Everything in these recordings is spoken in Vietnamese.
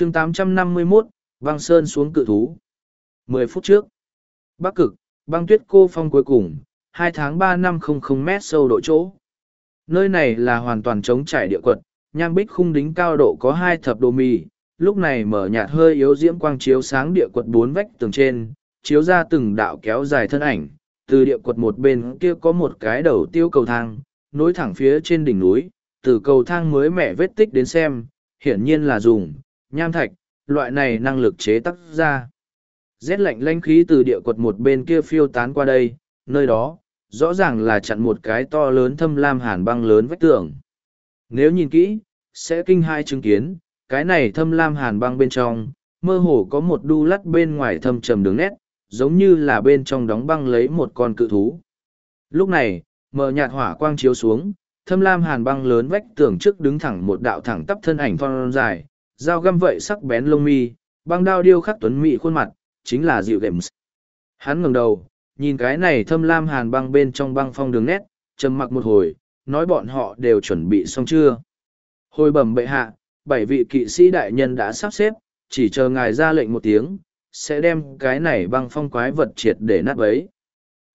chương 851, băng sơn xuống cự thú. 10 phút trước, Bắc Cực, băng tuyết cô phong cuối cùng, 2 tháng 3 năm 00 mét sâu độ chỗ. Nơi này là hoàn toàn trống trải địa quật, nham bích khung đính cao độ có hai thập đô mì, lúc này mở nhạt hơi yếu diễm quang chiếu sáng địa quật bốn vách tường trên, chiếu ra từng đạo kéo dài thân ảnh, từ địa quật một bên kia có một cái đầu tiêu cầu thang, nối thẳng phía trên đỉnh núi, từ cầu thang mới mẻ vết tích đến xem, hiển nhiên là dùng, nham thạch, loại này năng lực chế tác ra. Rét lạnh lanh khí từ địa quật một bên kia phiêu tán qua đây, nơi đó, rõ ràng là chặn một cái to lớn thâm lam hàn băng lớn vách tường. Nếu nhìn kỹ, sẽ kinh hai chứng kiến, cái này thâm lam hàn băng bên trong, mơ hồ có một đu lắt bên ngoài thâm trầm đường nét, giống như là bên trong đóng băng lấy một con cự thú. Lúc này, mờ nhạt hỏa quang chiếu xuống, thâm lam hàn băng lớn vách tường trước đứng thẳng một đạo thẳng tắp thân ảnh thon dài, dao găm vậy sắc bén lông mi, băng đao điêu khắc tuấn mỹ khuôn mặt, chính là dịu games. Hắn ngẩng đầu, nhìn cái này thâm lam hàn băng bên trong băng phong đường nét, trầm mặc một hồi, nói bọn họ đều chuẩn bị xong chưa. Hồi bẩm bệ hạ, bảy vị kỵ sĩ đại nhân đã sắp xếp, chỉ chờ ngài ra lệnh một tiếng, sẽ đem cái này băng phong quái vật triệt để nát bấy.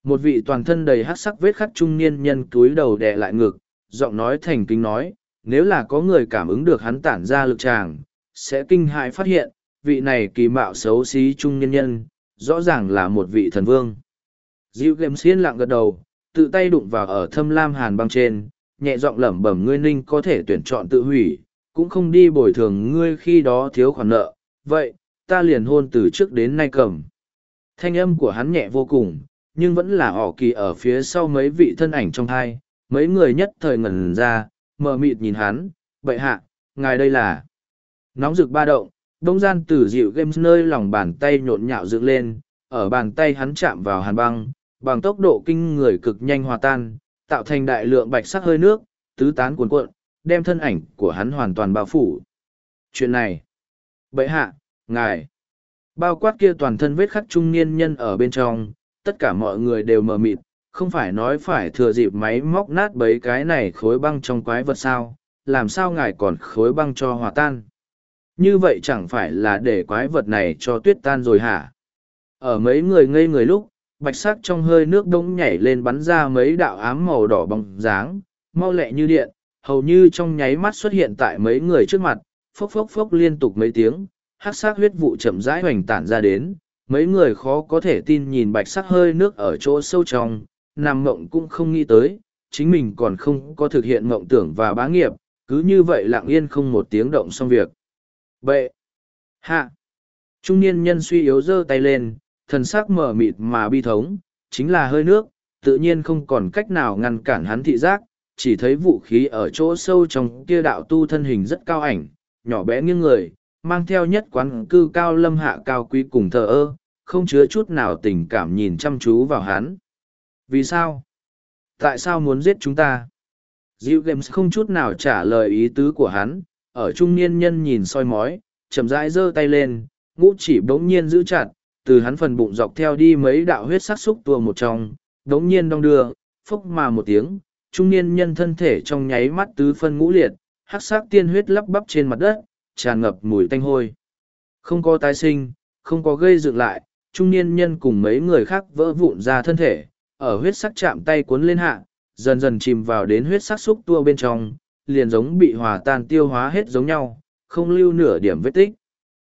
Một vị toàn thân đầy hát sắc vết khắc trung niên nhân cúi đầu đè lại ngực, giọng nói thành kính nói, nếu là có người cảm ứng được hắn tản ra lực tràng, sẽ kinh hại phát hiện, vị này kỳ mạo xấu xí trung niên nhân, rõ ràng là một vị thần vương. Diệu Games yên lặng gật đầu, tự tay đụng vào ở thâm lam hàn băng trên, nhẹ giọng lẩm bẩm ngươi ninh có thể tuyển chọn tự hủy, cũng không đi bồi thường ngươi khi đó thiếu khoản nợ, vậy, ta liền hôn từ trước đến nay cầm. Thanh âm của hắn nhẹ vô cùng, nhưng vẫn là ỏ kỳ ở phía sau mấy vị thân ảnh trong hai, mấy người nhất thời ngẩn ra, mờ mịt nhìn hắn, bậy hạ, ngài đây là. Nóng rực ba động, đông gian từ dịu games nơi lòng bàn tay nhộn nhạo dựng lên, ở bàn tay hắn chạm vào hàn băng, bằng tốc độ kinh người cực nhanh hòa tan, tạo thành đại lượng bạch sắc hơi nước, tứ tán cuồn cuộn, đem thân ảnh của hắn hoàn toàn bao phủ. Chuyện này, bệ hạ, ngài, bao quát kia toàn thân vết khắc trung niên nhân ở bên trong, tất cả mọi người đều mờ mịt, không phải nói phải thừa dịp máy móc nát bấy cái này khối băng trong quái vật sao, làm sao ngài còn khối băng cho hòa tan. Như vậy chẳng phải là để quái vật này cho tuyết tan rồi hả? Ở mấy người ngây người lúc, bạch sắc trong hơi nước đông nhảy lên bắn ra mấy đạo ám màu đỏ bóng dáng, mau lẹ như điện, hầu như trong nháy mắt xuất hiện tại mấy người trước mặt, phốc phốc phốc liên tục mấy tiếng, hát sắc huyết vụ chậm rãi hoành tản ra đến, mấy người khó có thể tin nhìn bạch sắc hơi nước ở chỗ sâu trong, nằm mộng cũng không nghĩ tới, chính mình còn không có thực hiện mộng tưởng và bá nghiệp, cứ như vậy lặng yên không một tiếng động xong việc. Bệ! Hạ! Trung niên nhân suy yếu giơ tay lên, thần sắc mở mịt mà bi thống, chính là hơi nước, tự nhiên không còn cách nào ngăn cản hắn thị giác, chỉ thấy vũ khí ở chỗ sâu trong kia đạo tu thân hình rất cao ảnh, nhỏ bé nghiêng người, mang theo nhất quán cư cao lâm hạ cao quý cùng thờ ơ, không chứa chút nào tình cảm nhìn chăm chú vào hắn. Vì sao? Tại sao muốn giết chúng ta? Diệu Games không chút nào trả lời ý tứ của hắn, ở trung niên nhân nhìn soi mói, chậm rãi giơ tay lên, ngũ chỉ bỗng nhiên giữ chặt, từ hắn phần bụng dọc theo đi mấy đạo huyết sắc xúc tua một trong, bỗng nhiên đong đưa, phốc mà một tiếng, trung niên nhân thân thể trong nháy mắt tứ phân ngũ liệt, hắc sắc tiên huyết lắp bắp trên mặt đất, tràn ngập mùi tanh hôi. Không có tái sinh, không có gây dựng lại, trung niên nhân cùng mấy người khác vỡ vụn ra thân thể, ở huyết sắc chạm tay cuốn lên hạ, dần dần chìm vào đến huyết sắc xúc tua bên trong, liền giống bị hòa tan tiêu hóa hết giống nhau, không lưu nửa điểm vết tích.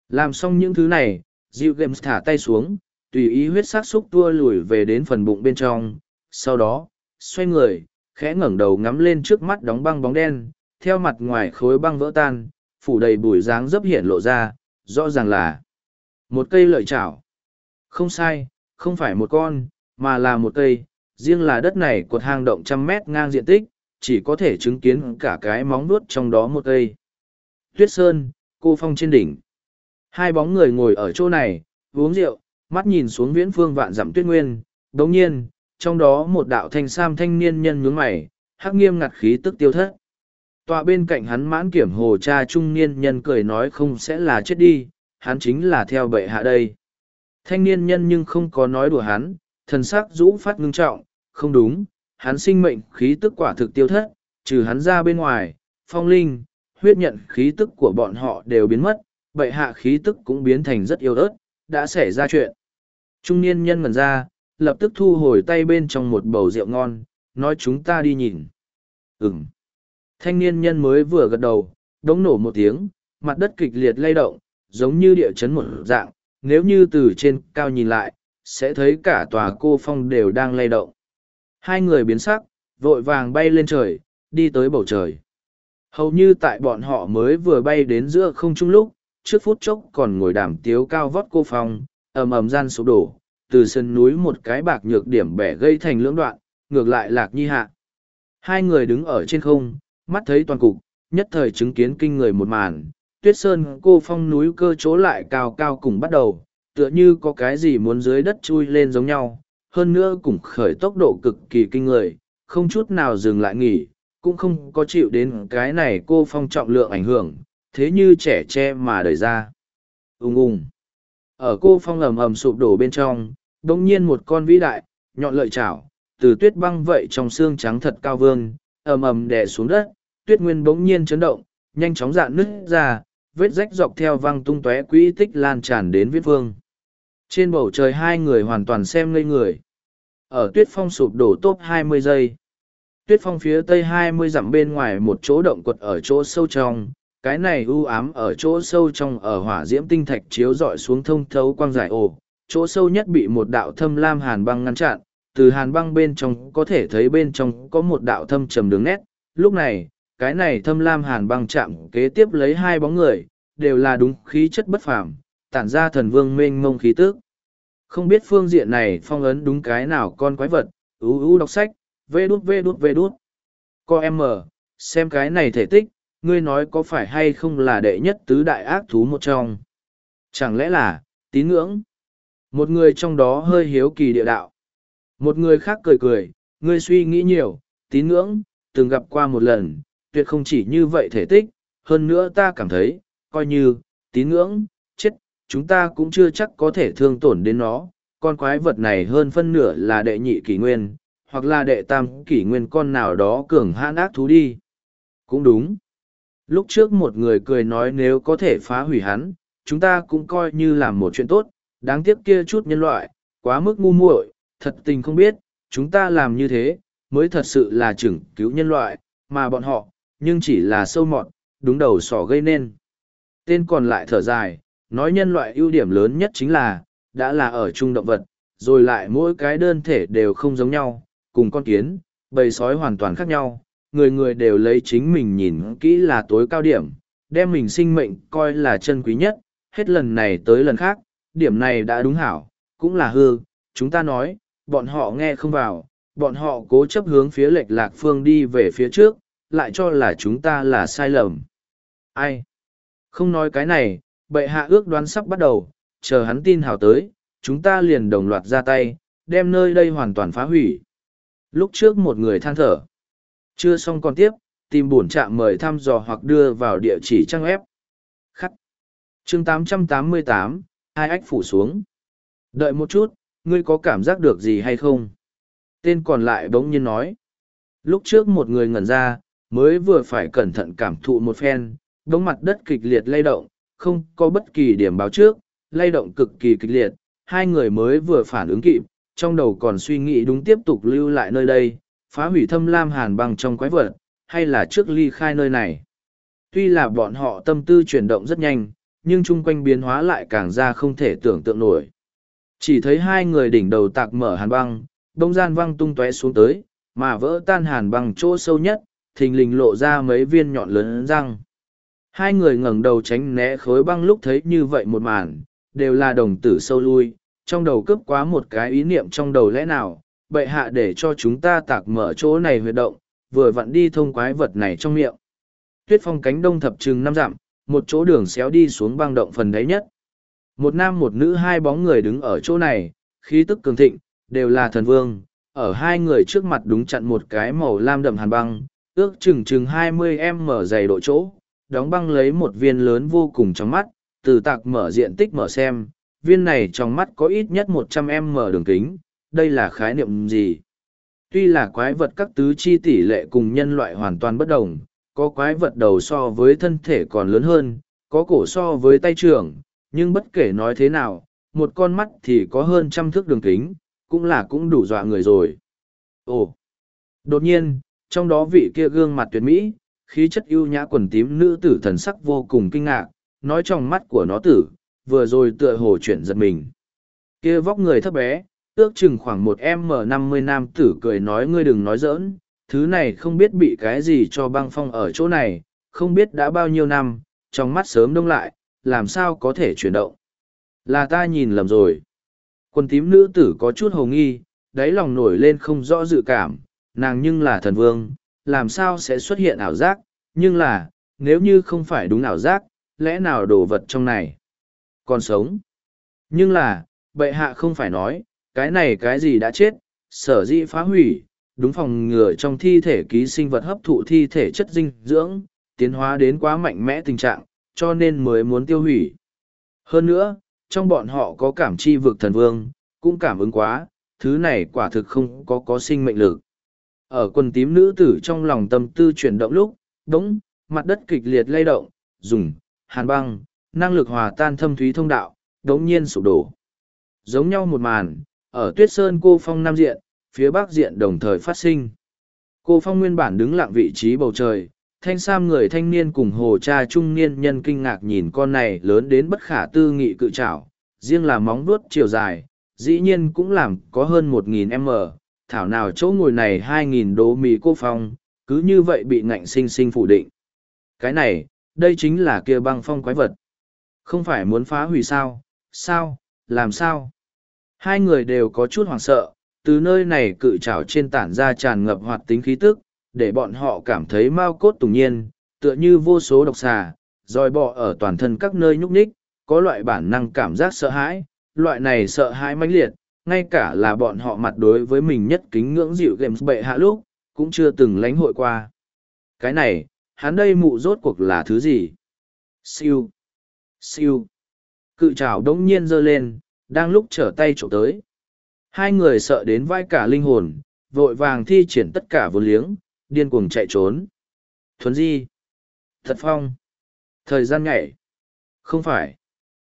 Làm xong những thứ này, Diệu Games thả tay xuống, tùy ý huyết sắc xúc tua lùi về đến phần bụng bên trong, sau đó, xoay người, khẽ ngẩng đầu ngắm lên trước mắt đóng băng bóng đen, theo mặt ngoài khối băng vỡ tan, phủ đầy bụi dáng dấp hiện lộ ra, rõ ràng là một cây lợi chảo. Không sai, không phải một con, mà là một cây, riêng là đất này cột hang động trăm mét ngang diện tích, chỉ có thể chứng kiến cả cái móng nuốt trong đó một cây. Tuyết Sơn, cô phong trên đỉnh. Hai bóng người ngồi ở chỗ này, uống rượu, mắt nhìn xuống viễn phương vạn dặm tuyết nguyên, đồng nhiên, trong đó một đạo thanh sam thanh niên nhân nhướng mày, hắc nghiêm ngặt khí tức tiêu thất. Tọa bên cạnh hắn mãn kiểm hồ cha trung niên nhân cười nói không sẽ là chết đi, hắn chính là theo bệ hạ đây. Thanh niên nhân nhưng không có nói đùa hắn, thần sắc rũ phát ngưng trọng, không đúng, hắn sinh mệnh khí tức quả thực tiêu thất, trừ hắn ra bên ngoài, phong linh, huyết nhận khí tức của bọn họ đều biến mất, bệ hạ khí tức cũng biến thành rất yếu ớt, đã xảy ra chuyện. Trung niên nhân ngần ra, lập tức thu hồi tay bên trong một bầu rượu ngon, nói chúng ta đi nhìn. Ừm. Thanh niên nhân mới vừa gật đầu, đống nổ một tiếng, mặt đất kịch liệt lay động, giống như địa chấn một dạng, nếu như từ trên cao nhìn lại, sẽ thấy cả tòa cô phong đều đang lay động. Hai người biến sắc, vội vàng bay lên trời, đi tới bầu trời. Hầu như tại bọn họ mới vừa bay đến giữa không trung lúc, trước phút chốc còn ngồi đàm tiếu cao vót cô phong, ầm ầm gian sụp đổ, từ sân núi một cái bạc nhược điểm bẻ gây thành lưỡng đoạn, ngược lại lạc nhi hạ. Hai người đứng ở trên không, mắt thấy toàn cục, nhất thời chứng kiến kinh người một màn, tuyết sơn cô phong núi cơ chỗ lại cao cao cùng bắt đầu, tựa như có cái gì muốn dưới đất chui lên giống nhau, hơn nữa cùng khởi tốc độ cực kỳ kinh người, không chút nào dừng lại nghỉ, cũng không có chịu đến cái này cô phong trọng lượng ảnh hưởng, thế như trẻ tre mà đời ra. Ung ung. Ở cô phong ầm ầm sụp đổ bên trong, đồng nhiên một con vĩ đại, nhọn lợi chảo, từ tuyết băng vậy trong xương trắng thật cao vương, ầm ầm đè xuống đất, tuyết nguyên bỗng nhiên chấn động, nhanh chóng dạn nứt ra, vết rách dọc theo văng tung tóe quỹ tích lan tràn đến viết vương. Trên bầu trời hai người hoàn toàn xem ngây người. Ở tuyết phong sụp đổ top 20 giây. Tuyết phong phía tây 20 dặm bên ngoài một chỗ động quật ở chỗ sâu trong, cái này u ám ở chỗ sâu trong ở hỏa diễm tinh thạch chiếu rọi xuống thông thấu quang giải ổ chỗ sâu nhất bị một đạo thâm lam hàn băng ngăn chặn, từ hàn băng bên trong có thể thấy bên trong có một đạo thâm trầm đường nét. Lúc này, cái này thâm lam hàn băng chạm kế tiếp lấy hai bóng người, đều là đúng khí chất bất phàm, tản ra thần vương mênh mông khí tước. Không biết phương diện này phong ấn đúng cái nào con quái vật, ú ú đọc sách, vê đút vê đút vê đút. Co em mở, xem cái này thể tích, ngươi nói có phải hay không là đệ nhất tứ đại ác thú một trong. Chẳng lẽ là, tín ngưỡng? Một người trong đó hơi hiếu kỳ địa đạo. Một người khác cười cười, ngươi suy nghĩ nhiều, tín ngưỡng, từng gặp qua một lần, tuyệt không chỉ như vậy thể tích, hơn nữa ta cảm thấy, coi như, tín ngưỡng, chết, chúng ta cũng chưa chắc có thể thương tổn đến nó. Con quái vật này hơn phân nửa là đệ nhị kỷ nguyên, hoặc là đệ tam kỷ nguyên con nào đó cường hãn ác thú đi. Cũng đúng. Lúc trước một người cười nói nếu có thể phá hủy hắn, chúng ta cũng coi như làm một chuyện tốt, đáng tiếc kia chút nhân loại, quá mức ngu muội, thật tình không biết, chúng ta làm như thế, mới thật sự là chừng cứu nhân loại, mà bọn họ, nhưng chỉ là sâu mọt, đúng đầu sỏ gây nên. Tên còn lại thở dài, nói nhân loại ưu điểm lớn nhất chính là, đã là ở chung động vật, rồi lại mỗi cái đơn thể đều không giống nhau, cùng con kiến, bầy sói hoàn toàn khác nhau, người người đều lấy chính mình nhìn kỹ là tối cao điểm, đem mình sinh mệnh coi là chân quý nhất, hết lần này tới lần khác, điểm này đã đúng hảo, cũng là hư, chúng ta nói, bọn họ nghe không vào, bọn họ cố chấp hướng phía lệch lạc phương đi về phía trước, lại cho là chúng ta là sai lầm. Ai? Không nói cái này, bệ hạ ước đoán sắp bắt đầu, chờ hắn tin hào tới, chúng ta liền đồng loạt ra tay, đem nơi đây hoàn toàn phá hủy. Lúc trước một người than thở. Chưa xong còn tiếp, tìm bổn trạm mời thăm dò hoặc đưa vào địa chỉ trang web. Khắc. chương 888, hai ách phủ xuống. Đợi một chút, ngươi có cảm giác được gì hay không? Tên còn lại bỗng nhiên nói. Lúc trước một người ngẩn ra, mới vừa phải cẩn thận cảm thụ một phen, đống mặt đất kịch liệt lay động, không có bất kỳ điểm báo trước, lay động cực kỳ kịch liệt, hai người mới vừa phản ứng kịp, trong đầu còn suy nghĩ đúng tiếp tục lưu lại nơi đây, phá hủy thâm lam hàn băng trong quái vật, hay là trước ly khai nơi này. Tuy là bọn họ tâm tư chuyển động rất nhanh, nhưng chung quanh biến hóa lại càng ra không thể tưởng tượng nổi. Chỉ thấy hai người đỉnh đầu tạc mở hàn băng, đông gian văng tung tóe xuống tới, mà vỡ tan hàn băng chỗ sâu nhất, thình lình lộ ra mấy viên nhọn lớn răng. Hai người ngẩng đầu tránh né khối băng lúc thấy như vậy một màn, đều là đồng tử sâu lui, trong đầu cướp quá một cái ý niệm trong đầu lẽ nào, bệ hạ để cho chúng ta tạc mở chỗ này huyệt động, vừa vặn đi thông quái vật này trong miệng. Tuyết phong cánh đông thập chừng năm dặm, một chỗ đường xéo đi xuống băng động phần đáy nhất. Một nam một nữ hai bóng người đứng ở chỗ này, khí tức cường thịnh, đều là thần vương, ở hai người trước mặt đúng chặn một cái màu lam đậm hàn băng, ước chừng chừng hai mươi em mở dày độ chỗ, đóng băng lấy một viên lớn vô cùng trong mắt, từ tạc mở diện tích mở xem, viên này trong mắt có ít nhất một trăm em mở đường kính, đây là khái niệm gì? Tuy là quái vật các tứ chi tỷ lệ cùng nhân loại hoàn toàn bất đồng, có quái vật đầu so với thân thể còn lớn hơn, có cổ so với tay trưởng, nhưng bất kể nói thế nào, một con mắt thì có hơn trăm thước đường kính, cũng là cũng đủ dọa người rồi. Ồ! Đột nhiên, trong đó vị kia gương mặt tuyệt mỹ, khí chất ưu nhã quần tím nữ tử thần sắc vô cùng kinh ngạc, nói trong mắt của nó tử, vừa rồi tựa hồ chuyển giật mình. Kia vóc người thấp bé, ước chừng khoảng một m năm mươi nam tử cười nói ngươi đừng nói giỡn, thứ này không biết bị cái gì cho băng phong ở chỗ này, không biết đã bao nhiêu năm, trong mắt sớm đông lại, làm sao có thể chuyển động. Là ta nhìn lầm rồi. Quần tím nữ tử có chút hồ nghi, đáy lòng nổi lên không rõ dự cảm, nàng nhưng là thần vương, làm sao sẽ xuất hiện ảo giác, nhưng là, nếu như không phải đúng ảo giác, lẽ nào đồ vật trong này còn sống. Nhưng là, bệ hạ không phải nói, cái này cái gì đã chết, sở dĩ phá hủy, đúng phòng ngừa trong thi thể ký sinh vật hấp thụ thi thể chất dinh dưỡng, tiến hóa đến quá mạnh mẽ tình trạng, cho nên mới muốn tiêu hủy. Hơn nữa, trong bọn họ có cảm chi vực thần vương, cũng cảm ứng quá, thứ này quả thực không có có sinh mệnh lực. Ở quần tím nữ tử trong lòng tâm tư chuyển động lúc, đống, mặt đất kịch liệt lay động, dùng, hàn băng, năng lực hòa tan thâm thúy thông đạo, đống nhiên sụp đổ. Giống nhau một màn, ở tuyết sơn cô phong nam diện, phía bắc diện đồng thời phát sinh. Cô phong nguyên bản đứng lặng vị trí bầu trời, thanh sam người thanh niên cùng hồ cha trung niên nhân kinh ngạc nhìn con này lớn đến bất khả tư nghị cự trảo, riêng là móng vuốt chiều dài, dĩ nhiên cũng làm có hơn một nghìn m thảo nào chỗ ngồi này hai nghìn đô mì cô phong, cứ như vậy bị ngạnh sinh sinh phủ định. Cái này, đây chính là kia băng phong quái vật. Không phải muốn phá hủy sao, sao, làm sao? Hai người đều có chút hoảng sợ, từ nơi này cự trảo trên tản ra tràn ngập hoạt tính khí tức, để bọn họ cảm thấy mau cốt tùng nhiên, tựa như vô số độc xà, dòi bọ ở toàn thân các nơi nhúc nhích, có loại bản năng cảm giác sợ hãi, loại này sợ hãi mãnh liệt, ngay cả là bọn họ mặt đối với mình nhất kính ngưỡng dịu games bệ hạ lúc, cũng chưa từng lánh hội qua. Cái này, hắn đây mụ rốt cuộc là thứ gì? Siêu! Siêu! Cự trảo đống nhiên giơ lên, đang lúc trở tay trộm tới. Hai người sợ đến vai cả linh hồn, vội vàng thi triển tất cả vô liếng, điên cuồng chạy trốn. Thuấn di! Thật phong! Thời gian nhảy! Không phải!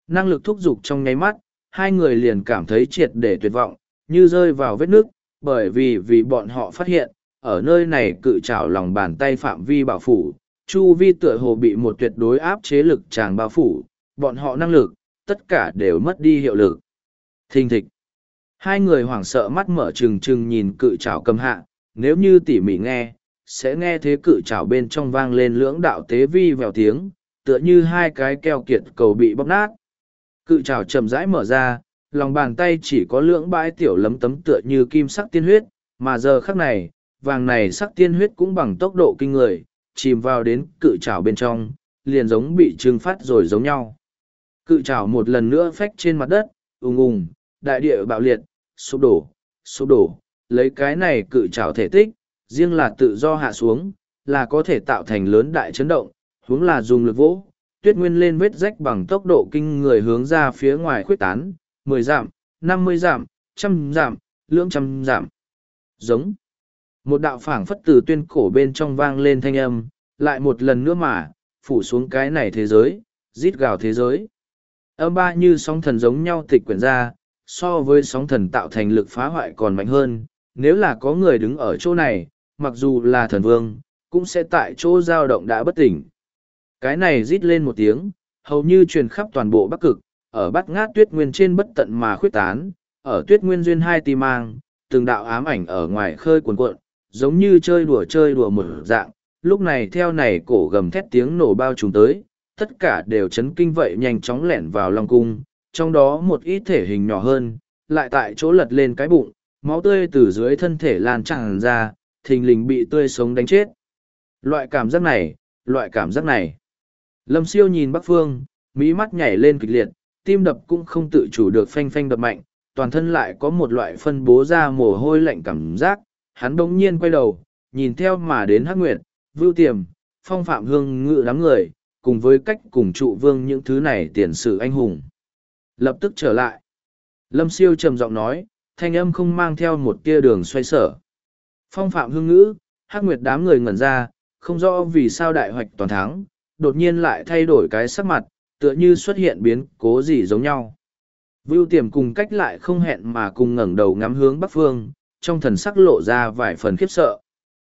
Năng lực thúc giục trong nháy mắt, hai người liền cảm thấy triệt để tuyệt vọng, như rơi vào vết nước, bởi vì vì bọn họ phát hiện, ở nơi này cự trảo lòng bàn tay phạm vi bảo phủ, chu vi tựa hồ bị một tuyệt đối áp chế lực tràng bao phủ, bọn họ năng lực, tất cả đều mất đi hiệu lực. Thình thịch. Hai người hoảng sợ mắt mở trừng trừng nhìn cự trảo cầm hạ, nếu như tỉ mỉ nghe, sẽ nghe thế cự trảo bên trong vang lên lưỡng đạo tế vi vèo tiếng, tựa như hai cái keo kiệt cầu bị bóc nát. Cự trào chậm rãi mở ra, lòng bàn tay chỉ có lưỡng bãi tiểu lấm tấm tựa như kim sắc tiên huyết, mà giờ khắc này, vàng này sắc tiên huyết cũng bằng tốc độ kinh người, chìm vào đến cự trào bên trong, liền giống bị trừng phát rồi giống nhau. Cự trào một lần nữa phách trên mặt đất, ùng ùng, đại địa bạo liệt, sụp đổ, sụp đổ, lấy cái này cự trào thể tích, riêng là tự do hạ xuống, là có thể tạo thành lớn đại chấn động, huống là dùng lực vỗ, tuyết nguyên lên vết rách bằng tốc độ kinh người hướng ra phía ngoài khuyết tán, mười giảm, năm mươi giảm, trăm giảm, lưỡng trăm giảm. Giống. Một đạo phảng phất từ tuyên cổ bên trong vang lên thanh âm, lại một lần nữa mà, phủ xuống cái này thế giới, rít gào thế giới. Âm ba như sóng thần giống nhau tịch quyển ra, so với sóng thần tạo thành lực phá hoại còn mạnh hơn, nếu là có người đứng ở chỗ này, mặc dù là thần vương, cũng sẽ tại chỗ dao động đã bất tỉnh. Cái này rít lên một tiếng, hầu như truyền khắp toàn bộ Bắc Cực, ở bát ngát tuyết nguyên trên bất tận mà khuyết tán, ở tuyết nguyên duyên hai tì mang, từng đạo ám ảnh ở ngoài khơi cuồn cuộn, giống như chơi đùa chơi đùa một dạng, lúc này theo này cổ gầm thét tiếng nổ bao trùm tới, tất cả đều chấn kinh vậy nhanh chóng lẻn vào Long Cung, trong đó một ít thể hình nhỏ hơn, lại tại chỗ lật lên cái bụng, máu tươi từ dưới thân thể lan tràn ra, thình lình bị tươi sống đánh chết. Loại cảm giác này, loại cảm giác này. Lâm siêu nhìn Bắc Phương, mỹ mắt nhảy lên kịch liệt, tim đập cũng không tự chủ được phanh phanh đập mạnh, toàn thân lại có một loại phân bố ra mồ hôi lạnh cảm giác, hắn đống nhiên quay đầu, nhìn theo mà đến Hắc Nguyệt, Vưu Tiềm, Phong Phạm Hương ngự đám người, cùng với cách cùng trụ vương những thứ này tiền sử anh hùng. Lập tức trở lại. Lâm siêu trầm giọng nói, thanh âm không mang theo một tia đường xoay sở. Phong Phạm Hương ngữ, Hắc Nguyệt đám người ngẩn ra, không rõ vì sao đại hoạch toàn thắng, đột nhiên lại thay đổi cái sắc mặt, tựa như xuất hiện biến cố gì giống nhau. Vưu tiềm cùng cách lại không hẹn mà cùng ngẩng đầu ngắm hướng bắc phương, trong thần sắc lộ ra vài phần khiếp sợ.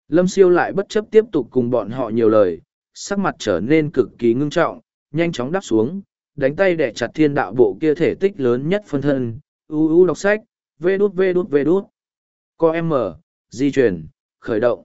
Lâm siêu lại bất chấp tiếp tục cùng bọn họ nhiều lời, sắc mặt trở nên cực kỳ ngưng trọng, nhanh chóng đắp xuống, đánh tay để chặt thiên đạo bộ kia thể tích lớn nhất phân thân, u u đọc sách, vê đút vê đút vê đút. Co M, di chuyển, khởi động.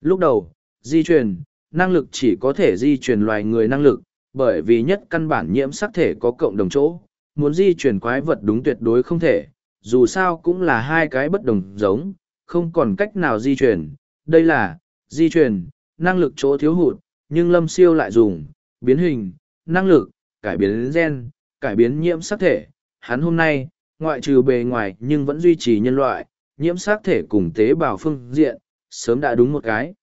Lúc đầu, di chuyển, năng lực chỉ có thể di truyền loài người năng lực, bởi vì nhất căn bản nhiễm sắc thể có cộng đồng chỗ, muốn di truyền quái vật đúng tuyệt đối không thể, dù sao cũng là hai cái bất đồng giống, không còn cách nào di truyền. Đây là, di truyền năng lực chỗ thiếu hụt, nhưng lâm siêu lại dùng, biến hình, năng lực, cải biến gen, cải biến nhiễm sắc thể. Hắn hôm nay, ngoại trừ bề ngoài nhưng vẫn duy trì nhân loại, nhiễm sắc thể cùng tế bào phương diện, sớm đã đúng một cái.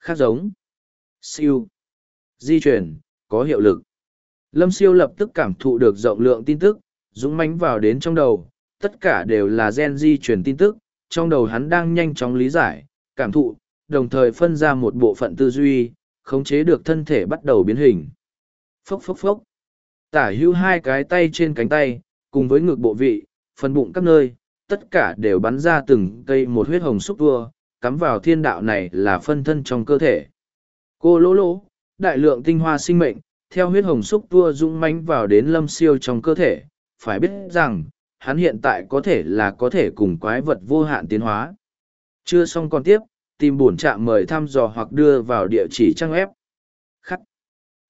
Khác giống. Siêu. Di chuyển, có hiệu lực. Lâm siêu lập tức cảm thụ được rộng lượng tin tức, dũng mãnh vào đến trong đầu, tất cả đều là gen di chuyển tin tức, trong đầu hắn đang nhanh chóng lý giải, cảm thụ, đồng thời phân ra một bộ phận tư duy, khống chế được thân thể bắt đầu biến hình. Phốc phốc phốc. Tả hữu hai cái tay trên cánh tay, cùng với ngực bộ vị, phần bụng các nơi, tất cả đều bắn ra từng cây một huyết hồng xúc tua, cắm vào thiên đạo này là phân thân trong cơ thể. Cô lỗ lỗ, đại lượng tinh hoa sinh mệnh, theo huyết hồng xúc tua dũng mãnh vào đến lâm siêu trong cơ thể, phải biết rằng, hắn hiện tại có thể là có thể cùng quái vật vô hạn tiến hóa. Chưa xong còn tiếp, tìm bổn trạm mời thăm dò hoặc đưa vào địa chỉ trang web. Khắc.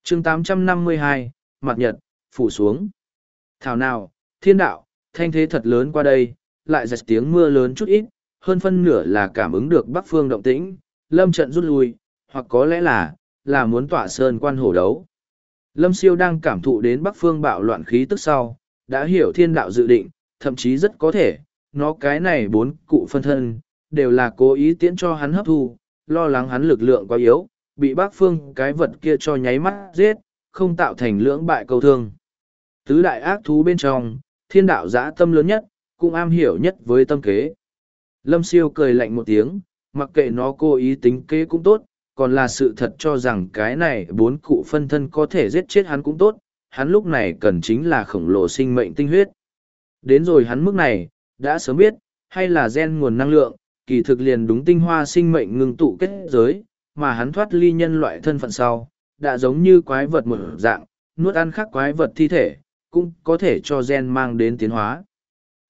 chương 852, mặt nhật, phủ xuống. Thảo nào, thiên đạo, thanh thế thật lớn qua đây, lại giật tiếng mưa lớn chút ít, hơn phân nửa là cảm ứng được bắc phương động tĩnh, lâm trận rút lui, hoặc có lẽ là, là muốn tỏa sơn quan hổ đấu. Lâm siêu đang cảm thụ đến bắc phương bạo loạn khí tức sau, đã hiểu thiên đạo dự định, thậm chí rất có thể, nó cái này bốn cụ phân thân, đều là cố ý tiễn cho hắn hấp thu, lo lắng hắn lực lượng quá yếu, bị bác phương cái vật kia cho nháy mắt giết, không tạo thành lưỡng bại câu thương. Tứ đại ác thú bên trong, thiên đạo giã tâm lớn nhất, cũng am hiểu nhất với tâm kế. Lâm siêu cười lạnh một tiếng, mặc kệ nó cố ý tính kế cũng tốt, còn là sự thật cho rằng cái này bốn cụ phân thân có thể giết chết hắn cũng tốt, hắn lúc này cần chính là khổng lồ sinh mệnh tinh huyết. Đến rồi hắn mức này, đã sớm biết, hay là gen nguồn năng lượng, kỳ thực liền đúng tinh hoa sinh mệnh ngừng tụ kết giới, mà hắn thoát ly nhân loại thân phận sau, đã giống như quái vật một dạng, nuốt ăn khác quái vật thi thể, cũng có thể cho gen mang đến tiến hóa.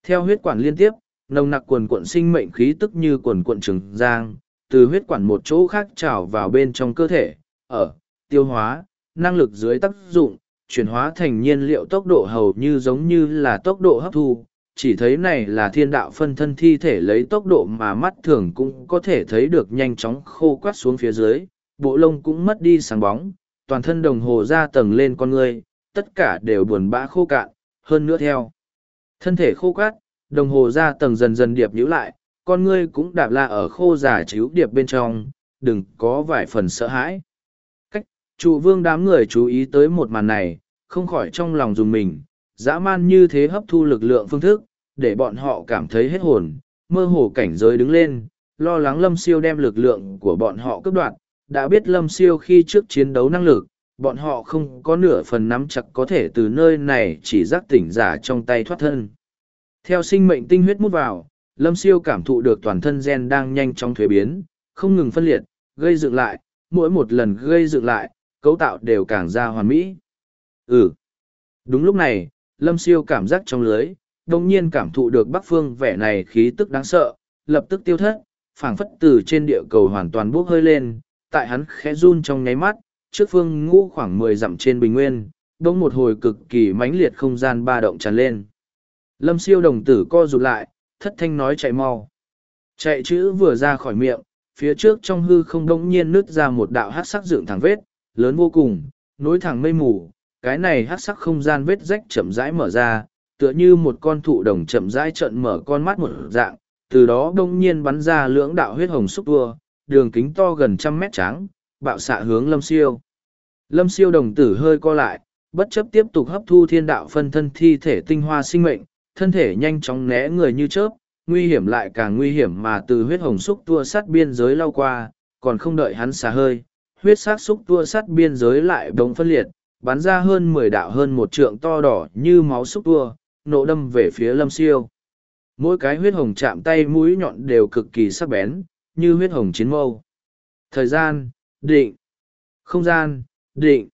Theo huyết quản liên tiếp, nồng nặc quần cuộn sinh mệnh khí tức như quần cuộn trường giang, từ huyết quản một chỗ khác trào vào bên trong cơ thể, ở, tiêu hóa, năng lực dưới tác dụng, chuyển hóa thành nhiên liệu tốc độ hầu như giống như là tốc độ hấp thu, chỉ thấy này là thiên đạo phân thân thi thể lấy tốc độ mà mắt thường cũng có thể thấy được nhanh chóng khô quát xuống phía dưới, bộ lông cũng mất đi sáng bóng, toàn thân đồng hồ ra tầng lên con người, tất cả đều buồn bã khô cạn, hơn nữa theo. Thân thể khô quát, đồng hồ ra tầng dần dần điệp nhữ lại, con ngươi cũng đạp la ở khô giả chiếu điệp bên trong, đừng có vài phần sợ hãi. Cách, trụ vương đám người chú ý tới một màn này, không khỏi trong lòng dùng mình, dã man như thế hấp thu lực lượng phương thức, để bọn họ cảm thấy hết hồn, mơ hồ cảnh giới đứng lên, lo lắng lâm siêu đem lực lượng của bọn họ cướp đoạt, đã biết lâm siêu khi trước chiến đấu năng lực, bọn họ không có nửa phần nắm chặt có thể từ nơi này chỉ giác tỉnh giả trong tay thoát thân. Theo sinh mệnh tinh huyết mút vào, lâm siêu cảm thụ được toàn thân gen đang nhanh chóng thuế biến, không ngừng phân liệt, gây dựng lại, mỗi một lần gây dựng lại, cấu tạo đều càng ra hoàn mỹ. Ừ. Đúng lúc này, lâm siêu cảm giác trong lưới, đồng nhiên cảm thụ được bắc phương vẻ này khí tức đáng sợ, lập tức tiêu thất, phảng phất từ trên địa cầu hoàn toàn bốc hơi lên, tại hắn khẽ run trong nháy mắt, trước phương ngũ khoảng mười dặm trên bình nguyên, đông một hồi cực kỳ mãnh liệt không gian ba động tràn lên. Lâm siêu đồng tử co rụt lại, thất thanh nói chạy mau. Chạy chữ vừa ra khỏi miệng, phía trước trong hư không đông nhiên nứt ra một đạo hát sắc dựng thẳng vết, lớn vô cùng, nối thẳng mây mù, cái này hát sắc không gian vết rách chậm rãi mở ra, tựa như một con thụ đồng chậm rãi trận mở con mắt một dạng, từ đó đông nhiên bắn ra lưỡng đạo huyết hồng xúc tua, đường kính to gần trăm mét trắng, bạo xạ hướng lâm siêu. Lâm siêu đồng tử hơi co lại, bất chấp tiếp tục hấp thu thiên đạo phân thân thi thể tinh hoa sinh mệnh, thân thể nhanh chóng né người như chớp, nguy hiểm lại càng nguy hiểm mà từ huyết hồng xúc tua sát biên giới lao qua, còn không đợi hắn xả hơi, huyết sắc xúc tua sắt biên giới lại bỗng phân liệt, bắn ra hơn mười đạo hơn một trượng to đỏ như máu xúc tua, nổ đâm về phía lâm siêu. Mỗi cái huyết hồng chạm tay mũi nhọn đều cực kỳ sắc bén, như huyết hồng chiến mâu. Thời gian, định. Không gian, định.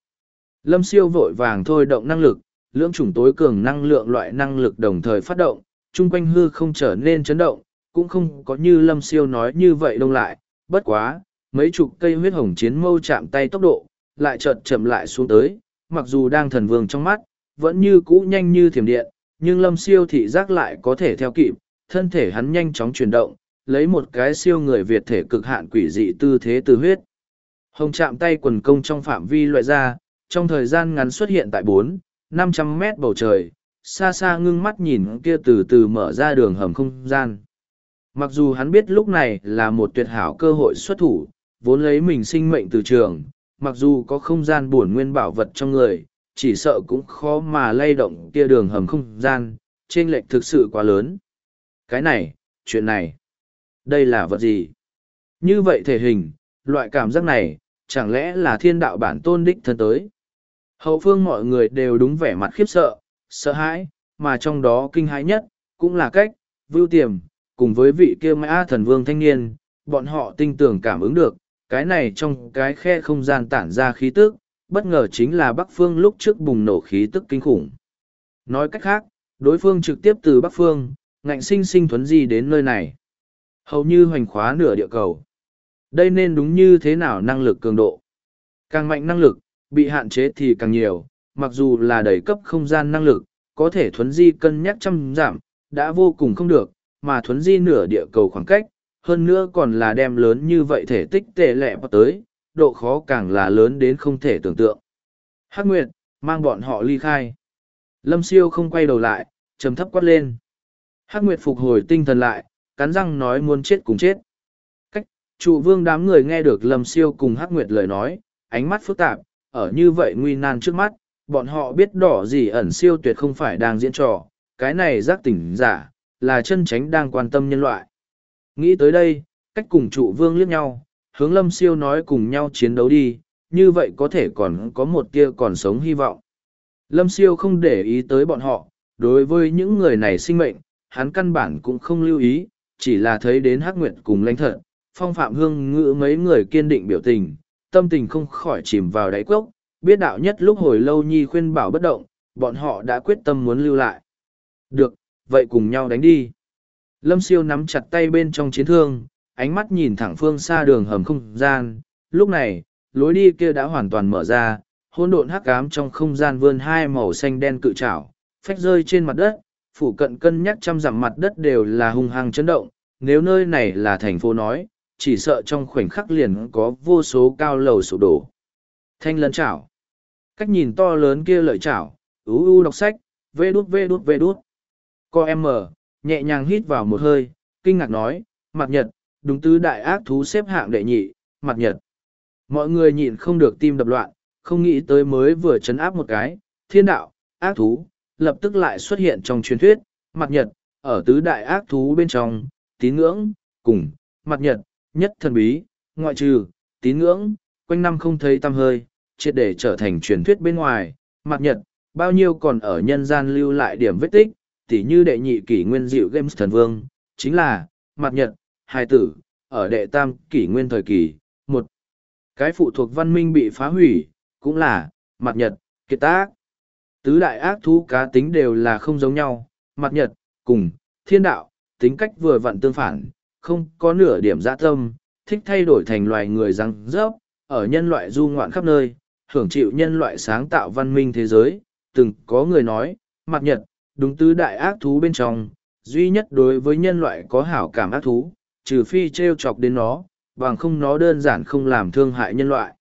Lâm siêu vội vàng thôi động năng lực, lưỡng chủng tối cường năng lượng loại năng lực đồng thời phát động, chung quanh hư không trở nên chấn động, cũng không có như lâm siêu nói như vậy đông lại, bất quá, mấy chục cây huyết hồng chiến mâu chạm tay tốc độ, lại chợt chậm lại xuống tới, mặc dù đang thần vương trong mắt, vẫn như cũ nhanh như thiểm điện, nhưng lâm siêu thị giác lại có thể theo kịp, thân thể hắn nhanh chóng chuyển động, lấy một cái siêu người Việt thể cực hạn quỷ dị tư thế từ huyết. Hồng chạm tay quần công trong phạm vi loại ra, trong thời gian ngắn xuất hiện tại bốn, năm trăm mét bầu trời, xa xa ngưng mắt nhìn kia từ từ mở ra đường hầm không gian. Mặc dù hắn biết lúc này là một tuyệt hảo cơ hội xuất thủ, vốn lấy mình sinh mệnh từ trường, mặc dù có không gian bổn nguyên bảo vật trong người, chỉ sợ cũng khó mà lay động kia đường hầm không gian, trên lệch thực sự quá lớn. Cái này, chuyện này, đây là vật gì? Như vậy thể hình, loại cảm giác này, chẳng lẽ là thiên đạo bản tôn đích thân tới? Hậu phương mọi người đều đúng vẻ mặt khiếp sợ, sợ hãi, mà trong đó kinh hãi nhất, cũng là cách, vưu tiềm, cùng với vị kia mã thần vương thanh niên, bọn họ tinh tưởng cảm ứng được, cái này trong cái khe không gian tản ra khí tức, bất ngờ chính là Bắc Phương lúc trước bùng nổ khí tức kinh khủng. Nói cách khác, đối phương trực tiếp từ Bắc Phương, ngạnh sinh sinh thuấn di đến nơi này. Hầu như hoành khóa nửa địa cầu. Đây nên đúng như thế nào năng lực cường độ. Càng mạnh năng lực, bị hạn chế thì càng nhiều, mặc dù là đẩy cấp không gian năng lực, có thể thuấn di cân nhắc trăm giảm, đã vô cùng không được, mà thuấn di nửa địa cầu khoảng cách, hơn nữa còn là đem lớn như vậy thể tích tệ lẹ vào tới, độ khó càng là lớn đến không thể tưởng tượng. Hắc Nguyệt, mang bọn họ ly khai. Lâm siêu không quay đầu lại, trầm thấp quát lên. Hắc Nguyệt phục hồi tinh thần lại, cắn răng nói muốn chết cùng chết. Cách, trụ vương đám người nghe được Lâm siêu cùng Hắc Nguyệt lời nói, ánh mắt phức tạp, ở như vậy nguy nan trước mắt, bọn họ biết đỏ gì ẩn siêu tuyệt không phải đang diễn trò, cái này giác tỉnh giả, là chân tránh đang quan tâm nhân loại. Nghĩ tới đây, cách cùng trụ vương liếc nhau, hướng lâm siêu nói cùng nhau chiến đấu đi, như vậy có thể còn có một tia còn sống hy vọng. Lâm siêu không để ý tới bọn họ, đối với những người này sinh mệnh, hắn căn bản cũng không lưu ý, chỉ là thấy đến hắc nguyệt cùng lãnh thật, phong phạm hương ngữ mấy người kiên định biểu tình, tâm tình không khỏi chìm vào đáy cốc, biết đạo nhất lúc hồi lâu nhi khuyên bảo bất động, bọn họ đã quyết tâm muốn lưu lại. Được, vậy cùng nhau đánh đi. Lâm siêu nắm chặt tay bên trong chiến thương, ánh mắt nhìn thẳng phương xa đường hầm không gian. Lúc này, lối đi kia đã hoàn toàn mở ra, hỗn độn hắc ám trong không gian vươn hai màu xanh đen cự trảo, phách rơi trên mặt đất, phủ cận cân nhắc trăm dặm mặt đất đều là hung hăng chấn động. Nếu nơi này là thành phố nói, chỉ sợ trong khoảnh khắc liền có vô số cao lầu sụp đổ. Thanh lân chảo. Cách nhìn to lớn kia lợi chảo, ú u đọc sách, vê đút vê đút vê đút. Co em mở, nhẹ nhàng hít vào một hơi, kinh ngạc nói, mặt nhật, đúng tứ đại ác thú xếp hạng đệ nhị, mặt nhật. Mọi người nhịn không được tim đập loạn, không nghĩ tới mới vừa chấn áp một cái, thiên đạo, ác thú, lập tức lại xuất hiện trong truyền thuyết, mặt nhật, ở tứ đại ác thú bên trong, tín ngưỡng, cùng, mặt nhật, nhất thần bí, ngoại trừ, tín ngưỡng, quanh năm không thấy tăm hơi, triệt để trở thành truyền thuyết bên ngoài, mặt nhật, bao nhiêu còn ở nhân gian lưu lại điểm vết tích, tỉ như đệ nhị kỷ nguyên dịu Games thần vương, chính là, mặt nhật, hai tử, ở đệ tam kỷ nguyên thời kỳ, một cái phụ thuộc văn minh bị phá hủy, cũng là, mặt nhật, kiệt tác. Tứ đại ác thú cá tính đều là không giống nhau, mặt nhật, cùng, thiên đạo, tính cách vừa vặn tương phản, không có nửa điểm dã tâm, thích thay đổi thành loài người răng rớp, ở nhân loại du ngoạn khắp nơi, hưởng chịu nhân loại sáng tạo văn minh thế giới, từng có người nói, mặt nhật, đúng tứ đại ác thú bên trong, duy nhất đối với nhân loại có hảo cảm ác thú, trừ phi treo chọc đến nó bằng không nó đơn giản không làm thương hại nhân loại.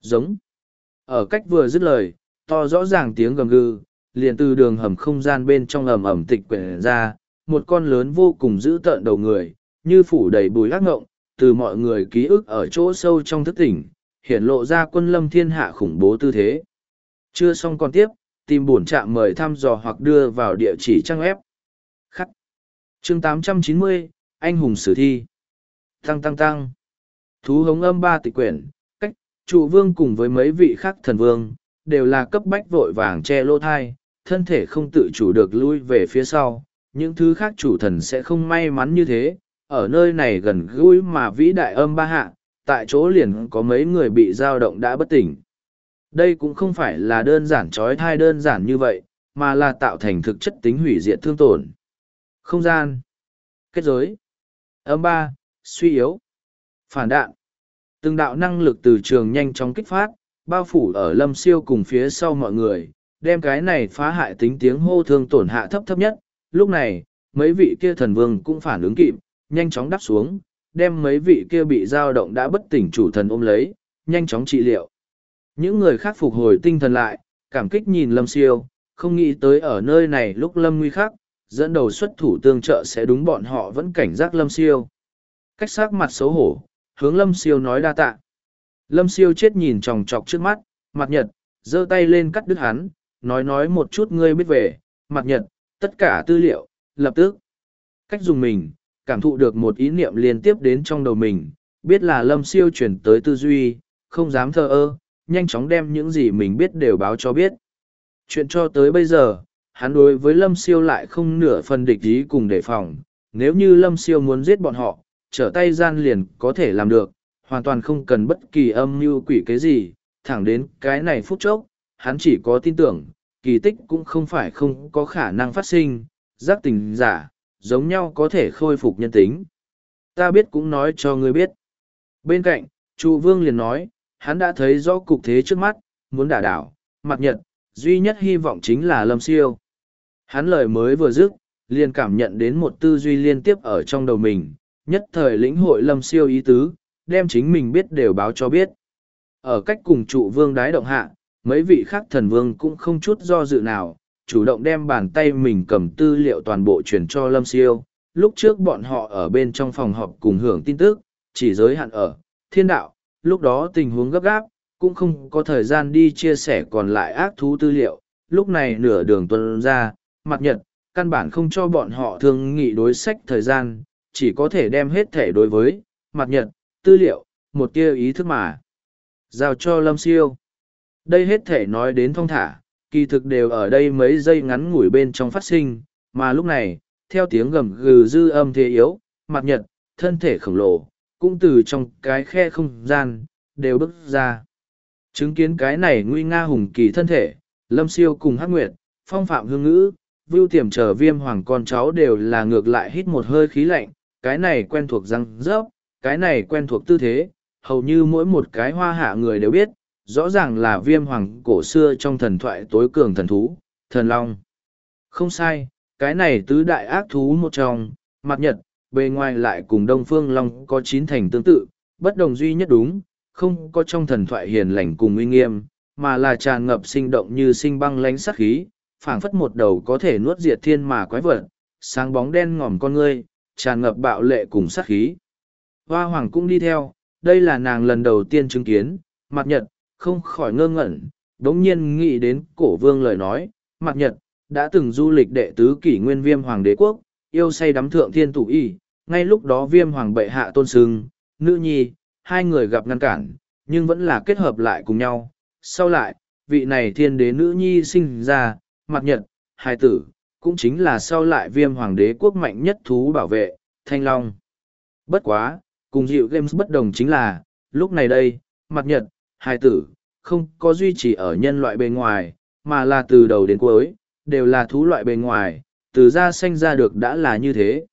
Giống. Ở cách vừa dứt lời to rõ ràng tiếng gầm gừ liền từ đường hầm không gian bên trong ầm ầm tịch quyển ra một con lớn vô cùng dữ tợn đầu người như phủ đầy bùi ác ngộng từ mọi người ký ức ở chỗ sâu trong thức tỉnh hiện lộ ra quân lâm thiên hạ khủng bố tư thế chưa xong còn tiếp tìm bổn trạm mời thăm dò hoặc đưa vào địa chỉ trang web. Khắc. chương 890, Anh hùng sử thi. Tăng tăng tăng. Thú hống âm ba tịch quyển, cách, Trụ vương cùng với mấy vị khác thần vương, đều là cấp bách vội vàng che lô thai, thân thể không tự chủ được lui về phía sau. Những thứ khác chủ thần sẽ không may mắn như thế, ở nơi này gần gũi mà vĩ đại âm ba hạ, tại chỗ liền có mấy người bị dao động đã bất tỉnh. Đây cũng không phải là đơn giản trói thai đơn giản như vậy, mà là tạo thành thực chất tính hủy diệt thương tổn. Không gian, kết giới, âm ba, suy yếu, phản đạn. Từng đạo năng lực từ trường nhanh chóng kích phát, bao phủ ở lâm siêu cùng phía sau mọi người, đem cái này phá hại tính tiếng hô thương tổn hạ thấp thấp nhất. Lúc này, mấy vị kia thần vương cũng phản ứng kịp, nhanh chóng đắp xuống, đem mấy vị kia bị dao động đã bất tỉnh chủ thần ôm lấy, nhanh chóng trị liệu. Những người khác phục hồi tinh thần lại, cảm kích nhìn lâm siêu, không nghĩ tới ở nơi này lúc lâm nguy khắc, dẫn đầu xuất thủ tương trợ sẽ đúng bọn họ vẫn cảnh giác lâm siêu. Cách sát mặt xấu hổ, hướng lâm siêu nói đa tạ. Lâm siêu chết nhìn tròng trọc trước mắt, mặt nhật, giơ tay lên cắt đứt hắn, nói nói một chút ngươi biết về, mặt nhật, tất cả tư liệu, lập tức. Cách dùng mình, cảm thụ được một ý niệm liên tiếp đến trong đầu mình, biết là lâm siêu chuyển tới tư duy, không dám thờ ơ, nhanh chóng đem những gì mình biết đều báo cho biết. Chuyện cho tới bây giờ, hắn đối với lâm siêu lại không nửa phần địch ý cùng đề phòng, nếu như lâm siêu muốn giết bọn họ, trở tay gian liền có thể làm được, hoàn toàn không cần bất kỳ âm mưu quỷ cái gì, thẳng đến cái này phút chốc, hắn chỉ có tin tưởng, kỳ tích cũng không phải không có khả năng phát sinh, giác tình giả, giống nhau có thể khôi phục nhân tính. Ta biết cũng nói cho ngươi biết. Bên cạnh, trụ Vương liền nói, hắn đã thấy rõ cục thế trước mắt, muốn đả đảo, mặt nhật, duy nhất hy vọng chính là Lâm Siêu. Hắn lời mới vừa dứt, liền cảm nhận đến một tư duy liên tiếp ở trong đầu mình, nhất thời lĩnh hội Lâm Siêu ý tứ, đem chính mình biết đều báo cho biết. Ở cách cùng trụ vương đái động hạ, mấy vị khác thần vương cũng không chút do dự nào, chủ động đem bàn tay mình cầm tư liệu toàn bộ chuyển cho Lâm Siêu. Lúc trước bọn họ ở bên trong phòng họp cùng hưởng tin tức, chỉ giới hạn ở thiên đạo, lúc đó tình huống gấp gáp, cũng không có thời gian đi chia sẻ còn lại ác thú tư liệu. Lúc này nửa đường tuần ra, mặt nhật, căn bản không cho bọn họ thương nghị đối sách thời gian, chỉ có thể đem hết thể đối với, mặt nhật, tư liệu, một tia ý thức mà. Giao cho Lâm Siêu. Đây hết thể nói đến thong thả, kỳ thực đều ở đây mấy giây ngắn ngủi bên trong phát sinh, mà lúc này, theo tiếng gầm gừ dư âm thế yếu, mặt nhật, thân thể khổng lồ, cũng từ trong cái khe không gian, đều bước ra. Chứng kiến cái này nguy nga hùng kỳ thân thể, lâm siêu cùng hắc nguyệt, phong phạm hương ngữ, vưu tiềm trở viêm hoàng con cháu đều là ngược lại hít một hơi khí lạnh, cái này quen thuộc răng rớp, cái này quen thuộc tư thế, hầu như mỗi một cái hoa hạ người đều biết, rõ ràng là viêm hoàng cổ xưa trong thần thoại tối cường thần thú, thần long. Không sai, cái này tứ đại ác thú một trong, mặt nhật, bề ngoài lại cùng đông phương long có chín thành tương tự, bất đồng duy nhất đúng, không có trong thần thoại hiền lành cùng uy nghiêm, mà là tràn ngập sinh động như sinh băng lánh sắc khí, phảng phất một đầu có thể nuốt diệt thiên mà quái vật, sáng bóng đen ngòm con ngươi, tràn ngập bạo lệ cùng sắc khí. Hoa hoàng cũng đi theo, đây là nàng lần đầu tiên chứng kiến, mặt nhật, không khỏi ngơ ngẩn, đống nhiên nghĩ đến cổ vương lời nói, mặt nhật, đã từng du lịch đệ tứ kỷ nguyên viêm hoàng đế quốc, yêu say đắm thượng thiên thủ y, ngay lúc đó viêm hoàng bệ hạ tôn sưng, nữ nhi, hai người gặp ngăn cản, nhưng vẫn là kết hợp lại cùng nhau. Sau lại, vị này thiên đế nữ nhi sinh ra, mặt nhật, hai tử, cũng chính là sau lại viêm hoàng đế quốc mạnh nhất thú bảo vệ, thanh long. Bất quá, cùng dịu games bất đồng chính là, lúc này đây, mặt nhật, hai tử, không có duy trì ở nhân loại bề ngoài, mà là từ đầu đến cuối, đều là thú loại bề ngoài, từ da sinh ra được đã là như thế.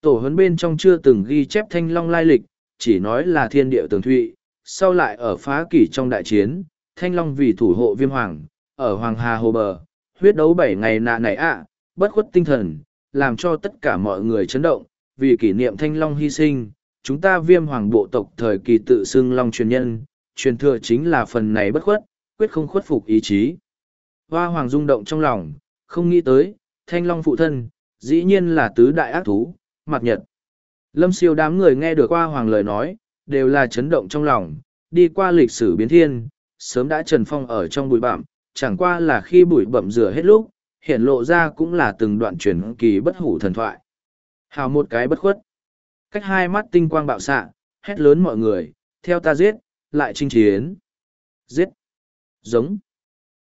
Tổ huấn bên trong chưa từng ghi chép thanh long lai lịch, chỉ nói là thiên địa tường thụy, sau lại ở phá kỷ trong đại chiến, thanh long vì thủ hộ viêm hoàng, ở Hoàng Hà Hồ Bờ, huyết đấu bảy ngày nạ này ạ, bất khuất tinh thần, làm cho tất cả mọi người chấn động, vì kỷ niệm thanh long hy sinh, chúng ta viêm hoàng bộ tộc thời kỳ tự xưng long truyền nhân, truyền thừa chính là phần này bất khuất, quyết không khuất phục ý chí. Hoa hoàng rung động trong lòng, không nghĩ tới, thanh long phụ thân, dĩ nhiên là tứ đại ác thú, mặt nhật. Lâm siêu đám người nghe được hoa hoàng lời nói, đều là chấn động trong lòng, đi qua lịch sử biến thiên, sớm đã trần phong ở trong bụi bặm, chẳng qua là khi bụi bặm rửa hết lúc, hiện lộ ra cũng là từng đoạn truyền kỳ bất hủ thần thoại. Hào một cái bất khuất. Cách hai mắt tinh quang bạo xạ, hét lớn mọi người, theo ta giết, lại chinh chiến. Giết! Giống!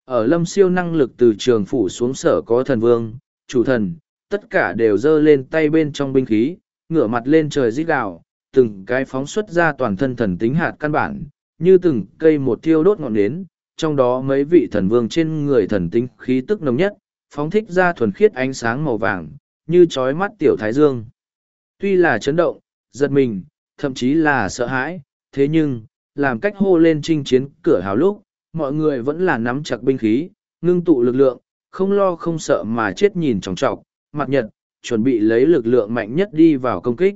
Ở lâm siêu năng lực từ trường phủ xuống sở có thần vương, chủ thần, tất cả đều giơ lên tay bên trong binh khí, ngửa mặt lên trời rít gào, từng cái phóng xuất ra toàn thân thần tính hạt căn bản, như từng cây một thiêu đốt ngọn nến, trong đó mấy vị thần vương trên người thần tính khí tức nồng nhất, phóng thích ra thuần khiết ánh sáng màu vàng, như trói mắt tiểu thái dương. Tuy là chấn động, giật mình, thậm chí là sợ hãi, thế nhưng, làm cách hô lên chinh chiến cửa hào lúc, mọi người vẫn là nắm chặt binh khí, ngưng tụ lực lượng, không lo không sợ mà chết nhìn trọng trọc, mặt nhật, chuẩn bị lấy lực lượng mạnh nhất đi vào công kích.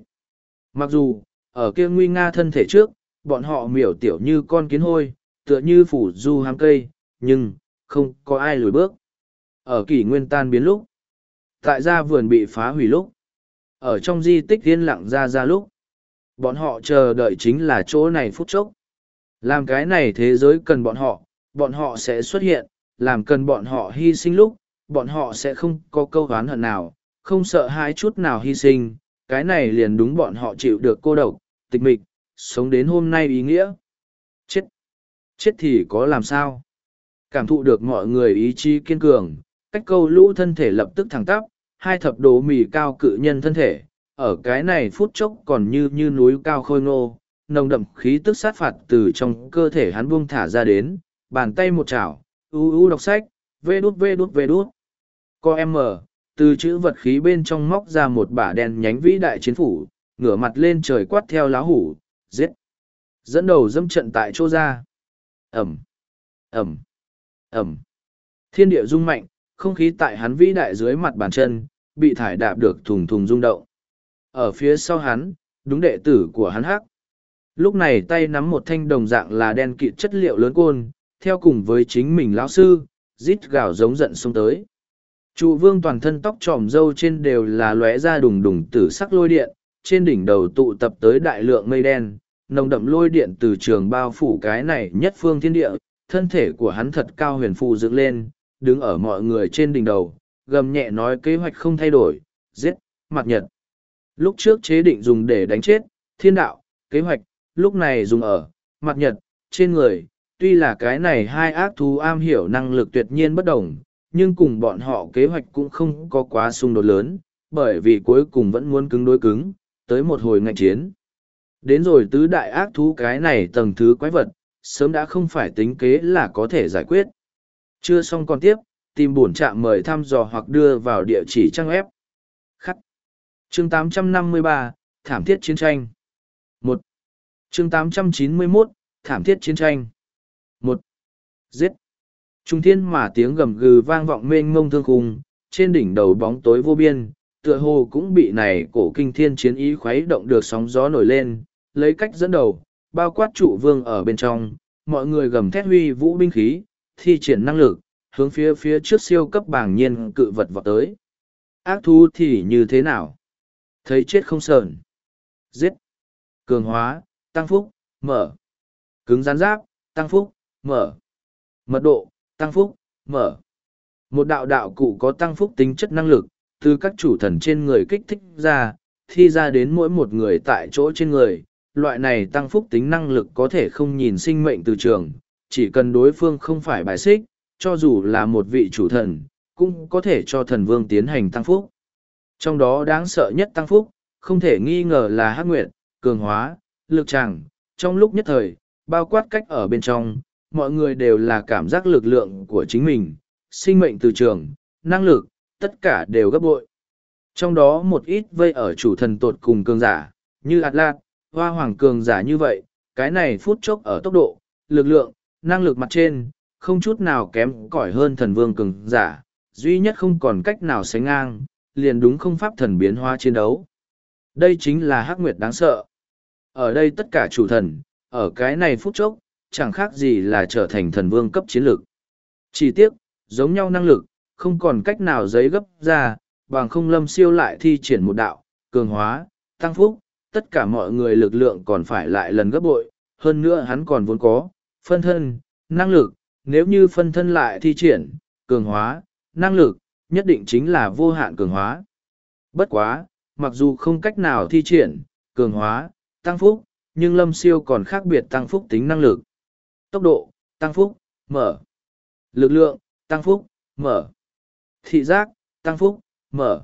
Mặc dù, ở kia nguy nga thân thể trước, bọn họ miểu tiểu như con kiến hôi, tựa như phủ du hám cây, nhưng, không có ai lùi bước. Ở kỷ nguyên tan biến lúc, tại gia vườn bị phá hủy lúc, ở trong di tích yên lặng ra ra lúc, bọn họ chờ đợi chính là chỗ này phút chốc. Làm cái này thế giới cần bọn họ, bọn họ sẽ xuất hiện, làm cần bọn họ hy sinh lúc, bọn họ sẽ không có câu oán hận nào, không sợ hãi chút nào hy sinh, cái này liền đúng bọn họ chịu được cô độc, tịch mịch, sống đến hôm nay ý nghĩa. Chết! Chết thì có làm sao? Cảm thụ được mọi người ý chí kiên cường, cách câu lũ thân thể lập tức thẳng tắp, hai thập đồ mì cao cự nhân thân thể, ở cái này phút chốc còn như như núi cao khôi ngô, nồng đậm khí tức sát phạt từ trong cơ thể hắn buông thả ra đến, bàn tay một chảo, u u đọc sách, vê đút vê đút vê đút. Co em mở, từ chữ vật khí bên trong móc ra một bả đen nhánh vĩ đại chiến phủ, ngửa mặt lên trời quát theo lá hủ, giết. Dẫn đầu dâm trận tại chỗ ra. Ẩm, Ẩm, Ẩm. Thiên địa rung mạnh, không khí tại hắn vĩ đại dưới mặt bàn chân, bị thải đạp được thùng thùng rung động. Ở phía sau hắn, đúng đệ tử của hắn hắc. Lúc này tay nắm một thanh đồng dạng là đen kịt chất liệu lớn côn, theo cùng với chính mình lão sư, rít gào giống giận xông tới. Trụ vương toàn thân tóc tròm râu trên đều là lóe ra đùng đùng tử sắc lôi điện, trên đỉnh đầu tụ tập tới đại lượng mây đen, nồng đậm lôi điện từ trường bao phủ cái này nhất phương thiên địa, thân thể của hắn thật cao huyền phù dựng lên, đứng ở mọi người trên đỉnh đầu, gầm nhẹ nói kế hoạch không thay đổi, giết, mặt nhật. Lúc trước chế định dùng để đánh chết, thiên đạo, kế hoạch, lúc này dùng ở, mặt nhật, trên người, tuy là cái này hai ác thú am hiểu năng lực tuyệt nhiên bất đồng, nhưng cùng bọn họ kế hoạch cũng không có quá xung đột lớn, bởi vì cuối cùng vẫn muốn cứng đối cứng, tới một hồi ngạch chiến. Đến rồi tứ đại ác thú cái này tầng thứ quái vật, sớm đã không phải tính kế là có thể giải quyết. Chưa xong còn tiếp, tìm bổn trạm mời thăm dò hoặc đưa vào địa chỉ trang web. Khắc. Chương 853, Thảm thiết chiến tranh. 1. Chương 891, Thảm thiết chiến tranh. một Giết. Trung thiên mà tiếng gầm gừ vang vọng mênh mông thương khung, trên đỉnh đầu bóng tối vô biên, tựa hồ cũng bị này cổ kinh thiên chiến ý khuấy động được sóng gió nổi lên, lấy cách dẫn đầu, bao quát trụ vương ở bên trong, mọi người gầm thét huy vũ binh khí, thi triển năng lực, hướng phía phía trước siêu cấp bảng nhiên cự vật vọt tới. Ác thú thì như thế nào? Thấy chết không sờn. Giết. Cường hóa, tăng phúc, mở. Cứng rắn giáp, tăng phúc, mở. Mật độ, tăng phúc, mở. Một đạo đạo cụ có tăng phúc tính chất năng lực, từ các chủ thần trên người kích thích ra, thi ra đến mỗi một người tại chỗ trên người. Loại này tăng phúc tính năng lực có thể không nhìn sinh mệnh từ trường, chỉ cần đối phương không phải bài xích, cho dù là một vị chủ thần, cũng có thể cho thần vương tiến hành tăng phúc. Trong đó đáng sợ nhất tăng phúc, không thể nghi ngờ là hắc nguyện, cường hóa, lực tràng, trong lúc nhất thời, bao quát cách ở bên trong, mọi người đều là cảm giác lực lượng của chính mình, sinh mệnh từ trường, năng lực, tất cả đều gấp bội. Trong đó một ít vây ở chủ thần tột cùng cường giả, như Atlas, hoa hoàng cường giả như vậy, cái này phút chốc ở tốc độ, lực lượng, năng lực mặt trên, không chút nào kém cỏi hơn thần vương cường giả, duy nhất không còn cách nào sánh ngang, liền đúng không pháp thần biến hóa chiến đấu. Đây chính là hắc nguyệt đáng sợ. Ở đây tất cả chủ thần, ở cái này phút chốc, chẳng khác gì là trở thành thần vương cấp chiến lược. Chỉ tiếc, giống nhau năng lực, không còn cách nào giấy gấp ra, bằng không lâm siêu lại thi triển một đạo, cường hóa, tăng phúc, tất cả mọi người lực lượng còn phải lại lần gấp bội, hơn nữa hắn còn vốn có, phân thân, năng lực, nếu như phân thân lại thi triển, cường hóa, năng lực, nhất định chính là vô hạn cường hóa. Bất quá, mặc dù không cách nào thi triển, cường hóa, tăng phúc, nhưng lâm siêu còn khác biệt tăng phúc tính năng lực. Tốc độ, tăng phúc, mở. Lực lượng, tăng phúc, mở. Thị giác, tăng phúc, mở.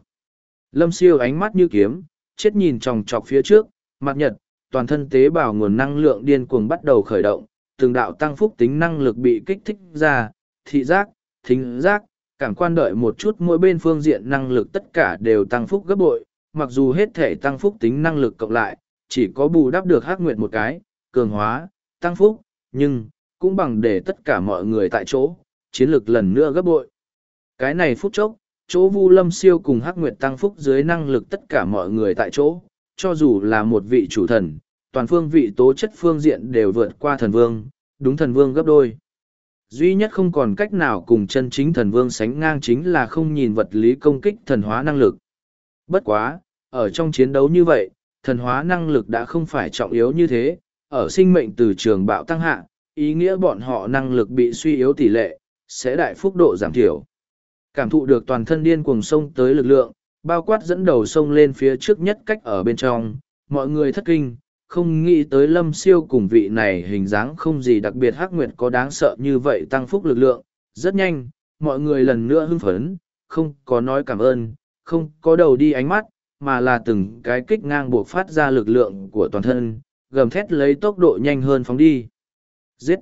Lâm siêu ánh mắt như kiếm, chết nhìn tròng trọc phía trước, mặt nhật, toàn thân tế bào nguồn năng lượng điên cuồng bắt đầu khởi động, từng đạo tăng phúc tính năng lực bị kích thích ra, thị giác, thính giác, cảm quan đợi một chút mỗi bên phương diện năng lực tất cả đều tăng phúc gấp bội, mặc dù hết thể tăng phúc tính năng lực cộng lại, chỉ có bù đắp được hắc nguyệt một cái, cường hóa, tăng phúc, nhưng, cũng bằng để tất cả mọi người tại chỗ, chiến lược lần nữa gấp bội. Cái này phút chốc, chỗ vu lâm siêu cùng hắc nguyệt tăng phúc dưới năng lực tất cả mọi người tại chỗ, cho dù là một vị chủ thần, toàn phương vị tố chất phương diện đều vượt qua thần vương, đúng thần vương gấp đôi. Duy nhất không còn cách nào cùng chân chính thần vương sánh ngang chính là không nhìn vật lý công kích thần hóa năng lực. Bất quá, ở trong chiến đấu như vậy, thần hóa năng lực đã không phải trọng yếu như thế, ở sinh mệnh từ trường bạo tăng hạ, ý nghĩa bọn họ năng lực bị suy yếu tỷ lệ, sẽ đại phúc độ giảm thiểu. Cảm thụ được toàn thân điên cuồng sông tới lực lượng, bao quát dẫn đầu sông lên phía trước nhất cách ở bên trong, mọi người thất kinh, không nghĩ tới lâm siêu cùng vị này hình dáng không gì đặc biệt hắc nguyệt có đáng sợ như vậy tăng phúc lực lượng. Rất nhanh, mọi người lần nữa hưng phấn, không có nói cảm ơn, không có đầu đi ánh mắt, mà là từng cái kích ngang buộc phát ra lực lượng của toàn thân, gầm thét lấy tốc độ nhanh hơn phóng đi. Giết!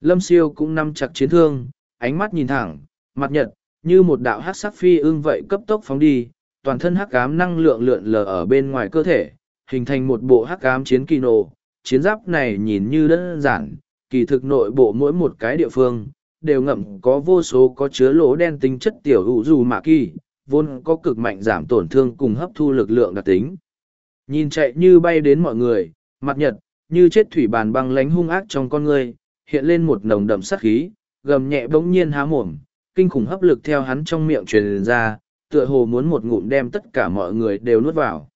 Lâm siêu cũng nắm chặt chiến thương, ánh mắt nhìn thẳng, mặt nhật, như một đạo hắc sắc phi ưng vậy cấp tốc phóng đi, toàn thân hắc ám năng lượng lượn lờ ở bên ngoài cơ thể, hình thành một bộ hắc ám chiến kỳ nổ. Chiến giáp này nhìn như đơn giản, kỳ thực nội bộ mỗi một cái địa phương, đều ngậm có vô số có chứa lỗ đen tính chất tiểu hữu dù mạ kỳ, vốn có cực mạnh giảm tổn thương cùng hấp thu lực lượng đặc tính. Nhìn chạy như bay đến mọi người, mặt nhật, như chết thủy bàn băng lánh hung ác trong con người, hiện lên một nồng đậm sát khí, gầm nhẹ bỗng nhiên há mồm, kinh khủng hấp lực theo hắn trong miệng truyền ra, tựa hồ muốn một ngụm đem tất cả mọi người đều nuốt vào.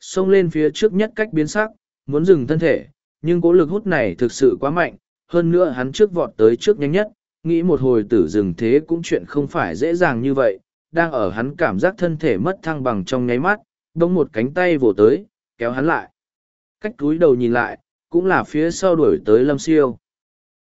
Xông lên phía trước nhất cách biến sắc, muốn dừng thân thể, nhưng cố lực hút này thực sự quá mạnh, hơn nữa hắn trước vọt tới trước nhanh nhất, nghĩ một hồi tử dừng thế cũng chuyện không phải dễ dàng như vậy, đang ở hắn cảm giác thân thể mất thăng bằng trong nháy mắt, bỗng một cánh tay vồ tới, kéo hắn lại. Cách túi đầu nhìn lại, cũng là phía sau đuổi tới Lâm Siêu.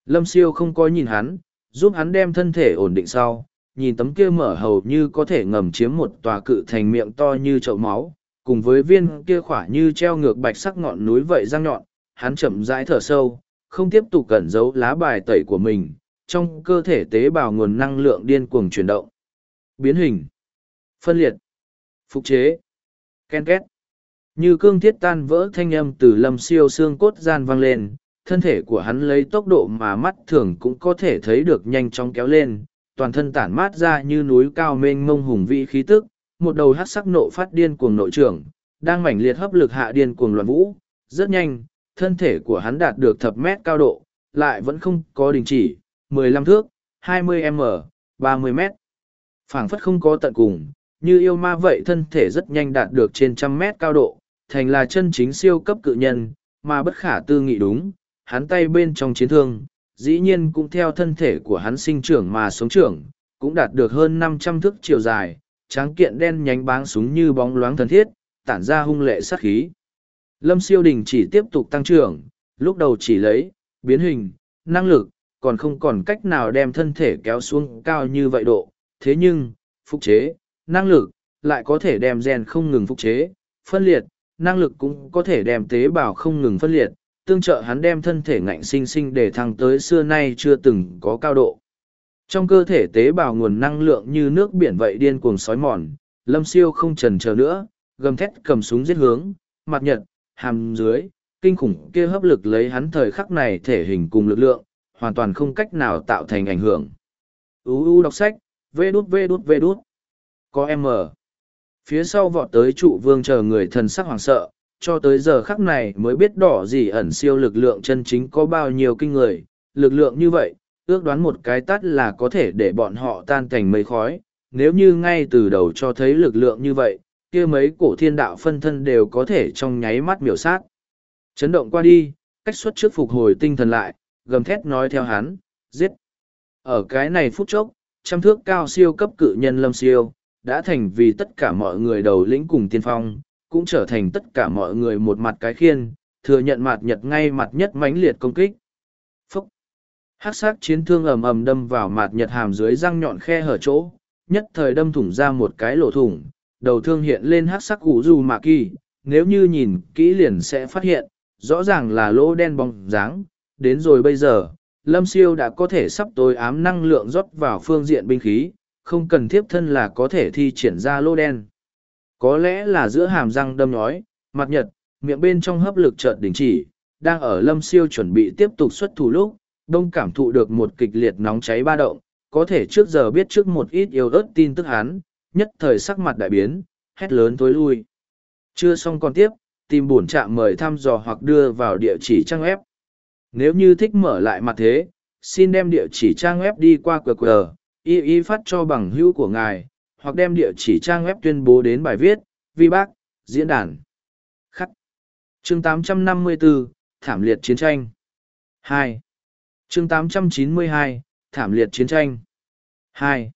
Lâm Siêu không có nhìn hắn, giúp hắn đem thân thể ổn định sau, nhìn tấm kia mở hầu như có thể ngầm chiếm một tòa cự thành miệng to như chậu máu, cùng với viên kia khỏa như treo ngược bạch sắc ngọn núi vậy răng nhọn, hắn chậm rãi thở sâu, không tiếp tục cẩn giấu lá bài tẩy của mình, trong cơ thể tế bào nguồn năng lượng điên cuồng chuyển động. Biến hình, phân liệt, phục chế, ken két. Như cương thiết tan vỡ thanh âm từ lâm siêu xương cốt gian vang lên, thân thể của hắn lấy tốc độ mà mắt thường cũng có thể thấy được nhanh chóng kéo lên, toàn thân tản mát ra như núi cao mênh mông hùng vĩ khí tức, một đầu hát sắc nộ phát điên cuồng nội trưởng, đang mảnh liệt hấp lực hạ điên cuồng loạn vũ, rất nhanh, thân thể của hắn đạt được thập mét cao độ, lại vẫn không có đình chỉ, 15 thước, 20 m, 30 mét phảng phất không có tận cùng, như yêu ma vậy thân thể rất nhanh đạt được trên trăm mét cao độ, thành là chân chính siêu cấp cự nhân, mà bất khả tư nghị đúng, hắn tay bên trong chiến thương, dĩ nhiên cũng theo thân thể của hắn sinh trưởng mà sống trưởng, cũng đạt được hơn năm trăm thước chiều dài, tráng kiện đen nhánh báng súng như bóng loáng thần thiết, tản ra hung lệ sát khí. Lâm siêu đình chỉ tiếp tục tăng trưởng, lúc đầu chỉ lấy, biến hình, năng lực, còn không còn cách nào đem thân thể kéo xuống cao như vậy độ. Thế nhưng, phục chế, năng lực, lại có thể đem gen không ngừng phục chế, phân liệt, năng lực cũng có thể đem tế bào không ngừng phân liệt, tương trợ hắn đem thân thể ngạnh sinh sinh để thăng tới xưa nay chưa từng có cao độ. Trong cơ thể tế bào nguồn năng lượng như nước biển vậy điên cuồng sói mòn, lâm siêu không trần chờ nữa, gầm thét cầm súng giết hướng, mặt nhật, hàm dưới, kinh khủng kia hấp lực lấy hắn thời khắc này thể hình cùng lực lượng, hoàn toàn không cách nào tạo thành ảnh hưởng. UU đọc sách, vê đút vê đút vê đút. Có em ở Phía sau vọt tới trụ vương chờ người thần sắc hoảng sợ, cho tới giờ khắc này mới biết đỏ gì ẩn siêu lực lượng chân chính có bao nhiêu kinh người, lực lượng như vậy, ước đoán một cái tắt là có thể để bọn họ tan thành mây khói, nếu như ngay từ đầu cho thấy lực lượng như vậy, kia mấy cổ thiên đạo phân thân đều có thể trong nháy mắt miểu sát. Chấn động qua đi, cách xuất trước phục hồi tinh thần lại, gầm thét nói theo hắn, giết. Ở cái này phút chốc, trăm thước cao siêu cấp cự nhân lâm siêu, đã thành vì tất cả mọi người đầu lĩnh cùng tiên phong, cũng trở thành tất cả mọi người một mặt cái khiên, thừa nhận mặt nhật ngay mặt nhất mãnh liệt công kích. Phúc! Hát sắc chiến thương ầm ầm đâm vào mặt nhật hàm dưới răng nhọn khe hở chỗ, nhất thời đâm thủng ra một cái lỗ thủng, đầu thương hiện lên hát sắc củ dù mạ kỳ, nếu như nhìn kỹ liền sẽ phát hiện, rõ ràng là lỗ đen bóng dáng, đến rồi bây giờ, Lâm Siêu đã có thể sắp tối ám năng lượng rót vào phương diện binh khí, không cần thiếp thân là có thể thi triển ra lô đen. Có lẽ là giữa hàm răng đâm nhói, mặt nhật, miệng bên trong hấp lực chợt đình chỉ, đang ở Lâm Siêu chuẩn bị tiếp tục xuất thủ lúc, đông cảm thụ được một kịch liệt nóng cháy ba động, có thể trước giờ biết trước một ít yếu ớt tin tức hắn, nhất thời sắc mặt đại biến, hét lớn tối lui. Chưa xong còn tiếp, tìm bổn trạm mời thăm dò hoặc đưa vào địa chỉ trang web. Nếu như thích mở lại mặt thế, xin đem địa chỉ trang web đi qua QR, y y phát cho bằng hữu của ngài, hoặc đem địa chỉ trang web tuyên bố đến bài viết, vi bác, diễn đàn. Khắc. chương 854, Thảm liệt chiến tranh. 2. chương 892, Thảm liệt chiến tranh. 2.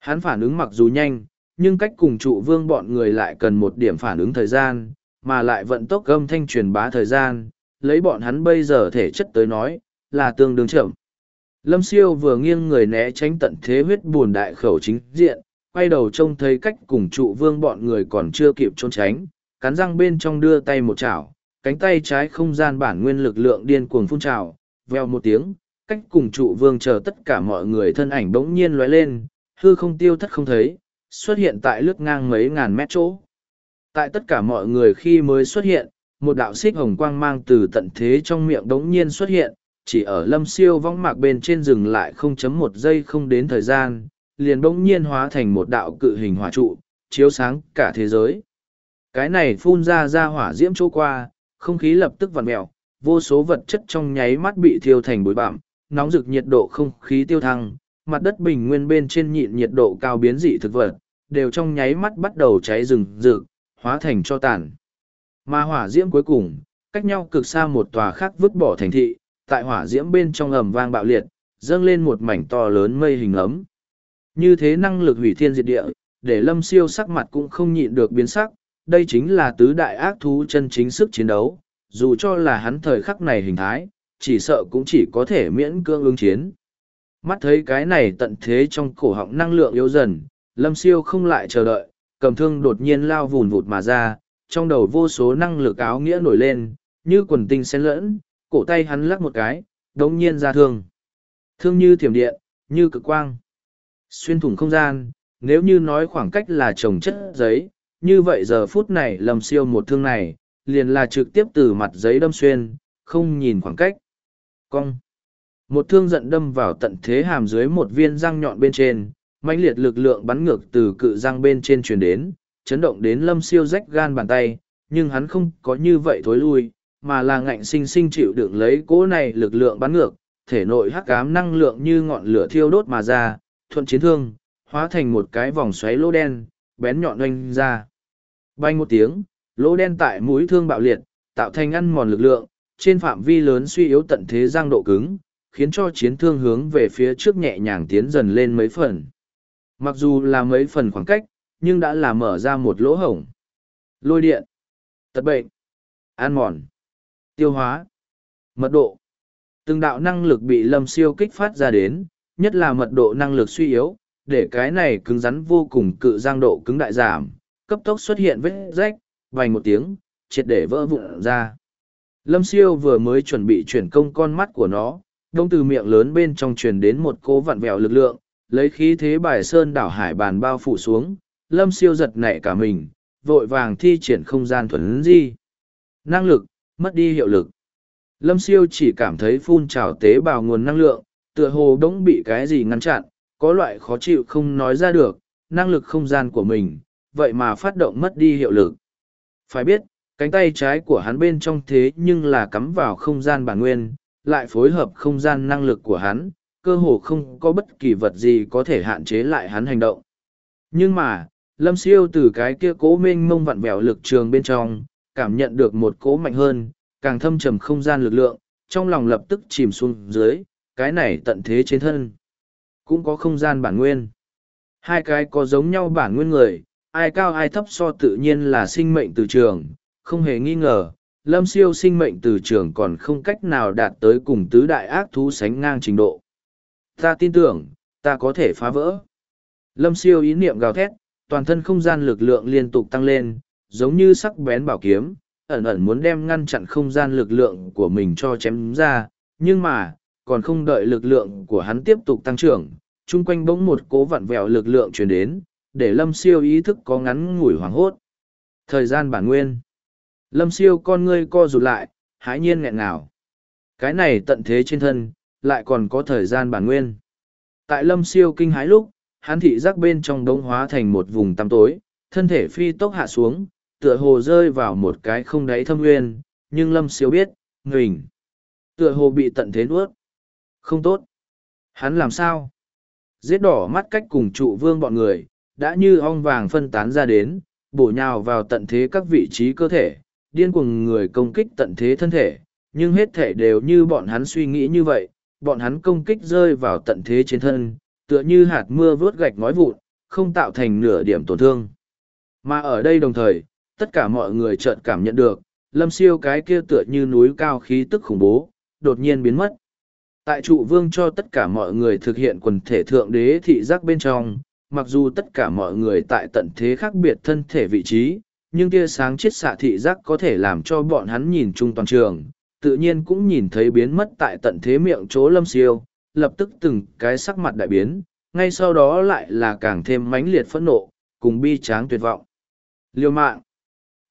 Hắn phản ứng mặc dù nhanh, nhưng cách cùng trụ vương bọn người lại cần một điểm phản ứng thời gian, mà lại vận tốc gâm thanh truyền bá thời gian, lấy bọn hắn bây giờ thể chất tới nói, là tương đương chậm. Lâm siêu vừa nghiêng người né tránh tận thế huyết buồn đại khẩu chính diện, quay đầu trông thấy cách cùng trụ vương bọn người còn chưa kịp trốn tránh, cắn răng bên trong đưa tay một chảo, cánh tay trái không gian bản nguyên lực lượng điên cuồng phun trào, veo một tiếng, cách cùng trụ vương chờ tất cả mọi người thân ảnh bỗng nhiên lóe lên, hư không tiêu thất không thấy, xuất hiện tại lướt ngang mấy ngàn mét chỗ. Tại tất cả mọi người khi mới xuất hiện, một đạo xích hồng quang mang từ tận thế trong miệng đống nhiên xuất hiện, chỉ ở lâm siêu vong mạc bên trên rừng lại 0.1 giây không đến thời gian, liền đống nhiên hóa thành một đạo cự hình hỏa trụ, chiếu sáng cả thế giới. Cái này phun ra ra hỏa diễm chỗ qua, không khí lập tức vặn mèo, vô số vật chất trong nháy mắt bị thiêu thành bụi bặm, nóng rực nhiệt độ không khí tiêu thăng, mặt đất bình nguyên bên trên nhịn nhiệt độ cao biến dị thực vật, đều trong nháy mắt bắt đầu cháy rừng rực, hóa thành cho tàn. Mà hỏa diễm cuối cùng, cách nhau cực xa một tòa khác vứt bỏ thành thị, tại hỏa diễm bên trong ầm vang bạo liệt, dâng lên một mảnh to lớn mây hình ấm. Như thế năng lực hủy thiên diệt địa, để lâm siêu sắc mặt cũng không nhịn được biến sắc, đây chính là tứ đại ác thú chân chính sức chiến đấu, dù cho là hắn thời khắc này hình thái, chỉ sợ cũng chỉ có thể miễn cưỡng ứng chiến. Mắt thấy cái này tận thế trong cổ họng năng lượng yếu dần, lâm siêu không lại chờ đợi, cầm thương đột nhiên lao vùn vụt mà ra, trong đầu vô số năng lực áo nghĩa nổi lên, như quần tinh xen lẫn, cổ tay hắn lắc một cái, đống nhiên ra thương. Thương như thiểm điện, như cực quang. Xuyên thủng không gian, nếu như nói khoảng cách là trồng chất giấy, như vậy giờ phút này lầm siêu một thương này, liền là trực tiếp từ mặt giấy đâm xuyên, không nhìn khoảng cách. Cong. Một thương giận đâm vào tận thế hàm dưới một viên răng nhọn bên trên, mãnh liệt lực lượng bắn ngược từ cự răng bên trên truyền đến, chấn động đến lâm siêu rách gan bàn tay, nhưng hắn không có như vậy thối lui, mà là ngạnh sinh sinh chịu đựng lấy cỗ này lực lượng bắn ngược, thể nội hắc ám năng lượng như ngọn lửa thiêu đốt mà ra, thuận chiến thương, hóa thành một cái vòng xoáy lỗ đen, bén nhọn oanh ra. Bay một tiếng, lỗ đen tại mũi thương bạo liệt, tạo thành ăn mòn lực lượng, trên phạm vi lớn suy yếu tận thế giang độ cứng, khiến cho chiến thương hướng về phía trước nhẹ nhàng tiến dần lên mấy phần. Mặc dù là mấy phần khoảng cách, nhưng đã là mở ra một lỗ hổng. Lôi điện, tật bệnh, an mòn, tiêu hóa, mật độ. Từng đạo năng lực bị lâm siêu kích phát ra đến, nhất là mật độ năng lực suy yếu, để cái này cứng rắn vô cùng cự giang độ cứng đại giảm, cấp tốc xuất hiện vết rách, vành một tiếng, triệt để vỡ vụn ra. Lâm siêu vừa mới chuẩn bị chuyển công con mắt của nó, đông từ miệng lớn bên trong truyền đến một cố vặn vẹo lực lượng, lấy khí thế bài sơn đảo hải bàn bao phủ xuống, lâm siêu giật nảy cả mình, vội vàng thi triển không gian thuần di. Năng lực, mất đi hiệu lực. Lâm siêu chỉ cảm thấy phun trào tế bào nguồn năng lượng, tựa hồ đống bị cái gì ngăn chặn, có loại khó chịu không nói ra được, năng lực không gian của mình, vậy mà phát động mất đi hiệu lực. Phải biết, cánh tay trái của hắn bên trong thế nhưng là cắm vào không gian bản nguyên, lại phối hợp không gian năng lực của hắn, cơ hồ không có bất kỳ vật gì có thể hạn chế lại hắn hành động. Nhưng mà, lâm siêu từ cái kia cố mênh mông vặn vẹo lực trường bên trong, cảm nhận được một cố mạnh hơn, càng thâm trầm không gian lực lượng, trong lòng lập tức chìm xuống dưới, cái này tận thế trên thân. Cũng có không gian bản nguyên. Hai cái có giống nhau bản nguyên người, ai cao ai thấp so tự nhiên là sinh mệnh từ trường, không hề nghi ngờ, lâm siêu sinh mệnh từ trường còn không cách nào đạt tới cùng tứ đại ác thú sánh ngang trình độ. Ta tin tưởng, ta có thể phá vỡ. Lâm siêu ý niệm gào thét, toàn thân không gian lực lượng liên tục tăng lên, giống như sắc bén bảo kiếm, ẩn ẩn muốn đem ngăn chặn không gian lực lượng của mình cho chém ra, nhưng mà, còn không đợi lực lượng của hắn tiếp tục tăng trưởng, chung quanh bỗng một cố vặn vẹo lực lượng truyền đến, để lâm siêu ý thức có ngắn ngủi hoảng hốt. Thời gian bản nguyên. Lâm siêu con ngươi co rụt lại, hãi nhiên nghẹn ngào. Cái này tận thế trên thân, lại còn có thời gian bản nguyên. Tại lâm siêu kinh hãi lúc, hắn thị giác bên trong đống hóa thành một vùng tăm tối, thân thể phi tốc hạ xuống, tựa hồ rơi vào một cái không đáy thâm nguyên, nhưng lâm siêu biết, nguyền, Tựa hồ bị tận thế nuốt. Không tốt. Hắn làm sao? Giết đỏ mắt cách cùng trụ vương bọn người, đã như ong vàng phân tán ra đến, bổ nhào vào tận thế các vị trí cơ thể, điên cuồng người công kích tận thế thân thể, nhưng hết thể đều như bọn hắn suy nghĩ như vậy, bọn hắn công kích rơi vào tận thế trên thân, tựa như hạt mưa vớt gạch ngói vụn, không tạo thành nửa điểm tổn thương. Mà ở đây đồng thời, tất cả mọi người chợt cảm nhận được, lâm siêu cái kia tựa như núi cao khí tức khủng bố, đột nhiên biến mất. Tại trụ vương cho tất cả mọi người thực hiện quần thể thượng đế thị giác bên trong, mặc dù tất cả mọi người tại tận thế khác biệt thân thể vị trí, nhưng tia sáng chiết xạ thị giác có thể làm cho bọn hắn nhìn chung toàn trường, tự nhiên cũng nhìn thấy biến mất tại tận thế miệng chỗ lâm siêu, lập tức từng cái sắc mặt đại biến, ngay sau đó lại là càng thêm mãnh liệt phẫn nộ, cùng bi tráng tuyệt vọng. Liêu mạng!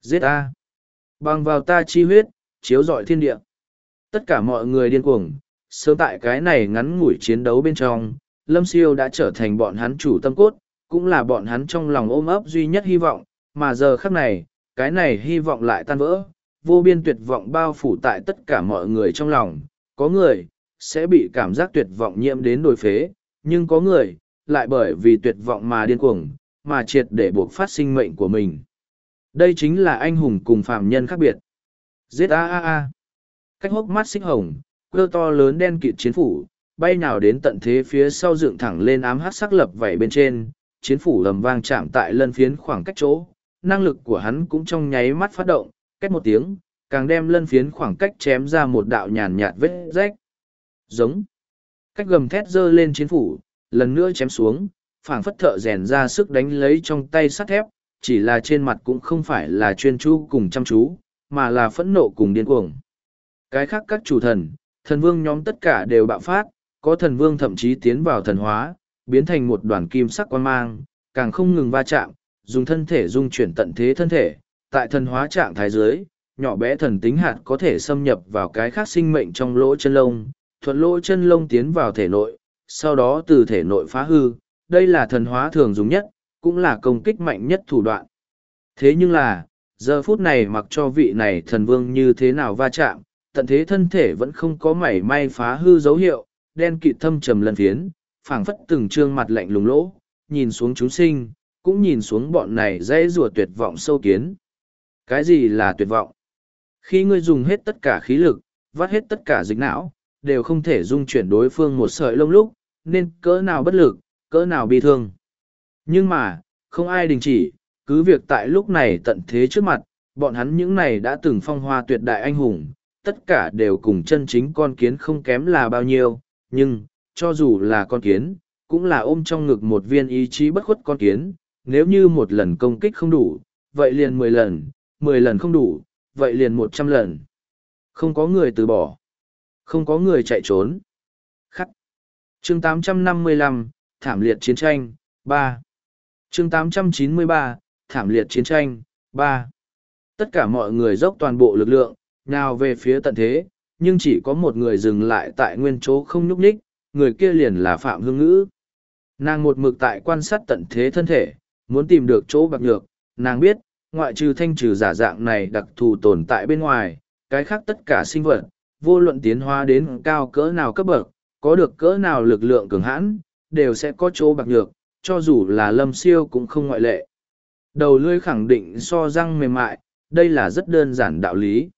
Giết ta! Bằng vào ta chi huyết, chiếu rọi thiên địa. Tất cả mọi người điên cuồng, sớm tại cái này ngắn ngủi chiến đấu bên trong, Lâm Siêu đã trở thành bọn hắn chủ tâm cốt, cũng là bọn hắn trong lòng ôm ấp duy nhất hy vọng, mà giờ khắc này, cái này hy vọng lại tan vỡ, vô biên tuyệt vọng bao phủ tại tất cả mọi người trong lòng, có người, sẽ bị cảm giác tuyệt vọng nhiễm đến đồi phế, nhưng có người, lại bởi vì tuyệt vọng mà điên cuồng, mà triệt để buộc phát sinh mệnh của mình. Đây chính là anh hùng cùng phạm nhân khác biệt. Giết a a a. Cách hốc mắt xích hồng, cơ to lớn đen kịt chiến phủ, bay nào đến tận thế phía sau dựng thẳng lên ám hát sắc lập vảy bên trên, chiến phủ lầm vang chạm tại lân phiến khoảng cách chỗ, năng lực của hắn cũng trong nháy mắt phát động, cách một tiếng, càng đem lân phiến khoảng cách chém ra một đạo nhàn nhạt vết rách. Giống. Cách gầm thét dơ lên chiến phủ, lần nữa chém xuống, phảng phất thợ rèn ra sức đánh lấy trong tay sắt thép, chỉ là trên mặt cũng không phải là chuyên chú cùng chăm chú, mà là phẫn nộ cùng điên cuồng. Cái khác các chủ thần, thần vương nhóm tất cả đều bạo phát, có thần vương thậm chí tiến vào thần hóa, biến thành một đoàn kim sắc quan mang, càng không ngừng va chạm, dùng thân thể dung chuyển tận thế thân thể, tại thần hóa trạng thái dưới, nhỏ bé thần tính hạt có thể xâm nhập vào cái khác sinh mệnh trong lỗ chân lông, thuận lỗ chân lông tiến vào thể nội, sau đó từ thể nội phá hư, đây là thần hóa thường dùng nhất, cũng là công kích mạnh nhất thủ đoạn. Thế nhưng là, giờ phút này mặc cho vị này thần vương như thế nào va chạm, tận thế thân thể vẫn không có mảy may phá hư dấu hiệu, đen kịt thâm trầm lần phiến, phảng phất từng trương mặt lạnh lùng lỗ, nhìn xuống chúng sinh, cũng nhìn xuống bọn này dễ rùa tuyệt vọng sâu kiến. Cái gì là tuyệt vọng? Khi ngươi dùng hết tất cả khí lực, vắt hết tất cả dịch não, đều không thể dung chuyển đối phương một sợi lông lúc, nên cỡ nào bất lực, cỡ nào bi thương. Nhưng mà, không ai đình chỉ, cứ việc tại lúc này tận thế trước mặt, bọn hắn những này đã từng phong hoa tuyệt đại anh hùng, tất cả đều cùng chân chính con kiến không kém là bao nhiêu, nhưng, cho dù là con kiến, cũng là ôm trong ngực một viên ý chí bất khuất con kiến, nếu như một lần công kích không đủ, vậy liền mười lần, mười lần không đủ, vậy liền một trăm lần. Không có người từ bỏ, không có người chạy trốn. Khắc. chương 855, Thảm liệt chiến tranh, ba chương 893, Thảm liệt chiến tranh, ba Tất cả mọi người dốc toàn bộ lực lượng, nào về phía tận thế, nhưng chỉ có một người dừng lại tại nguyên chỗ không nhúc nhích, người kia liền là Phạm Hương Ngữ. Nàng một mực tại quan sát tận thế thân thể, muốn tìm được chỗ bạc nhược, nàng biết, ngoại trừ thanh trừ giả dạng này đặc thù tồn tại bên ngoài, cái khác tất cả sinh vật, vô luận tiến hóa đến cao cỡ nào cấp bậc, có được cỡ nào lực lượng cường hãn, đều sẽ có chỗ bạc nhược, cho dù là lâm siêu cũng không ngoại lệ. Đầu lưỡi khẳng định so răng mềm mại, đây là rất đơn giản đạo lý.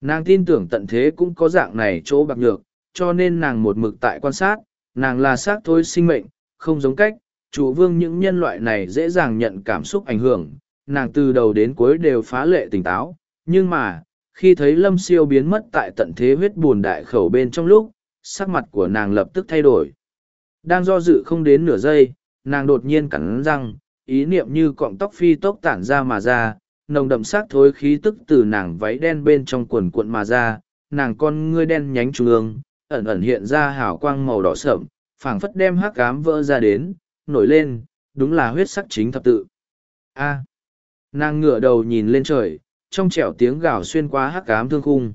Nàng tin tưởng tận thế cũng có dạng này chỗ bạc nhược, cho nên nàng một mực tại quan sát, nàng là xác thôi sinh mệnh, không giống cách, chủ vương những nhân loại này dễ dàng nhận cảm xúc ảnh hưởng, nàng từ đầu đến cuối đều phá lệ tỉnh táo, nhưng mà, khi thấy lâm siêu biến mất tại tận thế huyết bùn đại khẩu bên trong lúc, sắc mặt của nàng lập tức thay đổi. Đang do dự không đến nửa giây, nàng đột nhiên cắn răng, ý niệm như cọng tóc phi tốc tản ra mà ra, nồng đậm sắc thối khí tức từ nàng váy đen bên trong quần cuộn mà ra, nàng con ngươi đen nhánh trung ương, ẩn ẩn hiện ra hào quang màu đỏ sậm, phảng phất đem hắc cám vỡ ra đến, nổi lên, đúng là huyết sắc chính thập tự. A! Nàng ngửa đầu nhìn lên trời trong trẻo tiếng gào xuyên qua hắc cám thương khung.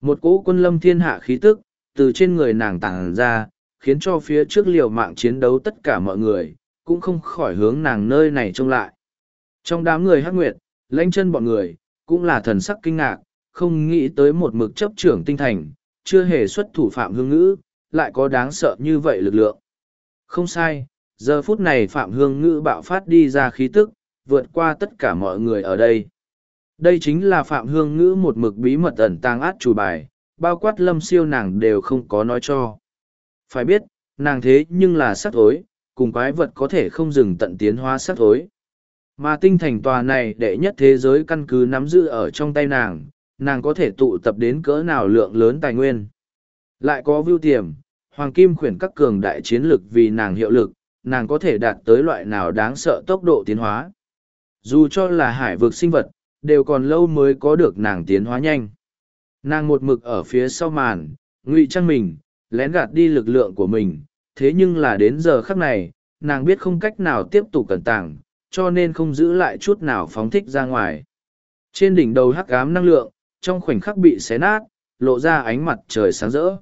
Một cỗ quân lâm thiên hạ khí tức, từ trên người nàng tàng ra, khiến cho phía trước liều mạng chiến đấu tất cả mọi người, cũng không khỏi hướng nàng nơi này trông lại. Trong đám người hắc nguyệt, lãnh chân bọn người, cũng là thần sắc kinh ngạc, không nghĩ tới một mực chấp trưởng tinh thành, chưa hề xuất thủ phạm hương ngữ, lại có đáng sợ như vậy lực lượng. Không sai, giờ phút này phạm hương ngữ bạo phát đi ra khí tức, vượt qua tất cả mọi người ở đây đây chính là phạm hương ngữ một mực bí mật ẩn tàng át chủ bài, bao quát lâm siêu nàng đều không có nói cho. Phải biết, nàng thế nhưng là sắc thối, cùng quái vật có thể không dừng tận tiến hóa sắc thối. Mà tinh thành tòa này đệ nhất thế giới căn cứ nắm giữ ở trong tay nàng nàng có thể tụ tập đến cỡ nào lượng lớn tài nguyên. Lại có vưu tiềm, hoàng kim khuyển các cường đại chiến lực vì nàng hiệu lực, nàng có thể đạt tới loại nào đáng sợ tốc độ tiến hóa. Dù cho là hải vực sinh vật đều còn lâu mới có được nàng tiến hóa nhanh. Nàng một mực ở phía sau màn, ngụy trang mình, lén gạt đi lực lượng của mình. Thế nhưng là đến giờ khắc này, nàng biết không cách nào tiếp tục cẩn tàng, cho nên không giữ lại chút nào phóng thích ra ngoài. Trên đỉnh đầu hắc ám năng lượng, trong khoảnh khắc bị xé nát, lộ ra ánh mặt trời sáng rỡ.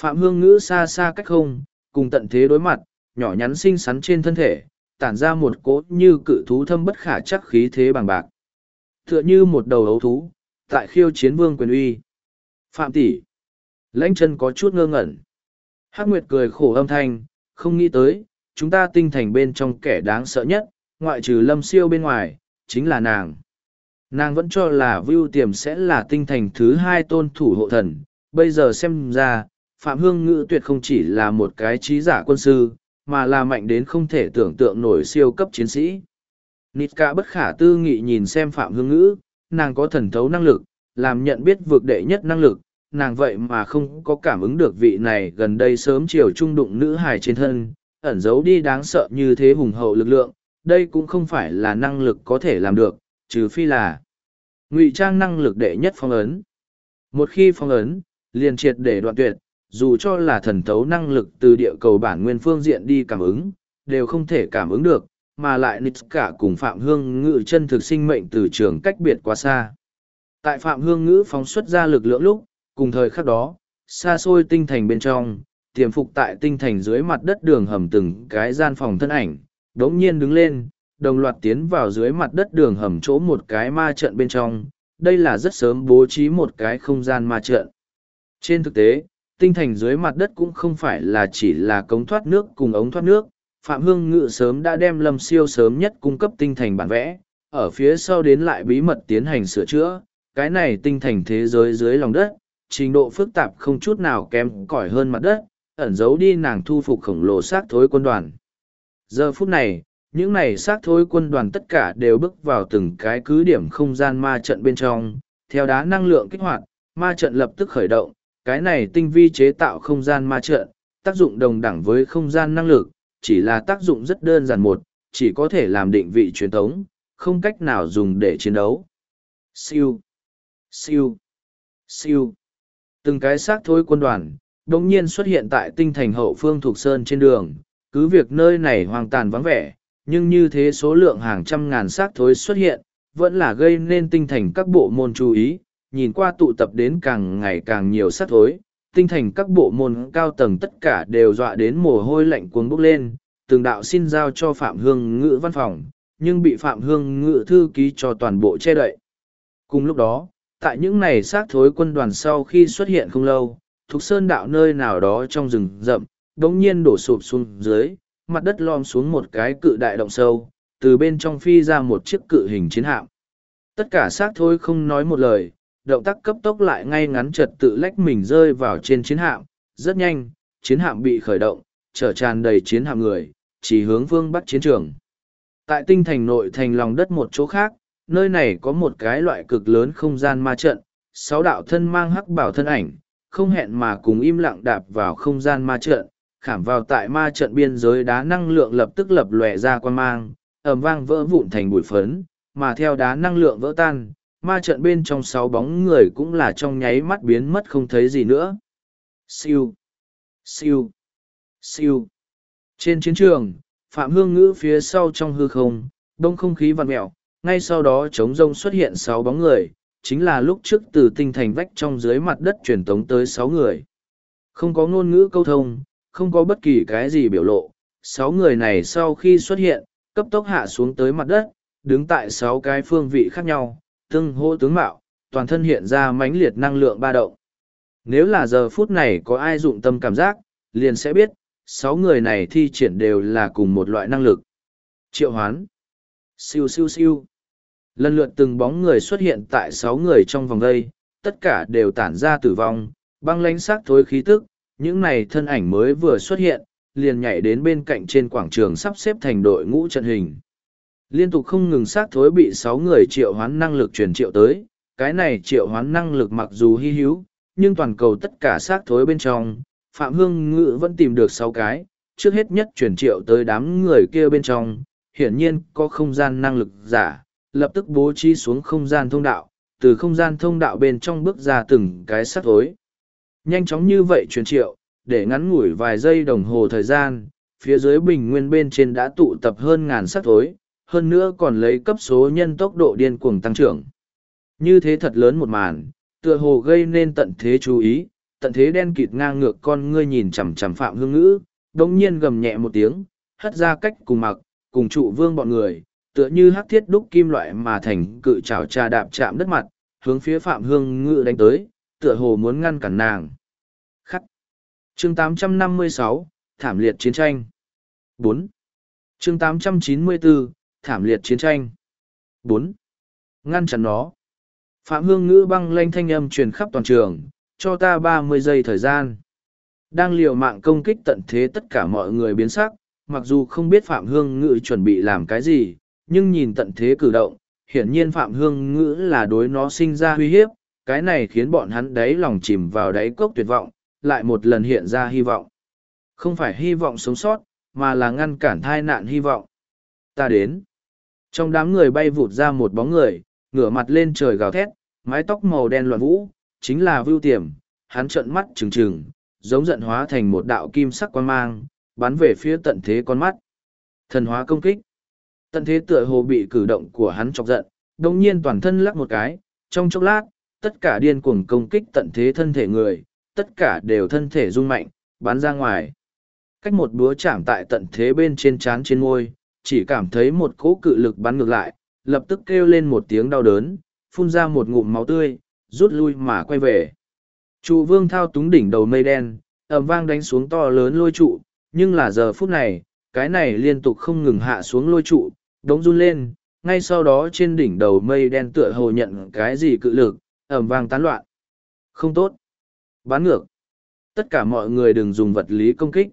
Phạm hương ngữ xa xa cách không, cùng tận thế đối mặt, nhỏ nhắn xinh xắn trên thân thể, tản ra một cốt như cự thú thâm bất khả chắc khí thế bằng bạc tựa như một đầu ấu thú, tại khiêu chiến vương quyền uy. Phạm tỷ, lãnh chân có chút ngơ ngẩn. Hắc nguyệt cười khổ âm thanh, không nghĩ tới, chúng ta tinh thành bên trong kẻ đáng sợ nhất, ngoại trừ lâm siêu bên ngoài, chính là nàng. Nàng vẫn cho là vưu tiềm sẽ là tinh thành thứ hai tôn thủ hộ thần, bây giờ xem ra, phạm hương ngữ tuyệt không chỉ là một cái trí giả quân sư, mà là mạnh đến không thể tưởng tượng nổi siêu cấp chiến sĩ nít cả bất khả tư nghị nhìn xem phạm hương ngữ, nàng có thần thấu năng lực, làm nhận biết vượt đệ nhất năng lực, nàng vậy mà không có cảm ứng được vị này gần đây sớm chiều trung đụng nữ hài trên thân, ẩn giấu đi đáng sợ như thế hùng hậu lực lượng, đây cũng không phải là năng lực có thể làm được, trừ phi là ngụy trang năng lực đệ nhất phong ấn. Một khi phong ấn, liền triệt để đoạn tuyệt, dù cho là thần thấu năng lực từ địa cầu bản nguyên phương diện đi cảm ứng, đều không thể cảm ứng được mà lại nít cả cùng phạm hương ngự chân thực sinh mệnh từ trường cách biệt quá xa. Tại phạm hương ngữ phóng xuất ra lực lượng lúc, cùng thời khắc đó, xa xôi tinh thành bên trong, tiềm phục tại tinh thành dưới mặt đất đường hầm từng cái gian phòng thân ảnh, đống nhiên đứng lên, đồng loạt tiến vào dưới mặt đất đường hầm chỗ một cái ma trận bên trong. Đây là rất sớm bố trí một cái không gian ma trận. Trên thực tế, tinh thành dưới mặt đất cũng không phải là chỉ là cống thoát nước cùng ống thoát nước phạm hương ngự sớm đã đem lâm siêu sớm nhất cung cấp tinh thành bản vẽ, ở phía sau đến lại bí mật tiến hành sửa chữa. Cái này tinh thành thế giới dưới lòng đất, trình độ phức tạp không chút nào kém cỏi hơn mặt đất, ẩn giấu đi nàng thu phục khổng lồ xác thối quân đoàn. Giờ phút này, những này xác thối quân đoàn tất cả đều bước vào từng cái cứ điểm không gian ma trận bên trong. Theo đá năng lượng kích hoạt, ma trận lập tức khởi động. Cái này tinh vi chế tạo không gian ma trận, tác dụng đồng đẳng với không gian năng lực chỉ là tác dụng rất đơn giản một, chỉ có thể làm định vị truyền thống, không cách nào dùng để chiến đấu. Siêu. Siêu. Siêu. Từng cái xác thối quân đoàn đồng nhiên xuất hiện tại tinh thành hậu phương thuộc sơn trên đường. Cứ việc nơi này hoang tàn vắng vẻ, nhưng như thế số lượng hàng trăm ngàn xác thối xuất hiện, vẫn là gây nên tinh thành các bộ môn chú ý. Nhìn qua tụ tập đến càng ngày càng nhiều xác thối tinh thành các bộ môn cao tầng tất cả đều dọa đến mồ hôi lạnh cuống bốc lên, từng đạo xin giao cho phạm hương ngữ văn phòng, nhưng bị phạm hương ngữ thư ký cho toàn bộ che đậy. Cùng lúc đó, tại những này xác thối quân đoàn sau khi xuất hiện không lâu, thuộc sơn đạo nơi nào đó trong rừng rậm, đống nhiên đổ sụp xuống dưới, mặt đất lom xuống một cái cự đại động sâu, từ bên trong phi ra một chiếc cự hình chiến hạm. Tất cả xác thối không nói một lời động tác cấp tốc lại ngay ngắn trật tự lách mình rơi vào trên chiến hạm. Rất nhanh chiến hạm bị khởi động chở tràn đầy chiến hạm người chỉ hướng phương bắc chiến trường. Tại tinh thành nội thành lòng đất một chỗ khác nơi này có một cái loại cực lớn không gian ma trận sáu đạo thân mang hắc bảo thân ảnh, không hẹn mà cùng im lặng đạp vào không gian ma trận, khảm vào tại ma trận biên giới đá năng lượng lập tức lập lòe ra quan mang, ầm vang vỡ vụn thành bụi phấn, mà theo đá năng lượng vỡ tan, ma trận bên trong sáu bóng người cũng là trong nháy mắt biến mất không thấy gì nữa. Siêu, siêu, siêu. Trên chiến trường, Phạm Hương Ngữ phía sau trong hư không, đông không khí vặn mẹo, ngay sau đó trống rông xuất hiện sáu bóng người, chính là lúc trước từ tinh thành vách trong dưới mặt đất truyền tống tới sáu người. Không có ngôn ngữ câu thông, không có bất kỳ cái gì biểu lộ, sáu người này sau khi xuất hiện, cấp tốc hạ xuống tới mặt đất, đứng tại sáu cái phương vị khác nhau, tương hô tướng mạo, toàn thân hiện ra mãnh liệt năng lượng ba động. Nếu là giờ phút này có ai dụng tâm cảm giác, liền sẽ biết, sáu người này thi triển đều là cùng một loại năng lực. Triệu hoán. Siêu siêu siêu. Lần lượt từng bóng người xuất hiện tại sáu người trong vòng đây, tất cả đều tản ra tử vong, băng lánh sắc thối khí tức, những này thân ảnh mới vừa xuất hiện, liền nhảy đến bên cạnh trên quảng trường sắp xếp thành đội ngũ trận hình. Liên tục không ngừng xác thối bị sáu người triệu hoán năng lực truyền triệu tới, cái này triệu hoán năng lực mặc dù hy hữu, nhưng toàn cầu tất cả xác thối bên trong, Phạm Hương Ngự vẫn tìm được sáu cái, trước hết nhất truyền triệu tới đám người kia bên trong, hiển nhiên có không gian năng lực giả, lập tức bố trí xuống không gian thông đạo, từ không gian thông đạo bên trong bước ra từng cái xác thối. Nhanh chóng như vậy truyền triệu, để ngắn ngủi vài giây đồng hồ thời gian, phía dưới bình nguyên bên trên đã tụ tập hơn ngàn xác thối, hơn nữa còn lấy cấp số nhân tốc độ điên cuồng tăng trưởng. Như thế thật lớn một màn, tựa hồ gây nên tận thế chú ý, tận thế đen kịt ngang ngược con ngươi nhìn chằm chằm phạm hương ngữ, đồng nhiên gầm nhẹ một tiếng, hất ra cách cùng mặc, cùng trụ vương bọn người, tựa như hắc thiết đúc kim loại mà thành cự trảo trà đạp chạm đất mặt, hướng phía phạm hương ngữ đánh tới, tựa hồ muốn ngăn cản nàng. Khắc. Chương 856, Thảm liệt chiến tranh. 4. Chương 894, thảm liệt chiến tranh. bốn Ngăn chặn nó. Phạm Hương Ngữ băng lanh thanh âm truyền khắp toàn trường, cho ta ba mươi giây thời gian. Đang liều mạng công kích tận thế tất cả mọi người biến sắc, mặc dù không biết Phạm Hương Ngữ chuẩn bị làm cái gì, nhưng nhìn tận thế cử động, hiển nhiên Phạm Hương Ngữ là đối nó sinh ra uy hiếp, cái này khiến bọn hắn đáy lòng chìm vào đáy cốc tuyệt vọng, lại một lần hiện ra hy vọng. Không phải hy vọng sống sót, mà là ngăn cản thai nạn hy vọng. Ta đến. Trong đám người bay vụt ra một bóng người, ngửa mặt lên trời gào thét, mái tóc màu đen loạn vũ, chính là Vưu Tiềm, hắn trợn mắt trừng trừng, giống giận hóa thành một đạo kim sắc quan mang, bắn về phía tận thế con mắt. Thần hóa công kích. Tận thế tựa hồ bị cử động của hắn chọc giận, đồng nhiên toàn thân lắc một cái, trong chốc lát, tất cả điên cuồng công kích tận thế thân thể người, tất cả đều thân thể rung mạnh, bắn ra ngoài. Cách một búa chạm tại tận thế bên trên trán trên môi, chỉ cảm thấy một cỗ cự lực bắn ngược lại, lập tức kêu lên một tiếng đau đớn, phun ra một ngụm máu tươi, rút lui mà quay về. Trụ vương thao túng đỉnh đầu mây đen, ầm vang đánh xuống to lớn lôi trụ, nhưng là giờ phút này, cái này liên tục không ngừng hạ xuống lôi trụ, đống run lên, ngay sau đó trên đỉnh đầu mây đen tựa hồ nhận cái gì cự lực, ầm vang tán loạn. Không tốt. Bán ngược. Tất cả mọi người đừng dùng vật lý công kích.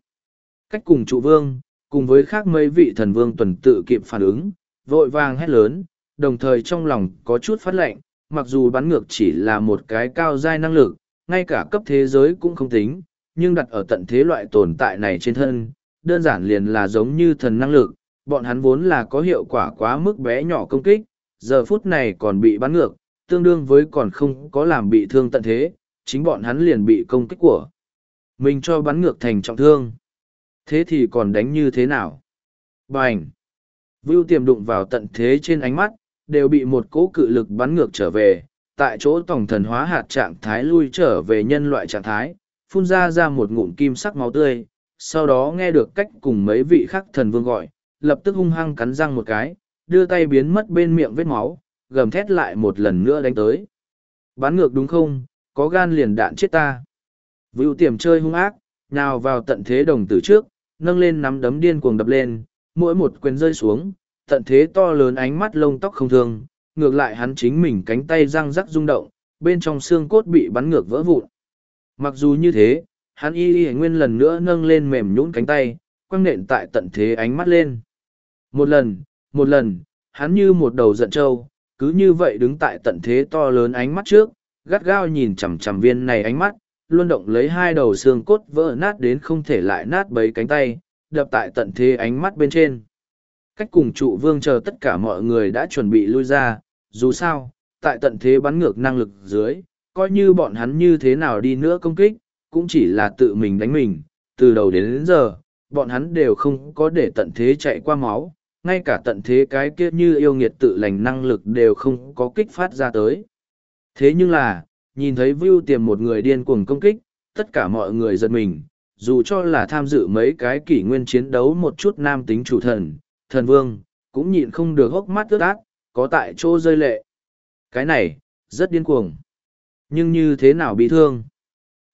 Cách cùng trụ vương, cùng với khác mấy vị thần vương tuần tự kịp phản ứng, vội vàng hét lớn, đồng thời trong lòng có chút phát lệnh, mặc dù bắn ngược chỉ là một cái cao giai năng lực, ngay cả cấp thế giới cũng không tính, nhưng đặt ở tận thế loại tồn tại này trên thân, đơn giản liền là giống như thần năng lực, bọn hắn vốn là có hiệu quả quá mức bé nhỏ công kích, giờ phút này còn bị bắn ngược, tương đương với còn không có làm bị thương tận thế, chính bọn hắn liền bị công kích của. Mình cho bắn ngược thành trọng thương. Thế thì còn đánh như thế nào? Bành! Vưu tiềm đụng vào tận thế trên ánh mắt, đều bị một cỗ cự lực bắn ngược trở về, tại chỗ tổng thần hóa hạt trạng thái lui trở về nhân loại trạng thái, phun ra ra một ngụm kim sắc máu tươi, sau đó nghe được cách cùng mấy vị khắc thần vương gọi, lập tức hung hăng cắn răng một cái, đưa tay biến mất bên miệng vết máu, gầm thét lại một lần nữa đánh tới. Bắn ngược đúng không, có gan liền đạn chết ta. Vưu tiềm chơi hung ác, nào vào tận thế đồng tử trước, nâng lên nắm đấm điên cuồng đập lên, mỗi một quyền rơi xuống, tận thế to lớn ánh mắt lông tóc không thương, ngược lại hắn chính mình cánh tay răng rắc rung động, bên trong xương cốt bị bắn ngược vỡ vụn. Mặc dù như thế, hắn y y nguyên lần nữa nâng lên mềm nhũn cánh tay, quăng nện tại tận thế ánh mắt lên. Một lần, một lần, hắn như một đầu giận trâu, cứ như vậy đứng tại tận thế to lớn ánh mắt trước, gắt gao nhìn chằm chằm viên này ánh mắt, luôn động lấy hai đầu xương cốt vỡ nát đến không thể lại nát bấy cánh tay, đập tại tận thế ánh mắt bên trên. Cách cùng trụ vương chờ tất cả mọi người đã chuẩn bị lui ra, dù sao, tại tận thế bắn ngược năng lực dưới, coi như bọn hắn như thế nào đi nữa công kích, cũng chỉ là tự mình đánh mình, từ đầu đến, đến giờ, bọn hắn đều không có để tận thế chạy qua máu, ngay cả tận thế cái kia như yêu nghiệt tự lành năng lực đều không có kích phát ra tới. Thế nhưng là, nhìn thấy Vưu tiềm một người điên cuồng công kích, tất cả mọi người giật mình, dù cho là tham dự mấy cái kỷ nguyên chiến đấu một chút nam tính chủ thần, thần vương, cũng nhịn không được hốc mắt ướt át, có tại chỗ rơi lệ. Cái này, rất điên cuồng. Nhưng như thế nào bị thương?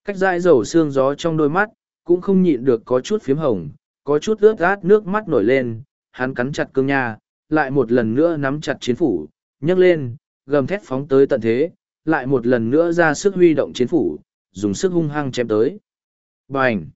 Cách dãi dầu xương gió trong đôi mắt, cũng không nhịn được có chút phiếm hồng, có chút ướt át nước mắt nổi lên, hắn cắn chặt cương nha, lại một lần nữa nắm chặt chiến phủ, nhấc lên, gầm thét phóng tới tận thế, lại một lần nữa ra sức huy động chiến phủ, dùng sức hung hăng chém tới. Bành!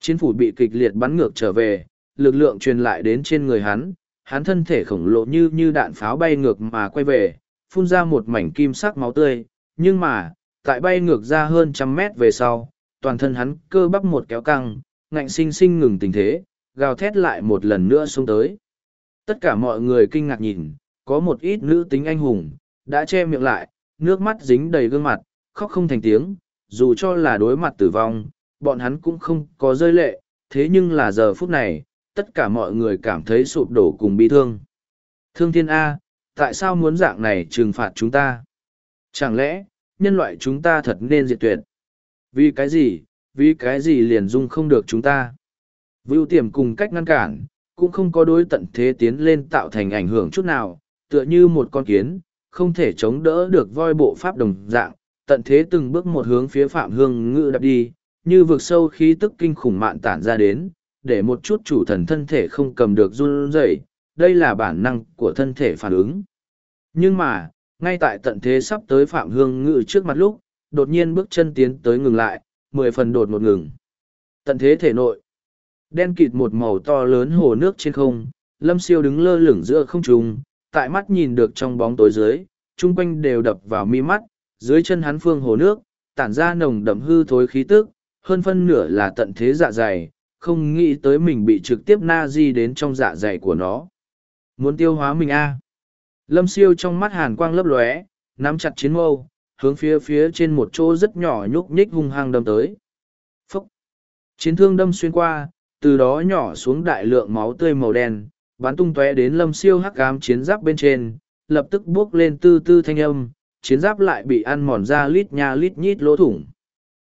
Chiến phủ bị kịch liệt bắn ngược trở về, lực lượng truyền lại đến trên người hắn, hắn thân thể khổng lồ như như đạn pháo bay ngược mà quay về, phun ra một mảnh kim sắc máu tươi, nhưng mà, tại bay ngược ra hơn trăm mét về sau, toàn thân hắn cơ bắp một kéo căng, ngạnh sinh sinh ngừng tình thế, gào thét lại một lần nữa xuống tới. Tất cả mọi người kinh ngạc nhìn, có một ít nữ tính anh hùng, đã che miệng lại, nước mắt dính đầy gương mặt, khóc không thành tiếng, dù cho là đối mặt tử vong, bọn hắn cũng không có rơi lệ, thế nhưng là giờ phút này, tất cả mọi người cảm thấy sụp đổ cùng bi thương. Thương thiên A, tại sao muốn dạng này trừng phạt chúng ta? Chẳng lẽ, nhân loại chúng ta thật nên diệt tuyệt? Vì cái gì, vì cái gì liền dung không được chúng ta? Vưu tiềm cùng cách ngăn cản, cũng không có đối tận thế tiến lên tạo thành ảnh hưởng chút nào, tựa như một con kiến, không thể chống đỡ được voi bộ pháp đồng dạng, tận thế từng bước một hướng phía phạm hương ngự đạp đi, như vực sâu khí tức kinh khủng mạn tản ra đến, để một chút chủ thần thân thể không cầm được run rẩy, đây là bản năng của thân thể phản ứng. Nhưng mà, ngay tại tận thế sắp tới phạm hương ngự trước mặt lúc, đột nhiên bước chân tiến tới ngừng lại, mười phần đột một ngừng. Tận thế thể nội, đen kịt một màu to lớn hồ nước trên không, lâm siêu đứng lơ lửng giữa không trung, tại mắt nhìn được trong bóng tối dưới, chung quanh đều đập vào mi mắt, dưới chân hắn phương hồ nước, tản ra nồng đậm hư thối khí tức, hơn phân nửa là tận thế dạ dày, không nghĩ tới mình bị trực tiếp na di đến trong dạ dày của nó. Muốn tiêu hóa mình a Lâm siêu trong mắt hàn quang lấp lóe, nắm chặt chiến mâu, hướng phía phía trên một chỗ rất nhỏ nhúc nhích hung hăng đâm tới. Phúc! Chiến thương đâm xuyên qua, từ đó nhỏ xuống đại lượng máu tươi màu đen, bắn tung tóe đến lâm siêu hắc cám chiến giáp bên trên, lập tức buốc lên tư tư thanh âm, chiến giáp lại bị ăn mòn ra lít nha lít nhít lỗ thủng.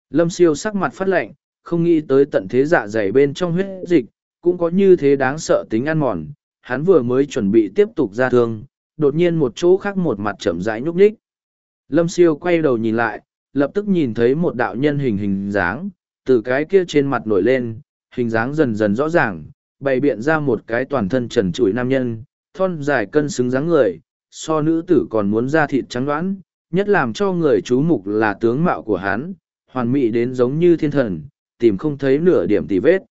Lâm siêu sắc mặt phát lạnh, không nghĩ tới tận thế dạ dày bên trong huyết dịch, cũng có như thế đáng sợ tính ăn mòn. Hắn vừa mới chuẩn bị tiếp tục ra thương, đột nhiên một chỗ khác một mặt chậm rãi nhúc nhích. Lâm siêu quay đầu nhìn lại, lập tức nhìn thấy một đạo nhân hình hình dáng, từ cái kia trên mặt nổi lên, hình dáng dần dần rõ ràng, bày biện ra một cái toàn thân trần trụi nam nhân, thon dài cân xứng dáng người, so nữ tử còn muốn ra thịt trắng đoán, nhất làm cho người chú mục là tướng mạo của hắn, hoàn mỹ đến giống như thiên thần, tìm không thấy nửa điểm tì vết.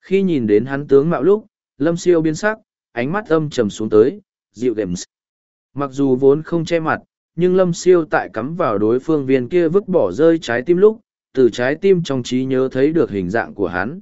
Khi nhìn đến hắn tướng mạo lúc, lâm siêu biến sắc, ánh mắt âm trầm xuống tới, dịu đệm. Mặc dù vốn không che mặt, nhưng lâm siêu tại cắm vào đối phương viên kia vứt bỏ rơi trái tim lúc, từ trái tim trong trí nhớ thấy được hình dạng của hắn.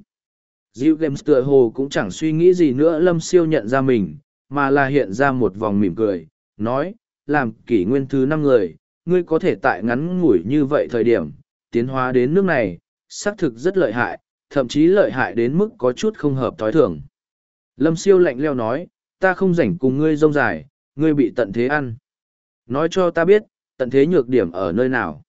Diệu Games tựa hồ cũng chẳng suy nghĩ gì nữa lâm siêu nhận ra mình, mà là hiện ra một vòng mỉm cười, nói, làm kỷ nguyên thứ năm người, ngươi có thể tại ngắn ngủi như vậy thời điểm, tiến hóa đến nước này, xác thực rất lợi hại, thậm chí lợi hại đến mức có chút không hợp thói thường. Lâm siêu lạnh leo nói, ta không rảnh cùng ngươi rông dài, ngươi bị tận thế ăn. Nói cho ta biết, tận thế nhược điểm ở nơi nào.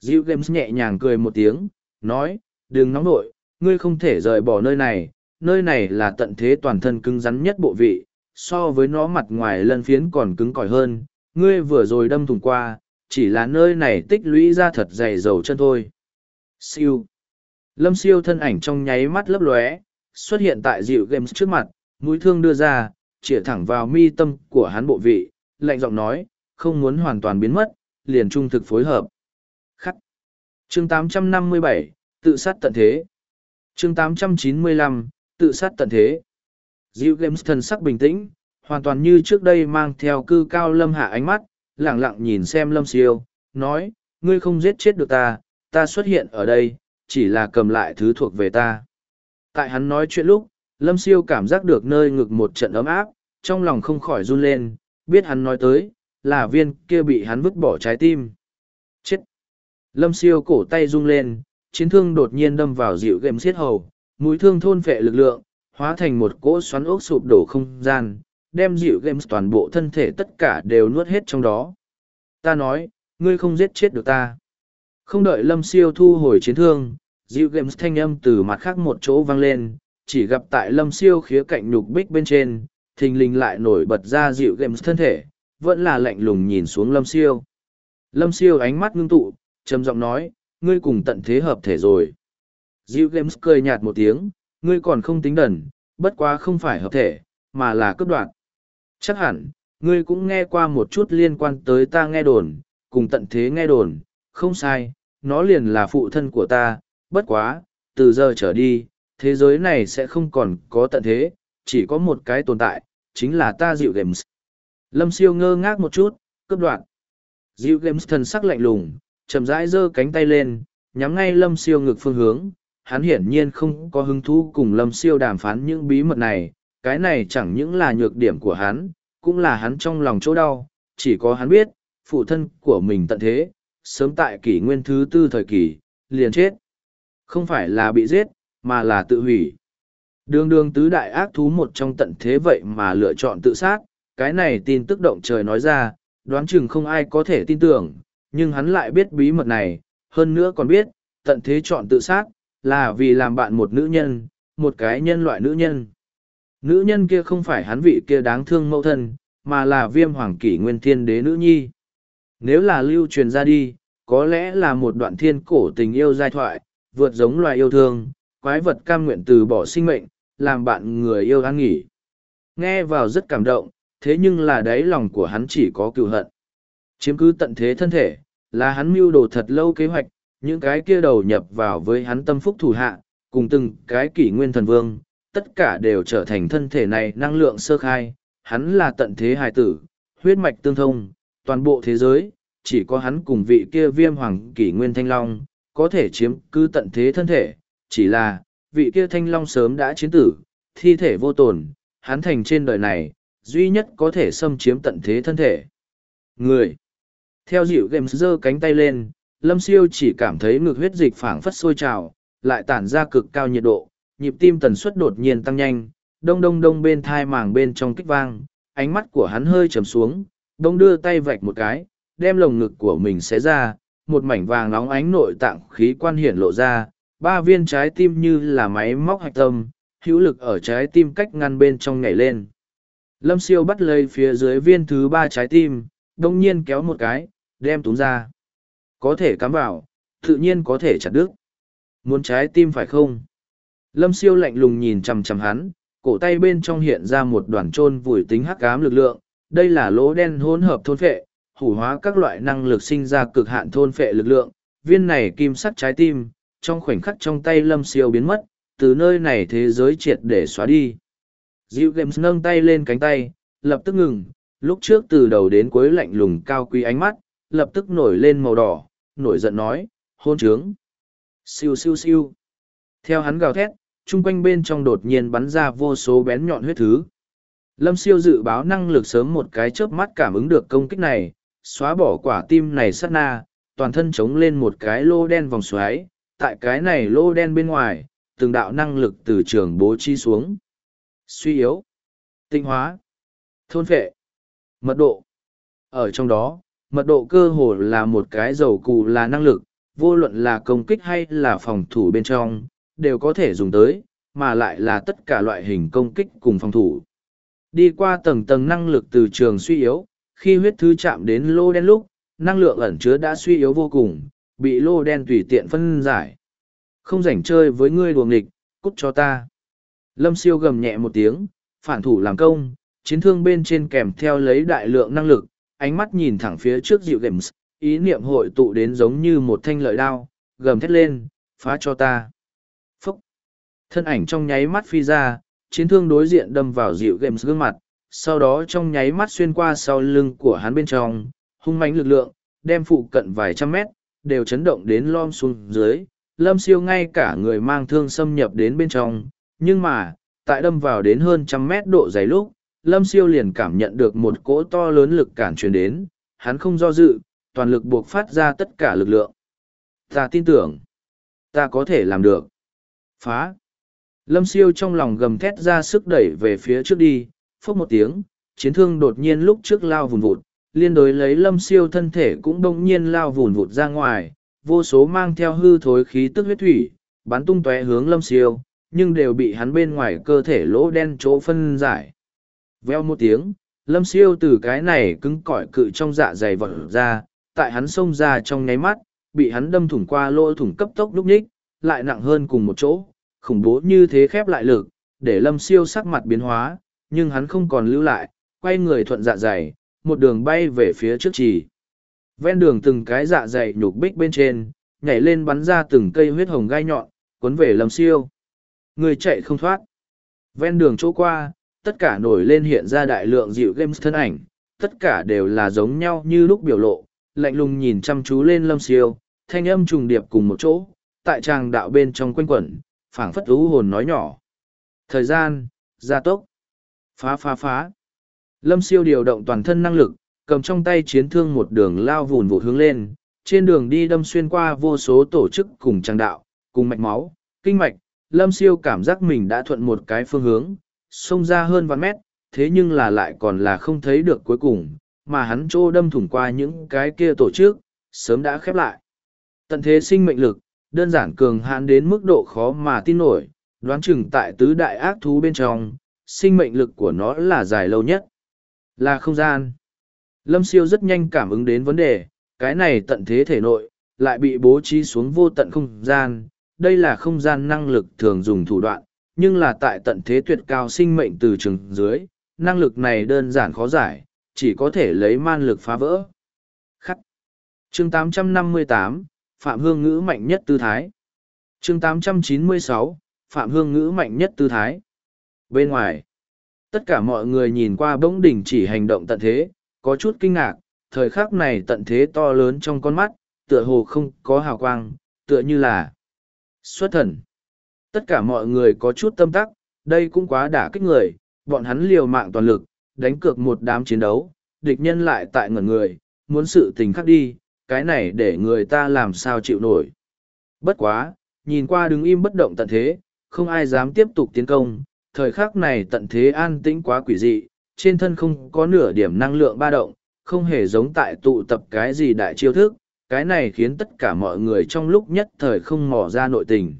Diệu Games nhẹ nhàng cười một tiếng, nói, đừng nóng nội, ngươi không thể rời bỏ nơi này, nơi này là tận thế toàn thân cứng rắn nhất bộ vị, so với nó mặt ngoài lân phiến còn cứng cỏi hơn, ngươi vừa rồi đâm thùng qua, chỉ là nơi này tích lũy ra thật dày dầu chân thôi. Siêu. Lâm siêu thân ảnh trong nháy mắt lấp lóe, xuất hiện tại dịu games trước mặt, mũi thương đưa ra, chĩa thẳng vào mi tâm của hắn bộ vị, lạnh giọng nói, không muốn hoàn toàn biến mất, liền trung thực phối hợp. Khắc. Chương 857, tự sát tận thế. Chương 895, tự sát tận thế. Dịu games thần sắc bình tĩnh, hoàn toàn như trước đây mang theo cư cao lâm hạ ánh mắt, lẳng lặng nhìn xem lâm siêu, nói, ngươi không giết chết được ta, ta xuất hiện ở đây, chỉ là cầm lại thứ thuộc về ta. Tại hắn nói chuyện lúc, Lâm Siêu cảm giác được nơi ngực một trận ấm áp, trong lòng không khỏi run lên, biết hắn nói tới, là viên kia bị hắn vứt bỏ trái tim. Chết! Lâm Siêu cổ tay rung lên, chiến thương đột nhiên đâm vào dịu game xiết hầu, mũi thương thôn phệ lực lượng, hóa thành một cỗ xoắn ốc sụp đổ không gian, đem dịu game toàn bộ thân thể tất cả đều nuốt hết trong đó. Ta nói, ngươi không giết chết được ta. Không đợi Lâm Siêu thu hồi chiến thương, dịu game thanh âm từ mặt khác một chỗ vang lên, chỉ gặp tại Lâm Siêu khía cạnh nhục bích bên trên, thình lình lại nổi bật ra dịu game thân thể, vẫn là lạnh lùng nhìn xuống Lâm Siêu. Lâm Siêu ánh mắt ngưng tụ, trầm giọng nói, ngươi cùng tận thế hợp thể rồi. Diệu Games cười nhạt một tiếng, ngươi còn không tính đần, bất quá không phải hợp thể, mà là cấp đoạn. Chắc hẳn, ngươi cũng nghe qua một chút liên quan tới ta nghe đồn, cùng tận thế nghe đồn, không sai, nó liền là phụ thân của ta, bất quá, từ giờ trở đi, thế giới này sẽ không còn có tận thế, chỉ có một cái tồn tại, chính là ta Diệu Games. Lâm siêu ngơ ngác một chút, cấp đoạn. Diệu Games thần sắc lạnh lùng, chậm rãi giơ cánh tay lên, nhắm ngay lâm siêu ngực phương hướng. Hắn hiển nhiên không có hứng thú cùng lâm siêu đàm phán những bí mật này, cái này chẳng những là nhược điểm của hắn, cũng là hắn trong lòng chỗ đau, chỉ có hắn biết, phụ thân của mình tận thế, sớm tại kỷ nguyên thứ tư thời kỳ, liền chết. Không phải là bị giết, mà là tự hủy. Đường đường tứ đại ác thú một trong tận thế vậy mà lựa chọn tự sát, cái này tin tức động trời nói ra, đoán chừng không ai có thể tin tưởng, nhưng hắn lại biết bí mật này, hơn nữa còn biết, tận thế chọn tự sát, là vì làm bạn một nữ nhân, một cái nhân loại nữ nhân. Nữ nhân kia không phải hắn vị kia đáng thương mẫu thân, mà là viêm hoàng kỷ nguyên thiên đế nữ nhi. Nếu là lưu truyền ra đi, có lẽ là một đoạn thiên cổ tình yêu giai thoại, vượt giống loài yêu thương, quái vật cam nguyện từ bỏ sinh mệnh, làm bạn người yêu an nghỉ. Nghe vào rất cảm động, thế nhưng là đáy lòng của hắn chỉ có cựu hận. Chiếm cứ tận thế thân thể, là hắn mưu đồ thật lâu kế hoạch, những cái kia đầu nhập vào với hắn tâm phúc thủ hạ, cùng từng cái kỷ nguyên thần vương, tất cả đều trở thành thân thể này năng lượng sơ khai, hắn là tận thế hài tử, huyết mạch tương thông, toàn bộ thế giới, chỉ có hắn cùng vị kia viêm hoàng kỷ nguyên thanh long, có thể chiếm cứ tận thế thân thể, chỉ là, vị kia thanh long sớm đã chiến tử, thi thể vô tồn, hắn thành trên đời này, duy nhất có thể xâm chiếm tận thế thân thể. Người theo dịu games giơ cánh tay lên, Lâm Siêu chỉ cảm thấy ngực huyết dịch phảng phất sôi trào, lại tản ra cực cao nhiệt độ, nhịp tim tần suất đột nhiên tăng nhanh, đông đông đông bên thai màng bên trong kích vang, ánh mắt của hắn hơi trầm xuống, đông đưa tay vạch một cái, đem lồng ngực của mình xé ra, một mảnh vàng nóng ánh nội tạng khí quan hiển lộ ra, ba viên trái tim như là máy móc hạch tâm, hữu lực ở trái tim cách ngăn bên trong nhảy lên. Lâm siêu bắt lấy phía dưới viên thứ ba trái tim, đông nhiên kéo một cái, đem túm ra. Có thể cắm vào, tự nhiên có thể chặt đứt. Muốn trái tim phải không? Lâm siêu lạnh lùng nhìn chằm chằm hắn, cổ tay bên trong hiện ra một đoàn trôn vùi tính hắc ám lực lượng. Đây là lỗ đen hỗn hợp thôn phệ, hủ hóa các loại năng lực sinh ra cực hạn thôn phệ lực lượng. Viên này kim sắt trái tim, trong khoảnh khắc trong tay lâm siêu biến mất, từ nơi này thế giới triệt để xóa đi. Diệu Games nâng tay lên cánh tay, lập tức ngừng, lúc trước từ đầu đến cuối lạnh lùng cao quý ánh mắt, lập tức nổi lên màu đỏ, nổi giận nói, hôn trướng. Siêu siêu siêu. Theo hắn gào thét, chung quanh bên trong đột nhiên bắn ra vô số bén nhọn huyết thứ. Lâm siêu dự báo năng lực sớm một cái chớp mắt cảm ứng được công kích này, xóa bỏ quả tim này sát na, toàn thân chống lên một cái lô đen vòng xoáy, tại cái này lô đen bên ngoài, từng đạo năng lực từ trường bố trí xuống. Suy yếu, tinh hóa, thôn phệ, mật độ. Ở trong đó, mật độ cơ hồ là một cái dầu cụ là năng lực, vô luận là công kích hay là phòng thủ bên trong, đều có thể dùng tới, mà lại là tất cả loại hình công kích cùng phòng thủ. Đi qua tầng tầng năng lực từ trường suy yếu, khi huyết thư chạm đến lô đen lúc, năng lượng ẩn chứa đã suy yếu vô cùng, bị lô đen tùy tiện phân giải. Không rảnh chơi với ngươi đùa nghịch, cút cho ta. Lâm siêu gầm nhẹ một tiếng, phản thủ làm công, chiến thương bên trên kèm theo lấy đại lượng năng lực, ánh mắt nhìn thẳng phía trước dịu games, ý niệm hội tụ đến giống như một thanh lợi đao, gầm thét lên, phá cho ta. Phúc! Thân ảnh trong nháy mắt phi ra, chiến thương đối diện đâm vào dịu games gương mặt, sau đó trong nháy mắt xuyên qua sau lưng của hắn bên trong, hung mãnh lực lượng, đem phụ cận vài trăm mét, đều chấn động đến lom xuống dưới, lâm siêu ngay cả người mang thương xâm nhập đến bên trong, nhưng mà, tại đâm vào đến hơn trăm mét độ dày lúc, lâm siêu liền cảm nhận được một cỗ to lớn lực cản truyền đến, hắn không do dự, toàn lực buộc phát ra tất cả lực lượng. Ta tin tưởng, ta có thể làm được. Phá. Lâm siêu trong lòng gầm thét ra sức đẩy về phía trước đi, phốc một tiếng, chiến thương đột nhiên lúc trước lao vùn vụt, liên đối lấy lâm siêu thân thể cũng đông nhiên lao vùn vụt ra ngoài, vô số mang theo hư thối khí tức huyết thủy, bắn tung tóe hướng lâm siêu, nhưng đều bị hắn bên ngoài cơ thể lỗ đen chỗ phân giải. Veo một tiếng, lâm siêu từ cái này cứng cỏi cự trong dạ dày vật ra, tại hắn xông ra trong nháy mắt, bị hắn đâm thủng qua lỗ thủng cấp tốc lúc ních, lại nặng hơn cùng một chỗ, khủng bố như thế khép lại lực, để lâm siêu sắc mặt biến hóa, nhưng hắn không còn lưu lại, quay người thuận dạ dày, một đường bay về phía trước trì. Ven đường từng cái dạ dày nhục bích bên trên, nhảy lên bắn ra từng cây huyết hồng gai nhọn, cuốn về lâm siêu. Người chạy không thoát. Ven đường chỗ qua, tất cả nổi lên hiện ra đại lượng dịu games thân ảnh, tất cả đều là giống nhau như lúc biểu lộ, lạnh lùng nhìn chăm chú lên lâm siêu, thanh âm trùng điệp cùng một chỗ, tại tràng đạo bên trong quanh quẩn, phảng phất ú hồn nói nhỏ. Thời gian, gia tốc, phá phá phá. Lâm siêu điều động toàn thân năng lực, cầm trong tay chiến thương một đường lao vùn vụt hướng lên, trên đường đi đâm xuyên qua vô số tổ chức cùng tràng đạo, cùng mạch máu, kinh mạch, lâm siêu cảm giác mình đã thuận một cái phương hướng, xông ra hơn vạn mét, thế nhưng là lại còn là không thấy được cuối cùng, mà hắn trô đâm thủng qua những cái kia tổ chức, sớm đã khép lại. Tận thế sinh mệnh lực, đơn giản cường hãn đến mức độ khó mà tin nổi, đoán chừng tại tứ đại ác thú bên trong, sinh mệnh lực của nó là dài lâu nhất. Là không gian. Lâm siêu rất nhanh cảm ứng đến vấn đề, cái này tận thế thể nội, lại bị bố trí xuống vô tận không gian. Đây là không gian năng lực thường dùng thủ đoạn, nhưng là tại tận thế tuyệt cao sinh mệnh từ trường dưới, năng lực này đơn giản khó giải, chỉ có thể lấy man lực phá vỡ. Khắc. Chương 858, Phạm Hương Ngữ mạnh nhất tư thái. Chương 896, Phạm Hương Ngữ mạnh nhất tư thái. Bên ngoài, tất cả mọi người nhìn qua bỗng đỉnh chỉ hành động tận thế, có chút kinh ngạc, thời khắc này tận thế to lớn trong con mắt, tựa hồ không có hào quang, tựa như là xuất thần. Tất cả mọi người có chút tâm tắc, đây cũng quá đả kích người, bọn hắn liều mạng toàn lực, đánh cược một đám chiến đấu, địch nhân lại tại ngẩn người, muốn sự tình khắc đi, cái này để người ta làm sao chịu nổi. Bất quá, nhìn qua đứng im bất động tận thế, không ai dám tiếp tục tiến công, thời khắc này tận thế an tĩnh quá quỷ dị, trên thân không có nửa điểm năng lượng ba động, không hề giống tại tụ tập cái gì đại chiêu thức, cái này khiến tất cả mọi người trong lúc nhất thời không mò ra nội tình.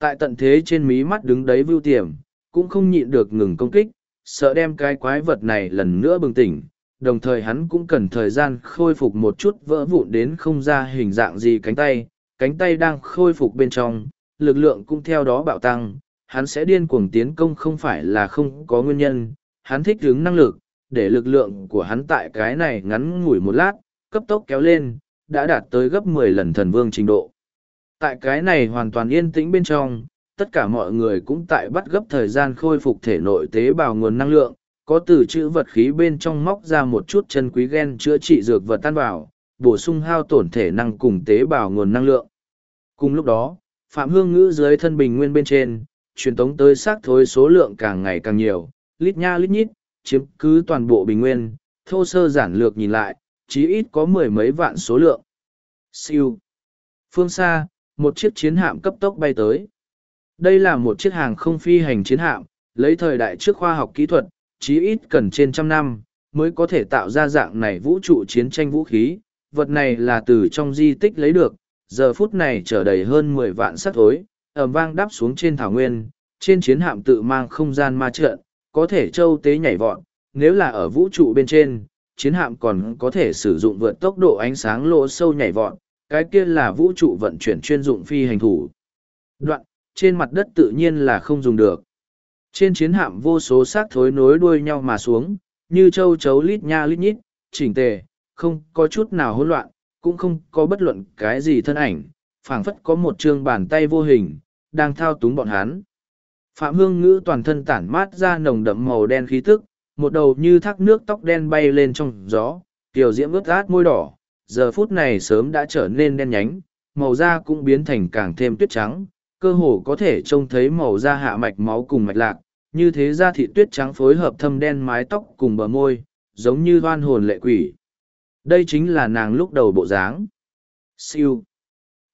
Tại tận thế trên mí mắt đứng đấy vưu tiềm, cũng không nhịn được ngừng công kích, sợ đem cái quái vật này lần nữa bừng tỉnh, đồng thời hắn cũng cần thời gian khôi phục một chút vỡ vụn đến không ra hình dạng gì cánh tay, cánh tay đang khôi phục bên trong, lực lượng cũng theo đó bạo tăng, hắn sẽ điên cuồng tiến công không phải là không có nguyên nhân, hắn thích ứng năng lực, để lực lượng của hắn tại cái này ngắn ngủi một lát, cấp tốc kéo lên, đã đạt tới gấp mười lần thần vương trình độ. Tại cái này hoàn toàn yên tĩnh bên trong, tất cả mọi người cũng tại bắt gấp thời gian khôi phục thể nội tế bào nguồn năng lượng, có từ chữ vật khí bên trong móc ra một chút chân quý gen chữa trị dược vật tan vào, bổ sung hao tổn thể năng cùng tế bào nguồn năng lượng. Cùng lúc đó, Phạm Hương Ngữ dưới thân bình nguyên bên trên, truyền tống tới xác thối số lượng càng ngày càng nhiều, lít nha lít nhít, chiếm cứ toàn bộ bình nguyên, thô sơ giản lược nhìn lại, chí ít có mười mấy vạn số lượng. Siêu. Phương xa, một chiếc chiến hạm cấp tốc bay tới. Đây là một chiếc hàng không phi hành chiến hạm, lấy thời đại trước khoa học kỹ thuật, chí ít cần trên trăm năm, mới có thể tạo ra dạng này vũ trụ chiến tranh vũ khí. Vật này là từ trong di tích lấy được, giờ phút này trở đầy hơn mười vạn sắt thối, ẩm vang đáp xuống trên thảo nguyên, trên chiến hạm tự mang không gian ma trận, có thể châu tế nhảy vọt, nếu là ở vũ trụ bên trên, chiến hạm còn có thể sử dụng vượt tốc độ ánh sáng lỗ sâu nhảy vọt, cái kia là vũ trụ vận chuyển chuyên dụng phi hành thủ. Đoạn, trên mặt đất tự nhiên là không dùng được. Trên chiến hạm vô số xác thối nối đuôi nhau mà xuống, như châu chấu lít nha lít nhít, chỉnh tề, không có chút nào hỗn loạn, cũng không có bất luận cái gì thân ảnh, phảng phất có một trường bàn tay vô hình, đang thao túng bọn hắn. Phạm Hương Ngữ toàn thân tản mát ra nồng đậm màu đen khí tức, một đầu như thác nước tóc đen bay lên trong gió, tiểu diễm ướt át môi đỏ, giờ phút này sớm đã trở nên đen nhánh, màu da cũng biến thành càng thêm tuyết trắng, cơ hồ có thể trông thấy màu da hạ mạch máu cùng mạch lạc, như thế da thị tuyết trắng phối hợp thâm đen mái tóc cùng bờ môi, giống như hoan hồn lệ quỷ. Đây chính là nàng lúc đầu bộ dáng. Siêu.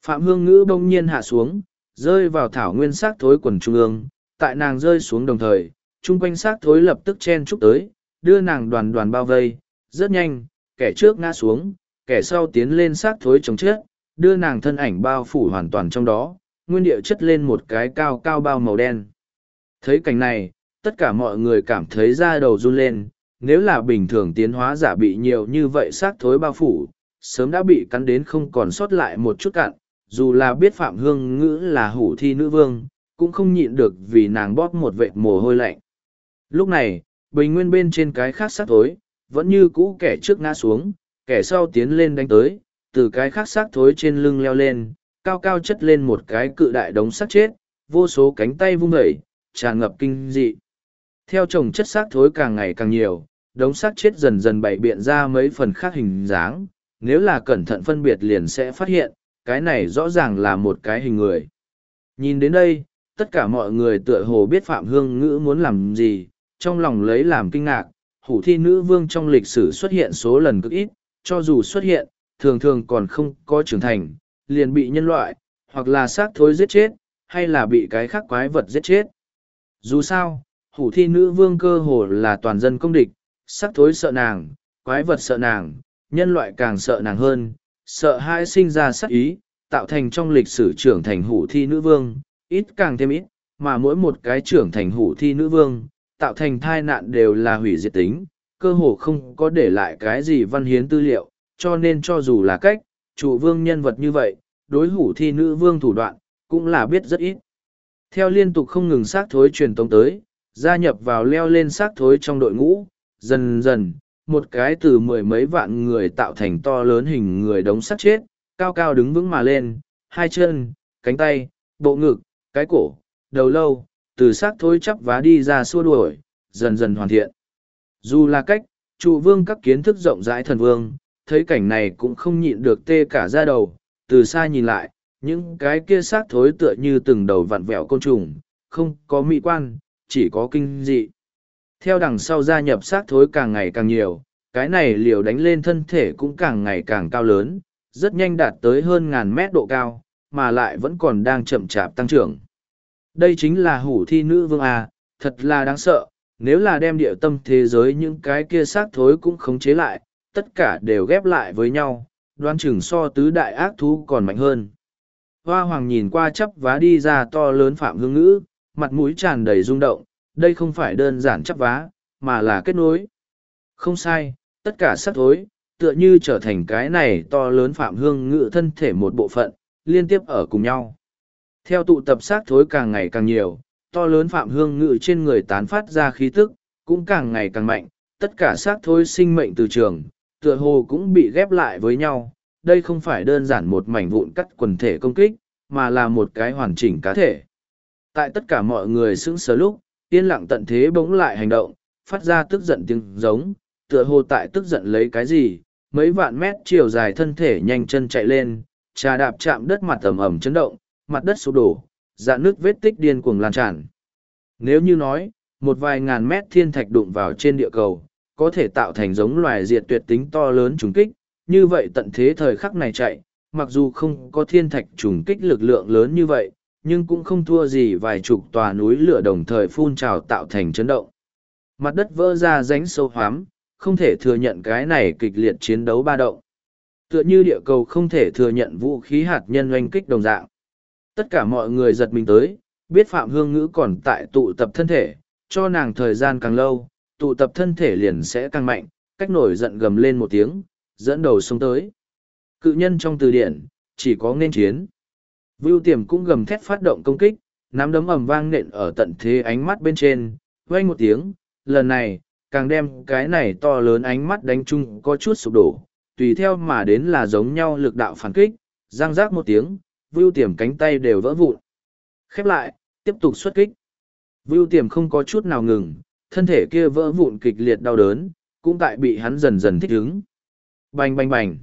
Phạm Hương Ngữ bỗng nhiên hạ xuống, rơi vào thảo nguyên xác thối quần trung ương, tại nàng rơi xuống đồng thời, chung quanh xác thối lập tức chen chúc tới, đưa nàng đoàn đoàn bao vây, rất nhanh, kẻ trước ngã xuống, kẻ sau tiến lên xác thối chống chết, đưa nàng thân ảnh bao phủ hoàn toàn trong đó, nguyên địa chất lên một cái cao cao bao màu đen. Thấy cảnh này, tất cả mọi người cảm thấy da đầu run lên, nếu là bình thường tiến hóa giả bị nhiều như vậy xác thối bao phủ, sớm đã bị cắn đến không còn sót lại một chút cạn, dù là biết Phạm Hương Ngữ là hủ thi nữ vương, cũng không nhịn được vì nàng bóp một vệt mồ hôi lạnh. Lúc này, bình nguyên bên trên cái khác xác thối, vẫn như cũ kẻ trước ngã xuống, kẻ sau tiến lên đánh tới, từ cái khác xác thối trên lưng leo lên, cao cao chất lên một cái cự đại đống xác chết, vô số cánh tay vung vẩy, tràn ngập kinh dị. Theo chồng chất xác thối càng ngày càng nhiều, đống xác chết dần dần bày biện ra mấy phần khác hình dáng, nếu là cẩn thận phân biệt liền sẽ phát hiện, cái này rõ ràng là một cái hình người. Nhìn đến đây, tất cả mọi người tựa hồ biết Phạm Hương Ngữ muốn làm gì, trong lòng lấy làm kinh ngạc, hủ thi nữ vương trong lịch sử xuất hiện số lần cực ít, cho dù xuất hiện, thường thường còn không có trưởng thành, liền bị nhân loại, hoặc là xác thối giết chết, hay là bị cái khác quái vật giết chết. Dù sao, hủ thi nữ vương cơ hồ là toàn dân công địch, xác thối sợ nàng, quái vật sợ nàng, nhân loại càng sợ nàng hơn, sợ hãi sinh ra sắc ý, tạo thành trong lịch sử trưởng thành hủ thi nữ vương, ít càng thêm ít, mà mỗi một cái trưởng thành hủ thi nữ vương, tạo thành thai nạn đều là hủy diệt tính, cơ hồ không có để lại cái gì văn hiến tư liệu, cho nên cho dù là cách, chủ vương nhân vật như vậy, đối hủ thi nữ vương thủ đoạn, cũng là biết rất ít. Theo liên tục không ngừng xác thối truyền tống tới, gia nhập vào leo lên xác thối trong đội ngũ, dần dần, một cái từ mười mấy vạn người tạo thành to lớn hình người đống sắt chết, cao cao đứng vững mà lên, hai chân, cánh tay, bộ ngực, cái cổ, đầu lâu, từ xác thối chắp vá đi ra xua đuổi, dần dần hoàn thiện. Dù là cách, trụ vương các kiến thức rộng rãi thần vương, thấy cảnh này cũng không nhịn được tê cả ra đầu, từ xa nhìn lại, những cái kia xác thối tựa như từng đầu vặn vẹo côn trùng, không có mỹ quan, chỉ có kinh dị. Theo đằng sau gia nhập xác thối càng ngày càng nhiều, cái này liều đánh lên thân thể cũng càng ngày càng cao lớn, rất nhanh đạt tới hơn ngàn mét độ cao, mà lại vẫn còn đang chậm chạp tăng trưởng. Đây chính là hủ thi nữ vương A, thật là đáng sợ, nếu là đem địa tâm thế giới những cái kia xác thối cũng khống chế lại, tất cả đều ghép lại với nhau, đoan chừng so tứ đại ác thú còn mạnh hơn. Hoa hoàng nhìn qua chắp vá đi ra to lớn phạm hương ngữ, mặt mũi tràn đầy rung động, đây không phải đơn giản chắp vá, mà là kết nối. Không sai, tất cả sắc thối, tựa như trở thành cái này to lớn phạm hương ngữ thân thể một bộ phận, liên tiếp ở cùng nhau. Theo tụ tập xác thối càng ngày càng nhiều, to lớn phạm hương ngự trên người tán phát ra khí tức, cũng càng ngày càng mạnh, tất cả xác thôi sinh mệnh từ trường, tựa hồ cũng bị ghép lại với nhau. Đây không phải đơn giản một mảnh vụn cắt quần thể công kích, mà là một cái hoàn chỉnh cá thể. Tại tất cả mọi người sững sờ lúc, yên lặng tận thế bỗng lại hành động, phát ra tức giận tiếng giống, tựa hồ tại tức giận lấy cái gì, mấy vạn mét chiều dài thân thể nhanh chân chạy lên, trà đạp chạm đất mặt ẩm ẩm chấn động, mặt đất sụp đổ, dạn nước vết tích điên cuồng lan tràn. Nếu như nói, một vài ngàn mét thiên thạch đụng vào trên địa cầu, có thể tạo thành giống loài diệt tuyệt tính to lớn trùng kích, như vậy tận thế thời khắc này chạy, mặc dù không có thiên thạch trùng kích lực lượng lớn như vậy, nhưng cũng không thua gì vài chục tòa núi lửa đồng thời phun trào tạo thành chấn động. Mặt đất vỡ ra rãnh sâu hoám, không thể thừa nhận cái này kịch liệt chiến đấu ba động. Tựa như địa cầu không thể thừa nhận vũ khí hạt nhân oanh kích đồng dạng. Tất cả mọi người giật mình tới, biết Phạm Hương Ngữ còn tại tụ tập thân thể, cho nàng thời gian càng lâu, tụ tập thân thể liền sẽ càng mạnh, cách nổi giận gầm lên một tiếng, dẫn đầu xuống tới. Cự nhân trong từ điển, chỉ có nên chiến. Vưu tiềm cũng gầm thét phát động công kích, nắm đấm ầm vang nện ở tận thế ánh mắt bên trên, vang một tiếng, lần này, càng đem cái này to lớn ánh mắt đánh chung có chút sụp đổ, tùy theo mà đến là giống nhau lực đạo phản kích, răng rác một tiếng, vưu tiềm cánh tay đều vỡ vụn. Khép lại, tiếp tục xuất kích. Vưu tiềm không có chút nào ngừng, thân thể kia vỡ vụn kịch liệt đau đớn, cũng tại bị hắn dần dần thích ứng. Bành bành bành.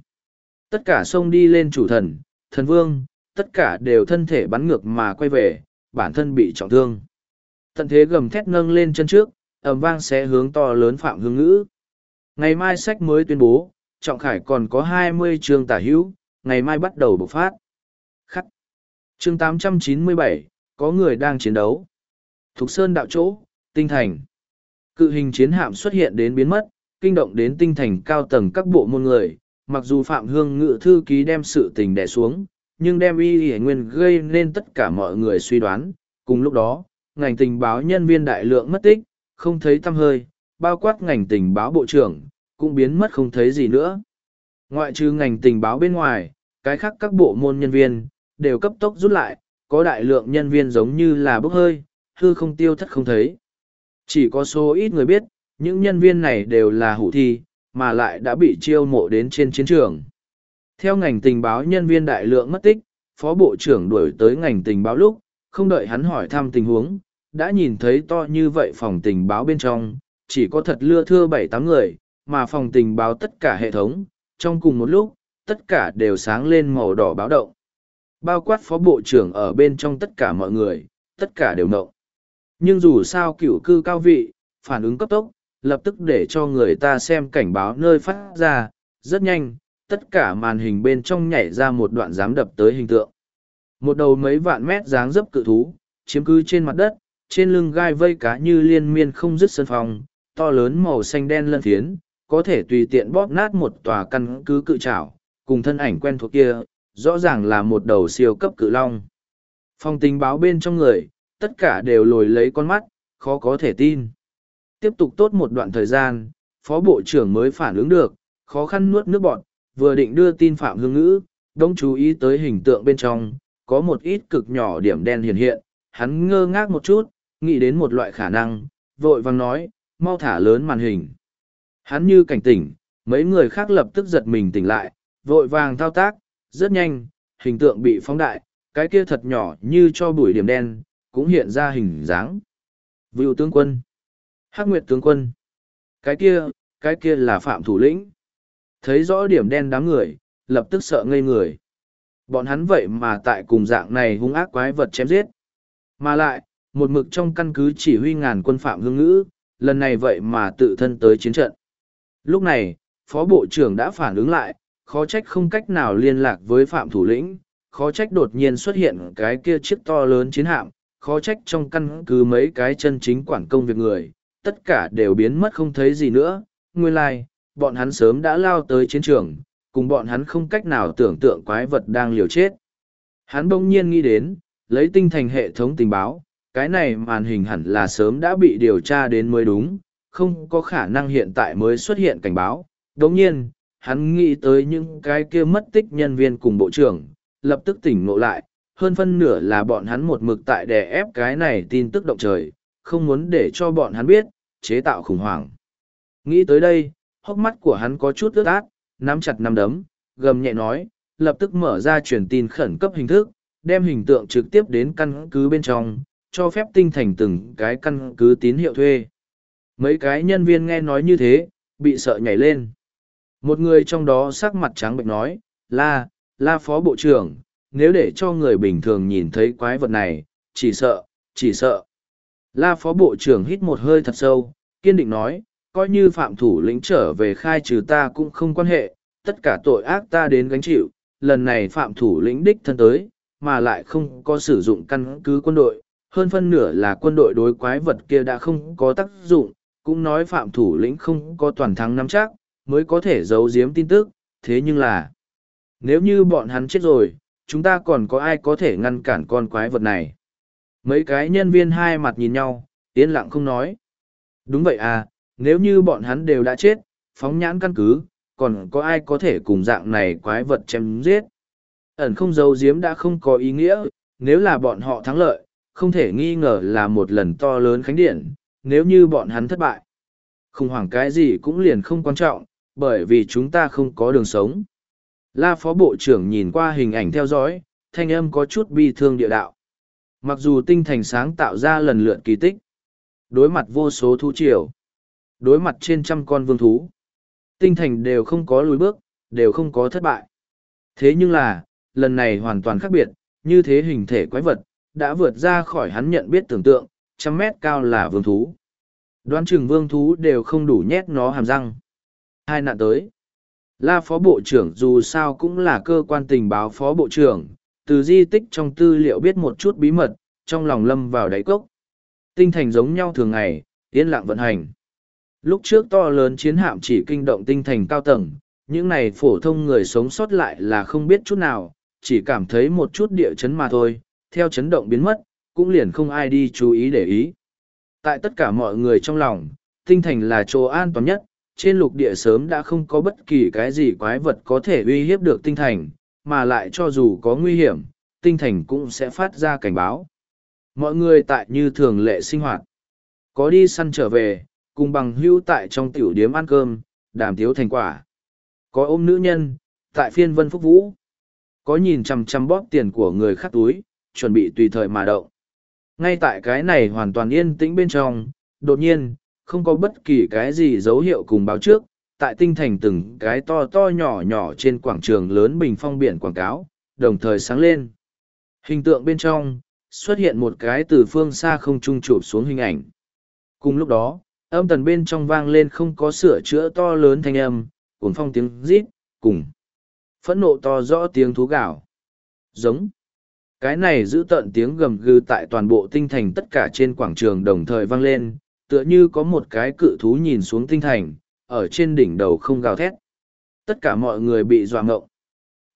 Tất cả xông đi lên chủ thần, thần vương, tất cả đều thân thể bắn ngược mà quay về, bản thân bị trọng thương. Tận thế gầm thét nâng lên chân trước, ầm vang sẽ hướng to lớn phạm hương ngữ. Ngày mai sách mới tuyên bố, Trọng Khải còn có hai mươi chương tả hữu, ngày mai bắt đầu bộc phát. Chương tám trăm chín mươi bảy có người đang chiến đấu. Thục Sơn đạo chỗ, tinh thành. Cự hình chiến hạm xuất hiện đến biến mất, kinh động đến tinh thành cao tầng các bộ môn người. Mặc dù Phạm Hương Ngự thư ký đem sự tình đè xuống, nhưng đem y y nguyên gây nên tất cả mọi người suy đoán. Cùng lúc đó, ngành tình báo nhân viên đại lượng mất tích, không thấy tăm hơi, bao quát ngành tình báo bộ trưởng, cũng biến mất không thấy gì nữa. Ngoại trừ ngành tình báo bên ngoài, cái khác các bộ môn nhân viên, đều cấp tốc rút lại, có đại lượng nhân viên giống như là bốc hơi, hư không tiêu thất không thấy. Chỉ có số ít người biết, những nhân viên này đều là hủ thi, mà lại đã bị chiêu mộ đến trên chiến trường. Theo ngành tình báo nhân viên đại lượng mất tích, Phó Bộ trưởng đuổi tới ngành tình báo lúc, không đợi hắn hỏi thăm tình huống, đã nhìn thấy to như vậy phòng tình báo bên trong, chỉ có thật lưa thưa bảy tám người, mà phòng tình báo tất cả hệ thống, trong cùng một lúc, tất cả đều sáng lên màu đỏ báo động. Bao quát phó bộ trưởng ở bên trong tất cả mọi người, tất cả đều nộng. Nhưng dù sao cựu cư cao vị, phản ứng cấp tốc, lập tức để cho người ta xem cảnh báo nơi phát ra, rất nhanh, tất cả màn hình bên trong nhảy ra một đoạn dám đập tới hình tượng. Một đầu mấy vạn mét dáng dấp cự thú, chiếm cứ trên mặt đất, trên lưng gai vây cá như liên miên không dứt sân phòng, to lớn màu xanh đen lân thiến, có thể tùy tiện bóp nát một tòa căn cứ cự trảo, cùng thân ảnh quen thuộc kia, rõ ràng là một đầu siêu cấp cự long. Phòng tình báo bên trong người, tất cả đều lồi lấy con mắt, khó có thể tin. Tiếp tục tốt một đoạn thời gian, Phó Bộ trưởng mới phản ứng được, khó khăn nuốt nước bọn, vừa định đưa tin Phạm Hương Ngữ, đông chú ý tới hình tượng bên trong, có một ít cực nhỏ điểm đen hiện hiện, hắn ngơ ngác một chút, nghĩ đến một loại khả năng, vội vàng nói, mau thả lớn màn hình. Hắn như cảnh tỉnh, mấy người khác lập tức giật mình tỉnh lại, vội vàng thao tác, rất nhanh, hình tượng bị phóng đại, cái kia thật nhỏ như cho bụi điểm đen, cũng hiện ra hình dáng. vưu tướng quân, Hắc Nguyệt tướng quân, cái kia, cái kia là Phạm thủ lĩnh. Thấy rõ điểm đen đám người, lập tức sợ ngây người. Bọn hắn vậy mà tại cùng dạng này hung ác quái vật chém giết. Mà lại, một mực trong căn cứ chỉ huy ngàn quân Phạm Hương Ngữ, lần này vậy mà tự thân tới chiến trận. Lúc này, Phó Bộ trưởng đã phản ứng lại, khó trách không cách nào liên lạc với Phạm Thủ lĩnh, khó trách đột nhiên xuất hiện cái kia chiếc to lớn chiến hạm, khó trách trong căn cứ mấy cái chân chính quản công việc người, tất cả đều biến mất không thấy gì nữa. Nguyên lai、like, bọn hắn sớm đã lao tới chiến trường, cùng bọn hắn không cách nào tưởng tượng quái vật đang liều chết. Hắn bỗng nhiên nghĩ đến, lấy tinh thành hệ thống tình báo, cái này màn hình hẳn là sớm đã bị điều tra đến mới đúng, không có khả năng hiện tại mới xuất hiện cảnh báo. Đồng nhiên, hắn nghĩ tới những cái kia mất tích nhân viên cùng bộ trưởng, lập tức tỉnh ngộ lại, hơn phân nửa là bọn hắn một mực tại đè ép cái này tin tức động trời, không muốn để cho bọn hắn biết, chế tạo khủng hoảng. Nghĩ tới đây, hốc mắt của hắn có chút ướt át, nắm chặt nắm đấm, gầm nhẹ nói, lập tức mở ra truyền tin khẩn cấp hình thức, đem hình tượng trực tiếp đến căn cứ bên trong, cho phép tinh thành từng cái căn cứ tín hiệu thuê. Mấy cái nhân viên nghe nói như thế, bị sợ nhảy lên. Một người trong đó sắc mặt trắng bệnh nói, la, la phó bộ trưởng, nếu để cho người bình thường nhìn thấy quái vật này, chỉ sợ, chỉ sợ. La phó bộ trưởng hít một hơi thật sâu, kiên định nói, coi như phạm thủ lĩnh trở về khai trừ ta cũng không quan hệ, tất cả tội ác ta đến gánh chịu, lần này phạm thủ lĩnh đích thân tới, mà lại không có sử dụng căn cứ quân đội, hơn phân nửa là quân đội đối quái vật kia đã không có tác dụng, cũng nói phạm thủ lĩnh không có toàn thắng nắm chắc, mới có thể giấu giếm tin tức, thế nhưng là, nếu như bọn hắn chết rồi, chúng ta còn có ai có thể ngăn cản con quái vật này. Mấy cái nhân viên hai mặt nhìn nhau, yên lặng không nói. Đúng vậy à, nếu như bọn hắn đều đã chết, phóng nhãn căn cứ, còn có ai có thể cùng dạng này quái vật chém giết. Ẩn không giấu giếm đã không có ý nghĩa, nếu là bọn họ thắng lợi, không thể nghi ngờ là một lần to lớn khánh điện, nếu như bọn hắn thất bại. Khủng hoảng cái gì cũng liền không quan trọng, bởi vì chúng ta không có đường sống. La Phó Bộ trưởng nhìn qua hình ảnh theo dõi, thanh âm có chút bi thương địa đạo. Mặc dù tinh thành sáng tạo ra lần lượt kỳ tích, đối mặt vô số thú triều, đối mặt trên trăm con vương thú, tinh thành đều không có lùi bước, đều không có thất bại. Thế nhưng là, lần này hoàn toàn khác biệt, như thế hình thể quái vật, đã vượt ra khỏi hắn nhận biết tưởng tượng, trăm mét cao là vương thú. Đoán chừng vương thú đều không đủ nhét nó hàm răng. Hai nạn tới. La Phó Bộ trưởng dù sao cũng là cơ quan tình báo Phó Bộ trưởng, từ di tích trong tư liệu biết một chút bí mật, trong lòng lâm vào đáy cốc. Tinh thành giống nhau thường ngày, yên lặng vận hành. Lúc trước to lớn chiến hạm chỉ kinh động tinh thành cao tầng, những này phổ thông người sống sót lại là không biết chút nào, chỉ cảm thấy một chút địa chấn mà thôi, theo chấn động biến mất, cũng liền không ai đi chú ý để ý. Tại tất cả mọi người trong lòng, tinh thành là chỗ an toàn nhất, trên lục địa sớm đã không có bất kỳ cái gì quái vật có thể uy hiếp được tinh thành, mà lại cho dù có nguy hiểm, tinh thành cũng sẽ phát ra cảnh báo. Mọi người tại như thường lệ sinh hoạt. Có đi săn trở về, cùng bằng hưu tại trong tiểu điếm ăn cơm, đàm tiếu thành quả. Có ôm nữ nhân, tại phiên vân phúc vũ. Có nhìn chằm chằm bóp tiền của người khác túi, chuẩn bị tùy thời mà động. Ngay tại cái này hoàn toàn yên tĩnh bên trong, đột nhiên, không có bất kỳ cái gì dấu hiệu cùng báo trước, tại tinh thành từng cái to to nhỏ nhỏ trên quảng trường lớn bình phong biển quảng cáo, đồng thời sáng lên. Hình tượng bên trong, xuất hiện một cái từ phương xa không trung chụp xuống hình ảnh. Cùng lúc đó, âm tần bên trong vang lên không có sửa chữa to lớn thanh âm, cuốn phong tiếng rít, cùng. Phẫn nộ to rõ tiếng thú gạo. Giống. Cái này giữ tận tiếng gầm gừ tại toàn bộ tinh thành tất cả trên quảng trường đồng thời vang lên, tựa như có một cái cự thú nhìn xuống tinh thành, ở trên đỉnh đầu không gào thét. Tất cả mọi người bị dọa ngộng.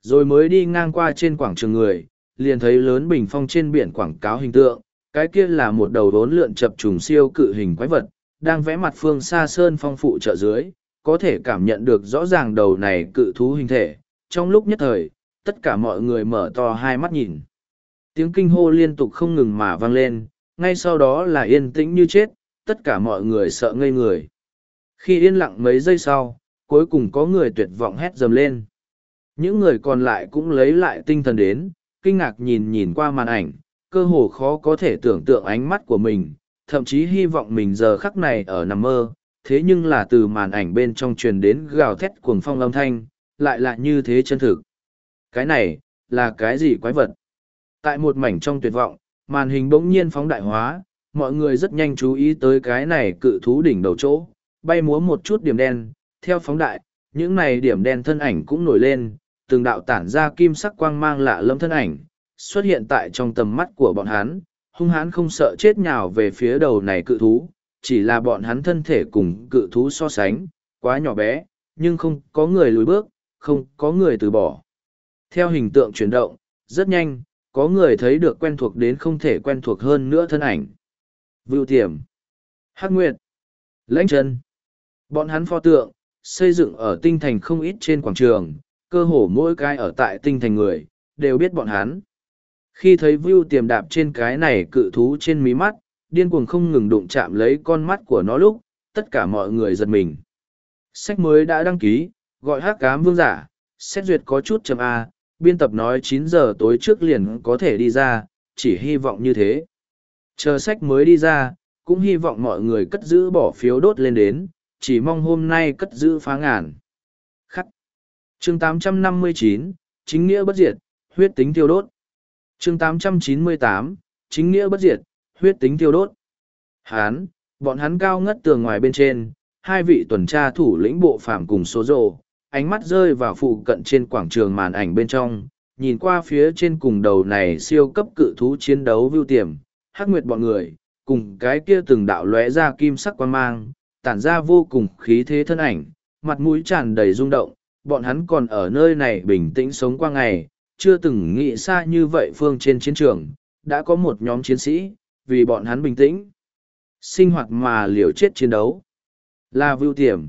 Rồi mới đi ngang qua trên quảng trường người, liền thấy lớn bình phong trên biển quảng cáo hình tượng, cái kia là một đầu đốn lượn chập trùng siêu cự hình quái vật, đang vẽ mặt phương xa sơn phong phụ trợ dưới, có thể cảm nhận được rõ ràng đầu này cự thú hình thể. Trong lúc nhất thời, tất cả mọi người mở to hai mắt nhìn. Tiếng kinh hô liên tục không ngừng mà vang lên, ngay sau đó là yên tĩnh như chết, tất cả mọi người sợ ngây người. Khi yên lặng mấy giây sau, cuối cùng có người tuyệt vọng hét dầm lên. Những người còn lại cũng lấy lại tinh thần đến, kinh ngạc nhìn nhìn qua màn ảnh, cơ hồ khó có thể tưởng tượng ánh mắt của mình, thậm chí hy vọng mình giờ khắc này ở nằm mơ, thế nhưng là từ màn ảnh bên trong truyền đến gào thét cuồng phong âm thanh, lại là như thế chân thực. Cái này, là cái gì quái vật? Tại một mảnh trong tuyệt vọng, màn hình bỗng nhiên phóng đại hóa, mọi người rất nhanh chú ý tới cái này cự thú đỉnh đầu chỗ, bay múa một chút điểm đen, theo phóng đại, những này điểm đen thân ảnh cũng nổi lên, từng đạo tản ra kim sắc quang mang lạ lâm thân ảnh, xuất hiện tại trong tầm mắt của bọn hắn, hung hãn không sợ chết nhào về phía đầu này cự thú, chỉ là bọn hắn thân thể cùng cự thú so sánh, quá nhỏ bé, nhưng không có người lùi bước, không có người từ bỏ. Theo hình tượng chuyển động, rất nhanh, có người thấy được quen thuộc đến không thể quen thuộc hơn nữa thân ảnh. Vưu tiềm, Hắc Nguyệt, Lãnh Trần, Bọn hắn pho tượng, xây dựng ở tinh thành không ít trên quảng trường, cơ hồ mỗi cái ở tại tinh thành người, đều biết bọn hắn. Khi thấy Vưu tiềm đạp trên cái này cự thú trên mí mắt, điên cuồng không ngừng đụng chạm lấy con mắt của nó lúc, tất cả mọi người giật mình. Sách mới đã đăng ký, gọi hát cám vương giả, xét duyệt có chút chậm A, biên tập nói chín giờ tối trước liền có thể đi ra, chỉ hy vọng như thế. Chờ sách mới đi ra, cũng hy vọng mọi người cất giữ bỏ phiếu đốt lên đến, chỉ mong hôm nay cất giữ phá ngàn. Khắc. chương 859, chính nghĩa bất diệt, huyết tính tiêu đốt. chương 898, chính nghĩa bất diệt, huyết tính tiêu đốt. Hán, bọn hắn cao ngất tường ngoài bên trên, hai vị tuần tra thủ lĩnh bộ phạm cùng số rồ, ánh mắt rơi vào phụ cận trên quảng trường màn ảnh bên trong, nhìn qua phía trên cùng đầu này siêu cấp cự thú chiến đấu vưu tiềm, hắc nguyệt bọn người, cùng cái kia từng đạo lóe ra kim sắc quan mang, tản ra vô cùng khí thế thân ảnh, mặt mũi tràn đầy rung động, bọn hắn còn ở nơi này bình tĩnh sống qua ngày, chưa từng nghĩ xa như vậy phương trên chiến trường, đã có một nhóm chiến sĩ, vì bọn hắn bình tĩnh, sinh hoạt mà liều chết chiến đấu. Là vưu tiềm.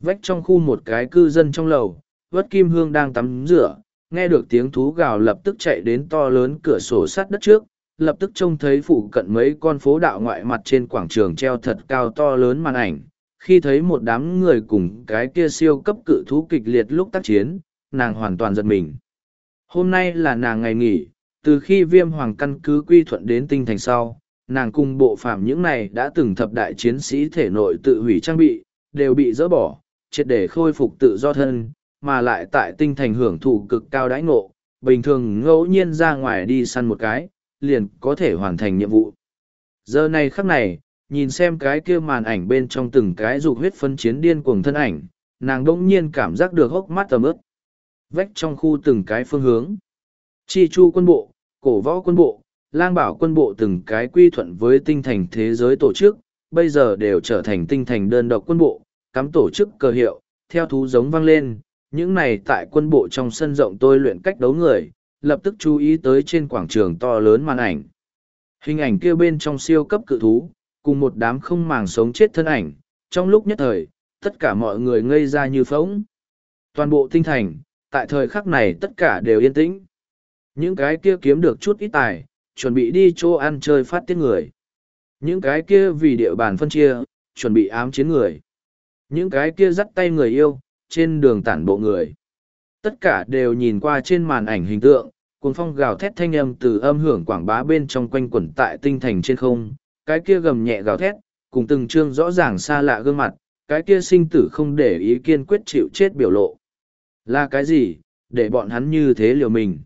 Vách trong khu một cái cư dân trong lầu, vất kim hương đang tắm rửa, nghe được tiếng thú gào lập tức chạy đến to lớn cửa sổ sắt đất trước, lập tức trông thấy phụ cận mấy con phố đạo ngoại mặt trên quảng trường treo thật cao to lớn màn ảnh. Khi thấy một đám người cùng cái kia siêu cấp cự thú kịch liệt lúc tác chiến, nàng hoàn toàn giật mình. Hôm nay là nàng ngày nghỉ, từ khi viêm hoàng căn cứ quy thuận đến tinh thành sau, nàng cùng bộ phạm những này đã từng thập đại chiến sĩ thể nội tự hủy trang bị, đều bị dỡ bỏ, triệt để khôi phục tự do thân, mà lại tại tinh thành hưởng thụ cực cao đãi ngộ, bình thường ngẫu nhiên ra ngoài đi săn một cái, liền có thể hoàn thành nhiệm vụ. Giờ này khắc này, nhìn xem cái kia màn ảnh bên trong từng cái dục huyết phân chiến điên cuồng thân ảnh, nàng đông nhiên cảm giác được hốc mắt tầm ướp. Vách trong khu từng cái phương hướng. Chi chu quân bộ, cổ võ quân bộ, lang bảo quân bộ từng cái quy thuận với tinh thành thế giới tổ chức, bây giờ đều trở thành tinh thành đơn độc quân bộ, cắm tổ chức cờ hiệu, theo thú giống vang lên, những này tại quân bộ trong sân rộng tôi luyện cách đấu người, lập tức chú ý tới trên quảng trường to lớn màn ảnh. Hình ảnh kia bên trong siêu cấp cự thú, cùng một đám không màng sống chết thân ảnh, trong lúc nhất thời, tất cả mọi người ngây ra như phóng. Toàn bộ tinh thành, tại thời khắc này tất cả đều yên tĩnh. Những cái kia kiếm được chút ít tài, chuẩn bị đi chỗ ăn chơi phát tiết người. Những cái kia vì địa bàn phân chia, chuẩn bị ám chiến người. Những cái kia dắt tay người yêu, trên đường tản bộ người. Tất cả đều nhìn qua trên màn ảnh hình tượng, cuồng phong gào thét thanh âm từ âm hưởng quảng bá bên trong quanh quẩn tại tinh thành trên không, cái kia gầm nhẹ gào thét, cùng từng chương rõ ràng xa lạ gương mặt, cái kia sinh tử không để ý kiên quyết chịu chết biểu lộ. Là cái gì, để bọn hắn như thế liều mình.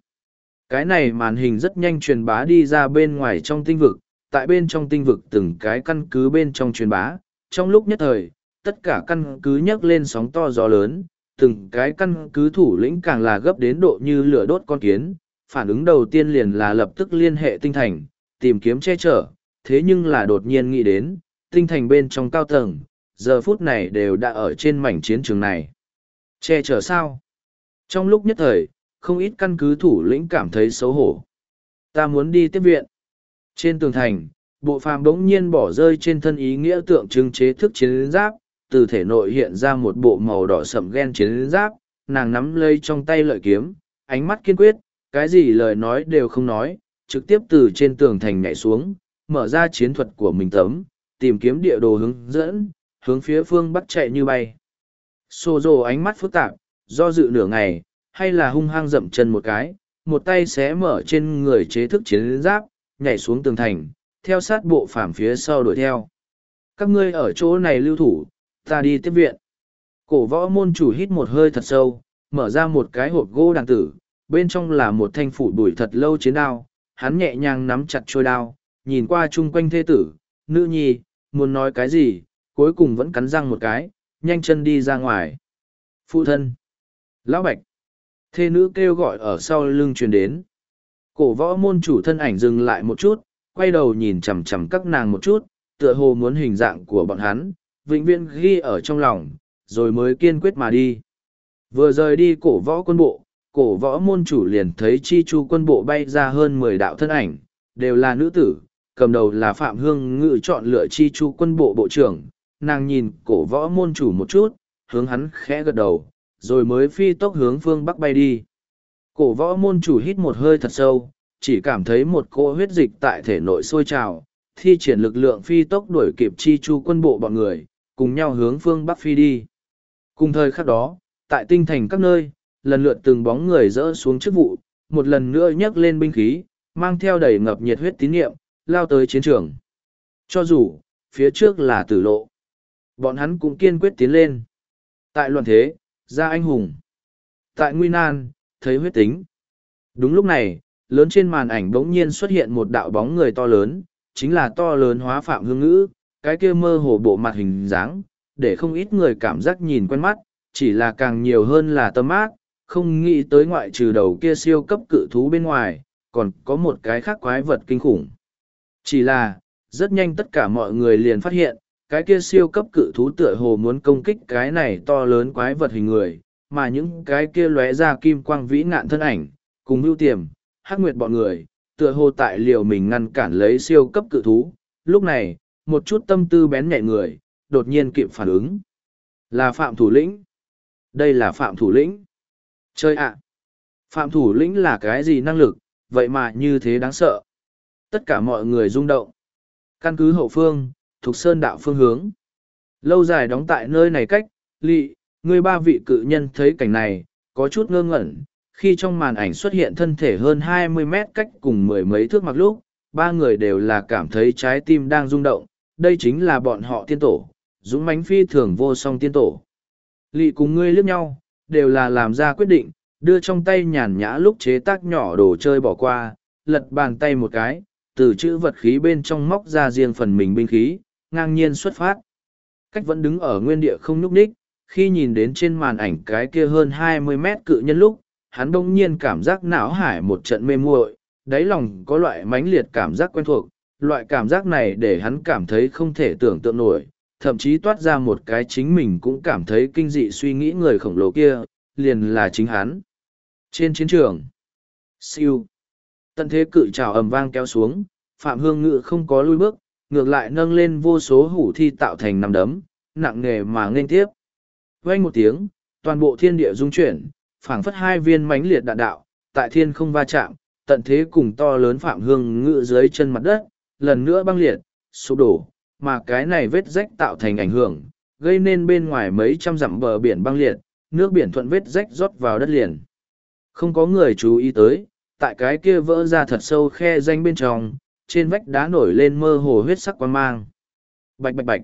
Cái này màn hình rất nhanh truyền bá đi ra bên ngoài trong tinh vực, tại bên trong tinh vực từng cái căn cứ bên trong truyền bá, trong lúc nhất thời, tất cả căn cứ nhấc lên sóng to gió lớn, từng cái căn cứ thủ lĩnh càng là gấp đến độ như lửa đốt con kiến, phản ứng đầu tiên liền là lập tức liên hệ tinh thành, tìm kiếm che chở, thế nhưng là đột nhiên nghĩ đến, tinh thành bên trong cao tầng, giờ phút này đều đã ở trên mảnh chiến trường này. Che chở sao? Trong lúc nhất thời, không ít căn cứ thủ lĩnh cảm thấy xấu hổ. Ta muốn đi tiếp viện. Trên tường thành, bộ phàm đống nhiên bỏ rơi trên thân ý nghĩa tượng trưng chế thức chiến giáp, từ thể nội hiện ra một bộ màu đỏ sậm ghen chiến giáp, nàng nắm lấy trong tay lợi kiếm, ánh mắt kiên quyết, cái gì lời nói đều không nói, trực tiếp từ trên tường thành nhảy xuống, mở ra chiến thuật của mình tấm, tìm kiếm địa đồ hướng dẫn, hướng phía phương bắc chạy như bay. Xô rồ ánh mắt phức tạp, do dự nửa ngày, hay là hung hăng dậm chân một cái, một tay xé mở trên người chế thức chiến giáp, nhảy xuống tường thành, theo sát bộ phàm phía sau đuổi theo. Các ngươi ở chỗ này lưu thủ, ta đi tiếp viện. Cổ võ môn chủ hít một hơi thật sâu, mở ra một cái hộp gỗ đàn tử, bên trong là một thanh phủ đuổi thật lâu chiến đao, hắn nhẹ nhàng nắm chặt trôi đao, nhìn qua chung quanh thê tử, nữ nhi, muốn nói cái gì, cuối cùng vẫn cắn răng một cái, nhanh chân đi ra ngoài. Phụ thân. Lão Bạch. Thê nữ kêu gọi ở sau lưng truyền đến. Cổ võ môn chủ thân ảnh dừng lại một chút, quay đầu nhìn chằm chằm các nàng một chút, tựa hồ muốn hình dạng của bọn hắn, vĩnh viễn ghi ở trong lòng, rồi mới kiên quyết mà đi. Vừa rời đi cổ võ quân bộ, cổ võ môn chủ liền thấy chi chu quân bộ bay ra hơn mười đạo thân ảnh, đều là nữ tử, cầm đầu là Phạm Hương Ngự chọn lựa chi chu quân bộ bộ trưởng, nàng nhìn cổ võ môn chủ một chút, hướng hắn khẽ gật đầu, rồi mới phi tốc hướng phương bắc bay đi. Cổ võ môn chủ hít một hơi thật sâu, chỉ cảm thấy một cỗ huyết dịch tại thể nội sôi trào, thi triển lực lượng phi tốc đuổi kịp chi chu quân bộ bọn người, cùng nhau hướng phương bắc phi đi. Cùng thời khắc đó, tại tinh thành các nơi, lần lượt từng bóng người rỡ xuống chức vụ, một lần nữa nhấc lên binh khí, mang theo đầy ngập nhiệt huyết tín nhiệm, lao tới chiến trường. Cho dù, phía trước là tử lộ, bọn hắn cũng kiên quyết tiến lên. Tại loạn thế, ra anh hùng. Tại nguy nan, thấy huyết tính. Đúng lúc này, lớn trên màn ảnh bỗng nhiên xuất hiện một đạo bóng người to lớn, chính là to lớn hóa phạm hương ngữ, cái kia mơ hồ bộ mặt hình dáng, để không ít người cảm giác nhìn quen mắt, chỉ là càng nhiều hơn là tâm ác, không nghĩ tới ngoại trừ đầu kia siêu cấp cự thú bên ngoài, còn có một cái khác quái vật kinh khủng. Chỉ là, rất nhanh tất cả mọi người liền phát hiện, cái kia siêu cấp cự thú tựa hồ muốn công kích cái này to lớn quái vật hình người, mà những cái kia lóe ra kim quang vĩ nạn thân ảnh, cùng mưu tiềm, hắc nguyệt bọn người, tựa hồ tại liều mình ngăn cản lấy siêu cấp cự thú. Lúc này, một chút tâm tư bén nhạy người, đột nhiên kịp phản ứng. Là Phạm Thủ Lĩnh. Đây là Phạm Thủ Lĩnh. Chơi ạ! Phạm Thủ Lĩnh là cái gì năng lực, vậy mà như thế đáng sợ. Tất cả mọi người rung động. Căn cứ hậu phương, thuộc sơn đạo phương hướng. Lâu dài đóng tại nơi này cách, lị, người ba vị cự nhân thấy cảnh này, có chút ngơ ngẩn, khi trong màn ảnh xuất hiện thân thể hơn hai mươi mét cách cùng mười mấy thước mặc lúc, ba người đều là cảm thấy trái tim đang rung động, đây chính là bọn họ tiên tổ, dũng mãnh phi thường vô song tiên tổ. Lị cùng ngươi liếc nhau, đều là làm ra quyết định, đưa trong tay nhàn nhã lúc chế tác nhỏ đồ chơi bỏ qua, lật bàn tay một cái, từ chữ vật khí bên trong móc ra riêng phần mình binh khí, ngang nhiên xuất phát. Cách vẫn đứng ở nguyên địa không nhúc ních, khi nhìn đến trên màn ảnh cái kia hơn hai mươi mét cự nhân lúc, hắn đông nhiên cảm giác não hải một trận mê muội, đáy lòng có loại mãnh liệt cảm giác quen thuộc, loại cảm giác này để hắn cảm thấy không thể tưởng tượng nổi, thậm chí toát ra một cái chính mình cũng cảm thấy kinh dị suy nghĩ người khổng lồ kia, liền là chính hắn. Trên chiến trường, siêu, tận thế cự trào ầm vang kéo xuống, Phạm Hương Ngự không có lui bước, ngược lại nâng lên vô số hủ thi tạo thành nằm đấm, nặng nề mà nghênh tiếp. Vang một tiếng, toàn bộ thiên địa rung chuyển, phảng phất hai viên mãnh liệt đạn đạo, tại thiên không va chạm, tận thế cùng to lớn Phạm Hương Ngự dưới chân mặt đất, lần nữa băng liệt, sụp đổ, mà cái này vết rách tạo thành ảnh hưởng, gây nên bên ngoài mấy trăm dặm bờ biển băng liệt, nước biển thuận vết rách rót vào đất liền. Không có người chú ý tới, tại cái kia vỡ ra thật sâu khe danh bên trong, trên vách đá nổi lên mơ hồ huyết sắc quan mang. Bạch bạch bạch.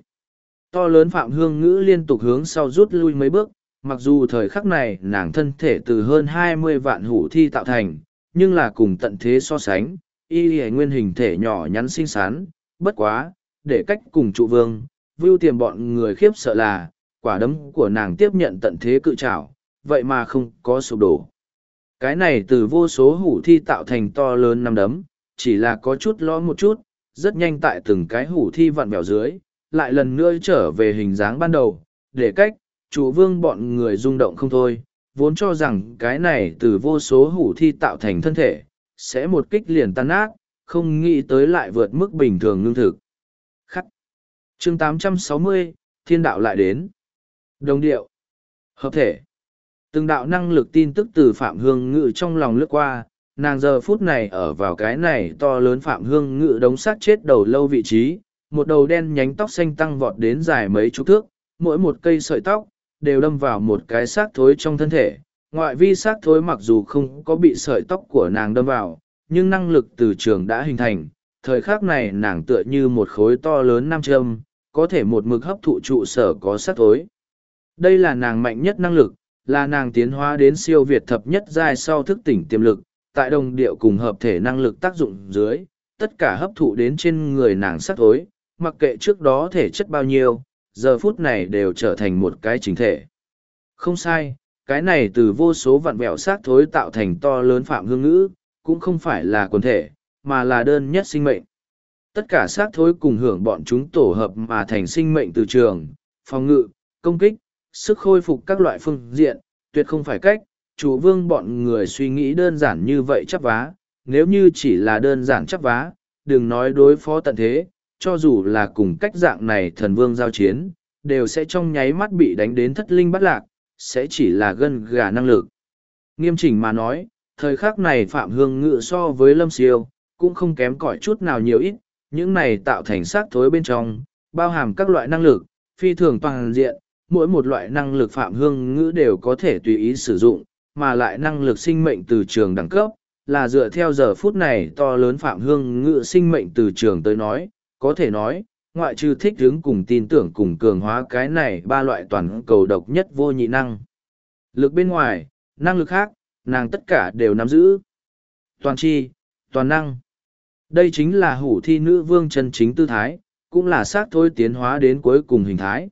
To lớn Phạm Hương Ngữ liên tục hướng sau rút lui mấy bước, mặc dù thời khắc này nàng thân thể từ hơn hai mươi vạn hủ thi tạo thành, nhưng là cùng tận thế so sánh, y y nguyên hình thể nhỏ nhắn xinh xắn, bất quá, để cách cùng trụ vương, vưu tiềm bọn người khiếp sợ là, quả đấm của nàng tiếp nhận tận thế cự trảo, vậy mà không có sụp đổ. Cái này từ vô số hủ thi tạo thành to lớn năm đấm, chỉ là có chút lõ một chút, rất nhanh tại từng cái hủ thi vặn bèo dưới, lại lần nữa trở về hình dáng ban đầu, để cách, chủ vương bọn người rung động không thôi, vốn cho rằng cái này từ vô số hủ thi tạo thành thân thể, sẽ một kích liền tan nát, không nghĩ tới lại vượt mức bình thường ngưng thực. Khắc. chương 860, thiên đạo lại đến. Đồng điệu. Hợp thể. Từng đạo năng lực tin tức từ Phạm Hương Ngự trong lòng lướt qua, nàng giờ phút này ở vào cái này to lớn Phạm Hương Ngự đống sát chết đầu lâu vị trí, một đầu đen nhánh tóc xanh tăng vọt đến dài mấy chục thước, mỗi một cây sợi tóc, đều đâm vào một cái xác thối trong thân thể. Ngoại vi xác thối mặc dù không có bị sợi tóc của nàng đâm vào, nhưng năng lực từ trường đã hình thành. Thời khắc này nàng tựa như một khối to lớn nam châm, có thể một mực hấp thụ trụ sở có xác thối. Đây là nàng mạnh nhất năng lực, là nàng tiến hóa đến siêu việt thập nhất giai sau thức tỉnh tiềm lực, tại đồng điệu cùng hợp thể năng lực tác dụng dưới, tất cả hấp thụ đến trên người nàng sắc thối, mặc kệ trước đó thể chất bao nhiêu, giờ phút này đều trở thành một cái chính thể. Không sai, cái này từ vô số vạn vẹo xác thối tạo thành to lớn phạm hương ngữ, cũng không phải là quần thể, mà là đơn nhất sinh mệnh. Tất cả xác thối cùng hưởng bọn chúng tổ hợp mà thành sinh mệnh từ trường, phòng ngự, công kích, sức khôi phục các loại phương diện, tuyệt không phải cách, chủ vương bọn người suy nghĩ đơn giản như vậy chắc vá, nếu như chỉ là đơn giản chắc vá, đừng nói đối phó tận thế, cho dù là cùng cách dạng này thần vương giao chiến, đều sẽ trong nháy mắt bị đánh đến thất linh bắt lạc, sẽ chỉ là gân gà năng lực. Nghiêm chỉnh mà nói, thời khắc này Phạm Hương Ngự so với Lâm Siêu, cũng không kém cỏi chút nào nhiều ít, những này tạo thành xác thối bên trong, bao hàm các loại năng lực, phi thường toàn diện, mỗi một loại năng lực Phạm Hương Ngữ đều có thể tùy ý sử dụng, mà lại năng lực sinh mệnh từ trường đẳng cấp, là dựa theo giờ phút này to lớn Phạm Hương Ngữ sinh mệnh từ trường tới nói, có thể nói, ngoại trừ thích hướng cùng tin tưởng cùng cường hóa cái này ba loại toàn cầu độc nhất vô nhị năng. Lực bên ngoài, năng lực khác, nàng tất cả đều nắm giữ. Toàn chi, toàn năng. Đây chính là hủ thi nữ vương chân chính tư thái, cũng là xác thôi tiến hóa đến cuối cùng hình thái.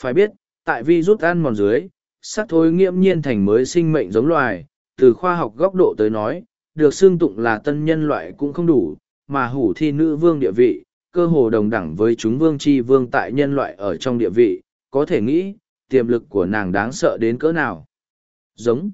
Phải biết, tại vi rút ăn mòn dưới, xác thôi nghiễm nhiên thành mới sinh mệnh giống loài, từ khoa học góc độ tới nói, được xương tụng là tân nhân loại cũng không đủ, mà hủ thi nữ vương địa vị, cơ hồ đồng đẳng với chúng vương chi vương tại nhân loại ở trong địa vị, có thể nghĩ, tiềm lực của nàng đáng sợ đến cỡ nào. Giống.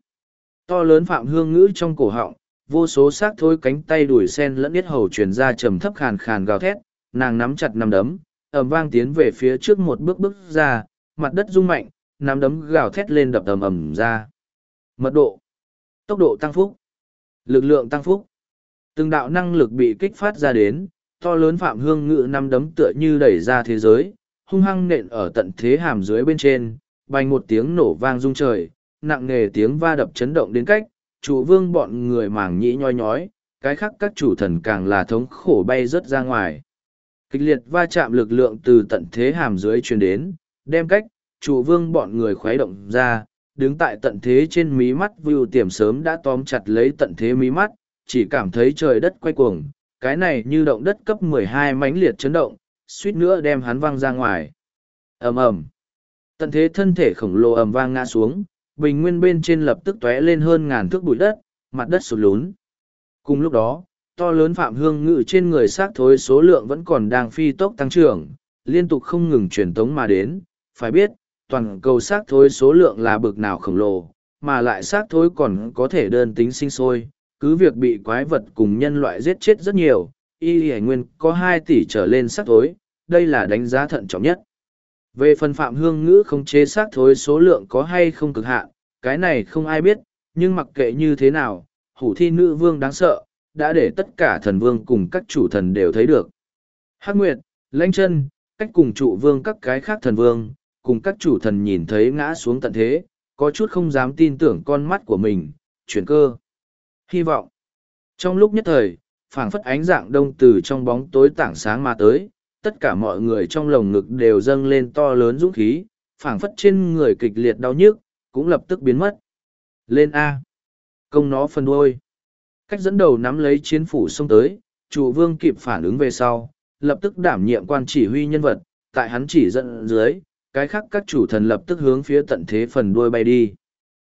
To lớn phạm hương ngữ trong cổ họng, vô số xác thối cánh tay đuổi sen lẫn biết hầu truyền ra trầm thấp khàn khàn gào thét, nàng nắm chặt nắm đấm, ầm vang tiến về phía trước một bước bước ra, mặt đất rung mạnh, nắm đấm gào thét lên đập ầm ầm ra. Mật độ, tốc độ tăng phúc, lực lượng tăng phúc. Từng đạo năng lực bị kích phát ra đến, to lớn phạm hương ngự năm đấm tựa như đẩy ra thế giới, hung hăng nện ở tận thế hàm dưới bên trên, bành một tiếng nổ vang rung trời, nặng nề tiếng va đập chấn động đến cách, chủ vương bọn người màng nhĩ nhoi nhói, cái khác các chủ thần càng là thống khổ bay rớt ra ngoài. Kịch liệt va chạm lực lượng từ tận thế hàm dưới truyền đến, đem cách, chủ vương bọn người khuấy động ra, đứng tại tận thế trên mí mắt view tiềm sớm đã tóm chặt lấy tận thế mí mắt, chỉ cảm thấy trời đất quay cuồng, cái này như động đất cấp 12 mãnh liệt chấn động, suýt nữa đem hắn văng ra ngoài. ầm ầm Tận thế thân thể khổng lồ ầm vang ngã xuống, bình nguyên bên trên lập tức tóe lên hơn ngàn thước bụi đất, mặt đất sụt lún. Cùng lúc đó, to lớn phạm hương ngự trên người xác thối số lượng vẫn còn đang phi tốc tăng trưởng, liên tục không ngừng truyền tống mà đến. Phải biết, toàn cầu xác thối số lượng là bực nào khổng lồ, mà lại xác thối còn có thể đơn tính sinh sôi, cứ việc bị quái vật cùng nhân loại giết chết rất nhiều, y hải nguyên có hai tỷ trở lên xác thối, đây là đánh giá thận trọng nhất. Về phần phạm hương ngữ không chế xác thối số lượng có hay không cực hạn, cái này không ai biết, nhưng mặc kệ như thế nào, hủ thi nữ vương đáng sợ, đã để tất cả thần vương cùng các chủ thần đều thấy được. Hắc Nguyệt, Lãnh chân cách cùng trụ vương các cái khác thần vương, cùng các chủ thần nhìn thấy ngã xuống tận thế, có chút không dám tin tưởng con mắt của mình, chuyển cơ. Hy vọng. Trong lúc nhất thời, phảng phất ánh dạng đông từ trong bóng tối tảng sáng mà tới, tất cả mọi người trong lồng ngực đều dâng lên to lớn dũng khí, phảng phất trên người kịch liệt đau nhức, cũng lập tức biến mất. Lên A. Công nó phân đuôi. Cách dẫn đầu nắm lấy chiến phủ xông tới, chủ vương kịp phản ứng về sau, lập tức đảm nhiệm quan chỉ huy nhân vật, tại hắn chỉ dẫn dưới, cái khác các chủ thần lập tức hướng phía tận thế phần đuôi bay đi.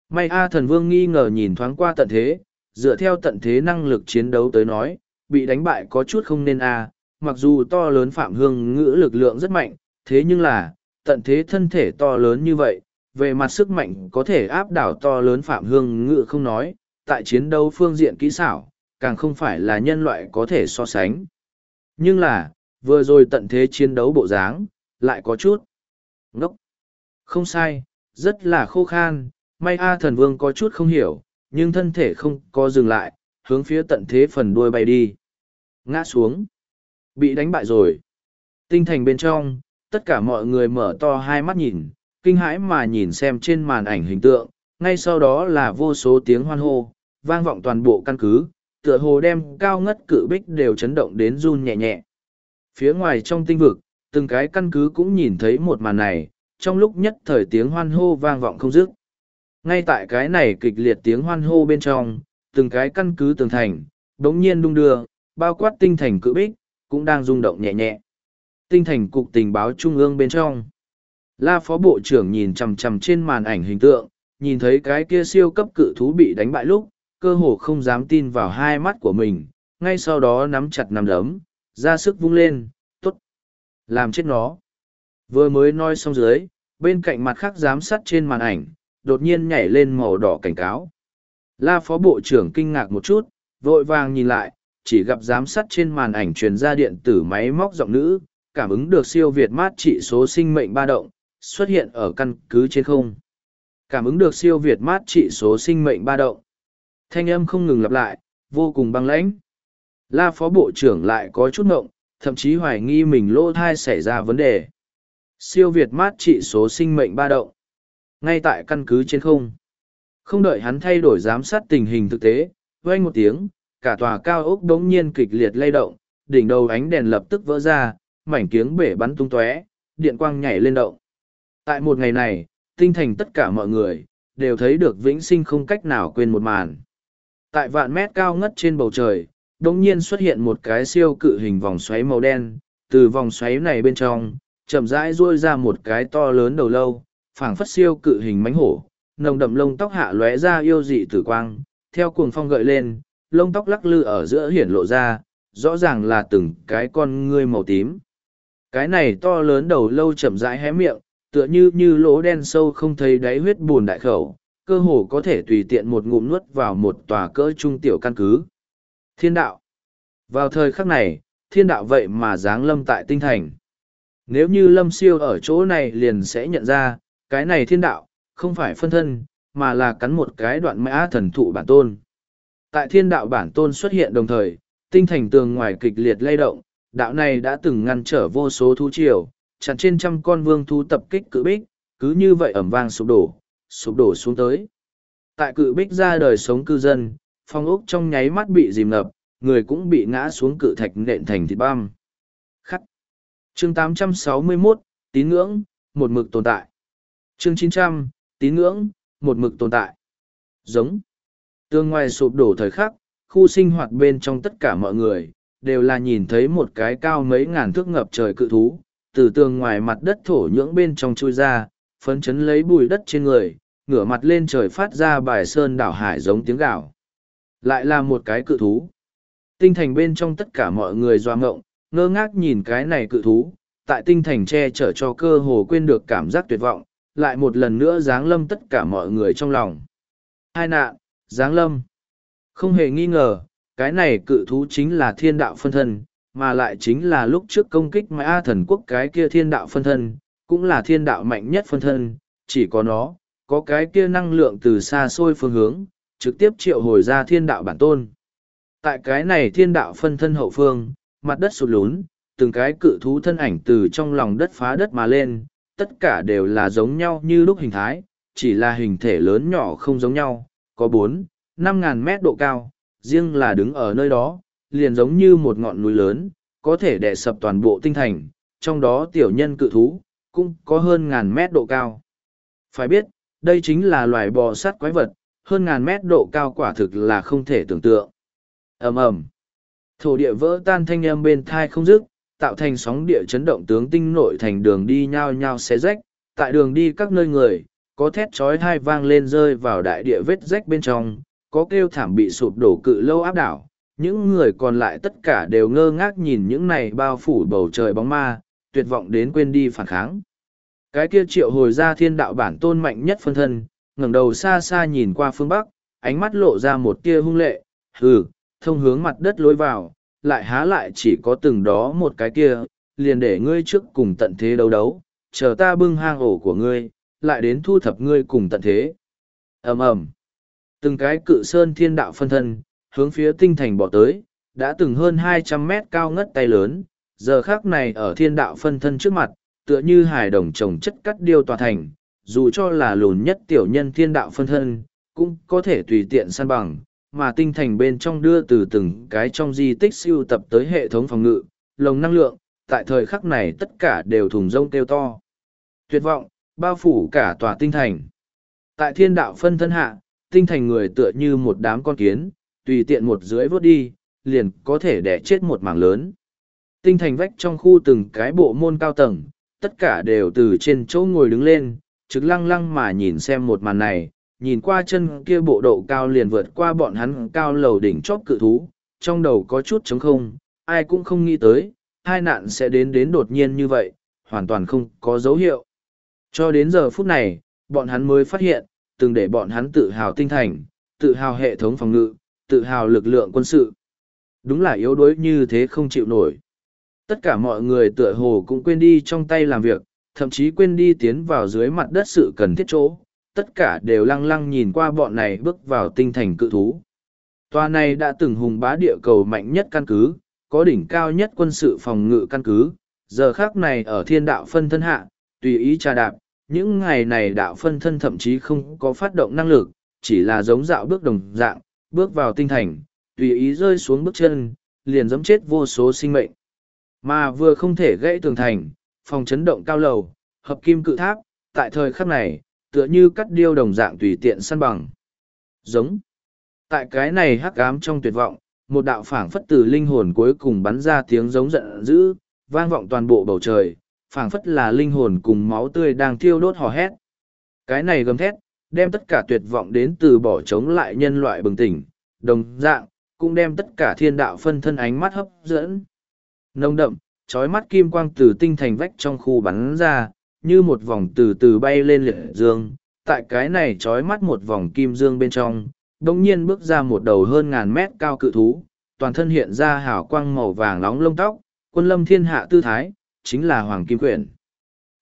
May A thần vương nghi ngờ nhìn thoáng qua tận thế, dựa theo tận thế năng lực chiến đấu tới nói, bị đánh bại có chút không nên A, à. mặc dù to lớn phạm hương ngữ lực lượng rất mạnh, thế nhưng là, tận thế thân thể to lớn như vậy, về mặt sức mạnh có thể áp đảo to lớn phạm hương ngữ không nói, tại chiến đấu phương diện kỹ xảo, càng không phải là nhân loại có thể so sánh. Nhưng là, vừa rồi tận thế chiến đấu bộ dáng, lại có chút. Ngốc. Không sai, rất là khô khan, may A thần vương có chút không hiểu, nhưng thân thể không có dừng lại, hướng phía tận thế phần đuôi bay đi. Ngã xuống. Bị đánh bại rồi. Tinh thành bên trong, tất cả mọi người mở to hai mắt nhìn, kinh hãi mà nhìn xem trên màn ảnh hình tượng, ngay sau đó là vô số tiếng hoan hô, vang vọng toàn bộ căn cứ, tựa hồ đem cao ngất cự bích đều chấn động đến run nhẹ nhẹ. Phía ngoài trong tinh vực, từng cái căn cứ cũng nhìn thấy một màn này, trong lúc nhất thời tiếng hoan hô vang vọng không dứt. Ngay tại cái này kịch liệt tiếng hoan hô bên trong, từng cái căn cứ tường thành, đống nhiên đung đưa, bao quát tinh thành cự bích, cũng đang rung động nhẹ nhẹ. Tinh thành cục tình báo trung ương bên trong. La phó bộ trưởng nhìn chằm chằm trên màn ảnh hình tượng, nhìn thấy cái kia siêu cấp cự thú bị đánh bại lúc, cơ hồ không dám tin vào hai mắt của mình, ngay sau đó nắm chặt nắm đấm, ra sức vung lên, tốt, làm chết nó. Vừa mới nói xong dưới, bên cạnh mặt khác giám sát trên màn ảnh, đột nhiên nhảy lên màu đỏ cảnh cáo. La phó bộ trưởng kinh ngạc một chút, vội vàng nhìn lại, chỉ gặp giám sát trên màn ảnh truyền ra điện tử máy móc giọng nữ, cảm ứng được siêu việt mát trị số sinh mệnh ba động, xuất hiện ở căn cứ trên không. Cảm ứng được siêu việt mát trị số sinh mệnh ba động. Thanh âm không ngừng lặp lại, vô cùng băng lãnh. La phó bộ trưởng lại có chút ngộng, thậm chí hoài nghi mình lỗ thai xảy ra vấn đề. Siêu Việt mát trị số sinh mệnh ba động. Ngay tại căn cứ trên không. Không đợi hắn thay đổi giám sát tình hình thực tế, vang một tiếng, cả tòa cao ốc đống nhiên kịch liệt lay động, đỉnh đầu ánh đèn lập tức vỡ ra, mảnh kiếng bể bắn tung tóe, điện quang nhảy lên động. Tại một ngày này, tinh thành tất cả mọi người, đều thấy được vĩnh sinh không cách nào quên một màn. Tại vạn mét cao ngất trên bầu trời, đống nhiên xuất hiện một cái siêu cự hình vòng xoáy màu đen, từ vòng xoáy này bên trong, chậm rãi ruôi ra một cái to lớn đầu lâu, phảng phất siêu cự hình mánh hổ, nồng đậm lông tóc hạ lóe ra yêu dị tử quang, theo cuồng phong gợi lên, lông tóc lắc lư ở giữa hiển lộ ra, rõ ràng là từng cái con ngươi màu tím. Cái này to lớn đầu lâu chậm rãi hé miệng, tựa như như lỗ đen sâu không thấy đáy huyết buồn đại khẩu, cơ hồ có thể tùy tiện một ngụm nuốt vào một tòa cỡ trung tiểu căn cứ. Thiên đạo. Vào thời khắc này, thiên đạo vậy mà giáng lâm tại tinh thành. Nếu như lâm siêu ở chỗ này liền sẽ nhận ra, cái này thiên đạo, không phải phân thân, mà là cắn một cái đoạn mã thần thụ bản tôn. Tại thiên đạo bản tôn xuất hiện đồng thời, tinh thành tường ngoài kịch liệt lay động, đạo này đã từng ngăn trở vô số thú triều, chặn trên trăm con vương thú tập kích cự bích, cứ như vậy ẩm vang sụp đổ, sụp đổ xuống tới. Tại cự bích ra đời sống cư dân, phong ốc trong nháy mắt bị dìm ngập, người cũng bị ngã xuống cự thạch nện thành thịt băm. Khắc. Chương 861, tín ngưỡng, một mực tồn tại. Chương 900, tín ngưỡng, một mực tồn tại. Giống. Tương ngoài sụp đổ thời khắc, khu sinh hoạt bên trong tất cả mọi người, đều là nhìn thấy một cái cao mấy ngàn thước ngập trời cự thú, từ tường ngoài mặt đất thổ nhưỡng bên trong chui ra, phấn chấn lấy bùi đất trên người, ngửa mặt lên trời phát ra bài sơn đảo hải giống tiếng gạo. Lại là một cái cự thú. Tinh thành bên trong tất cả mọi người doa ngộng, ngơ ngác nhìn cái này cự thú, tại tinh thành che chở cho cơ hồ quên được cảm giác tuyệt vọng, lại một lần nữa giáng lâm tất cả mọi người trong lòng. Hai nạn, giáng lâm. Không hề nghi ngờ, cái này cự thú chính là thiên đạo phân thân, mà lại chính là lúc trước công kích mã thần quốc cái kia thiên đạo phân thân, cũng là thiên đạo mạnh nhất phân thân, chỉ có nó, có cái kia năng lượng từ xa xôi phương hướng, trực tiếp triệu hồi ra thiên đạo bản tôn. Tại cái này thiên đạo phân thân hậu phương, mặt đất sụt lún, từng cái cự thú thân ảnh từ trong lòng đất phá đất mà lên, tất cả đều là giống nhau như lúc hình thái, chỉ là hình thể lớn nhỏ không giống nhau, có bốn, năm ngàn mét độ cao, riêng là đứng ở nơi đó, liền giống như một ngọn núi lớn, có thể đè sập toàn bộ tinh thành, trong đó tiểu nhân cự thú, cũng có hơn ngàn mét độ cao. Phải biết, đây chính là loài bò sát quái vật, hơn ngàn mét độ cao quả thực là không thể tưởng tượng. ầm ầm Thổ địa vỡ tan thanh âm bên thai không dứt, tạo thành sóng địa chấn động tướng tinh nội thành đường đi nhao nhao xé rách, tại đường đi các nơi người, có thét chói hai vang lên rơi vào đại địa vết rách bên trong, có kêu thảm bị sụp đổ cự lâu áp đảo. Những người còn lại tất cả đều ngơ ngác nhìn những này bao phủ bầu trời bóng ma, tuyệt vọng đến quên đi phản kháng. Cái kia triệu hồi ra thiên đạo bản tôn mạnh nhất phân thân, ngẩng đầu xa xa nhìn qua phương Bắc, ánh mắt lộ ra một tia hung lệ, hừ, thông hướng mặt đất lối vào, lại há lại chỉ có từng đó một cái kia, liền để ngươi trước cùng tận thế đấu đấu, chờ ta bưng hang ổ của ngươi, lại đến thu thập ngươi cùng tận thế. ầm ầm Từng cái cự sơn thiên đạo phân thân, hướng phía tinh thành bỏ tới, đã từng hơn hai trăm mét cao ngất tay lớn, giờ khác này ở thiên đạo phân thân trước mặt, tựa như hài đồng trồng chất cắt điêu tòa thành, dù cho là lùn nhất tiểu nhân thiên đạo phân thân, cũng có thể tùy tiện săn bằng, mà tinh thành bên trong đưa từ từng cái trong di tích siêu tập tới hệ thống phòng ngự, lồng năng lượng, tại thời khắc này tất cả đều thùng rông kêu to. Tuyệt vọng, bao phủ cả tòa tinh thành. Tại thiên đạo phân thân hạ, tinh thành người tựa như một đám con kiến, tùy tiện một dưới vớt đi, liền có thể đẻ chết một mảng lớn. Tinh thành vách trong khu từng cái bộ môn cao tầng, tất cả đều từ trên chỗ ngồi đứng lên, trực lăng lăng mà nhìn xem một màn này, nhìn qua chân kia bộ độ cao liền vượt qua bọn hắn cao lầu đỉnh chóp cự thú, trong đầu có chút trống không, ai cũng không nghĩ tới, hai nạn sẽ đến đến đột nhiên như vậy, hoàn toàn không có dấu hiệu. Cho đến giờ phút này, bọn hắn mới phát hiện, từng để bọn hắn tự hào tinh thành, tự hào hệ thống phòng ngự, tự hào lực lượng quân sự. Đúng là yếu đuối như thế không chịu nổi. Tất cả mọi người tựa hồ cũng quên đi trong tay làm việc, thậm chí quên đi tiến vào dưới mặt đất sự cần thiết chỗ, tất cả đều lăng lăng nhìn qua bọn này bước vào tinh thành cự thú. Tòa này đã từng hùng bá địa cầu mạnh nhất căn cứ, có đỉnh cao nhất quân sự phòng ngự căn cứ, giờ khác này ở thiên đạo phân thân hạ, tùy ý trà đạp, những ngày này đạo phân thân thậm chí không có phát động năng lực, chỉ là giống dạo bước đồng dạng, bước vào tinh thành, tùy ý rơi xuống bước chân, liền giống chết vô số sinh mệnh. Mà vừa không thể gãy tường thành, phòng chấn động cao lầu, hợp kim cự tháp, tại thời khắc này, tựa như cắt điêu đồng dạng tùy tiện săn bằng. Giống. Tại cái này hắc ám trong tuyệt vọng, một đạo phảng phất từ linh hồn cuối cùng bắn ra tiếng giống giận dữ, vang vọng toàn bộ bầu trời, phảng phất là linh hồn cùng máu tươi đang thiêu đốt hò hét. Cái này gầm thét, đem tất cả tuyệt vọng đến từ bỏ chống lại nhân loại bừng tỉnh, đồng dạng, cũng đem tất cả thiên đạo phân thân ánh mắt hấp dẫn. Nông đậm, trói mắt kim quang từ tinh thành vách trong khu bắn ra, như một vòng từ từ bay lên liệt dương. Tại cái này trói mắt một vòng kim dương bên trong, đồng nhiên bước ra một đầu hơn ngàn mét cao cự thú, toàn thân hiện ra hào quang màu vàng nóng lông tóc, quân lâm thiên hạ tư thái, chính là Hoàng Kim Quyển.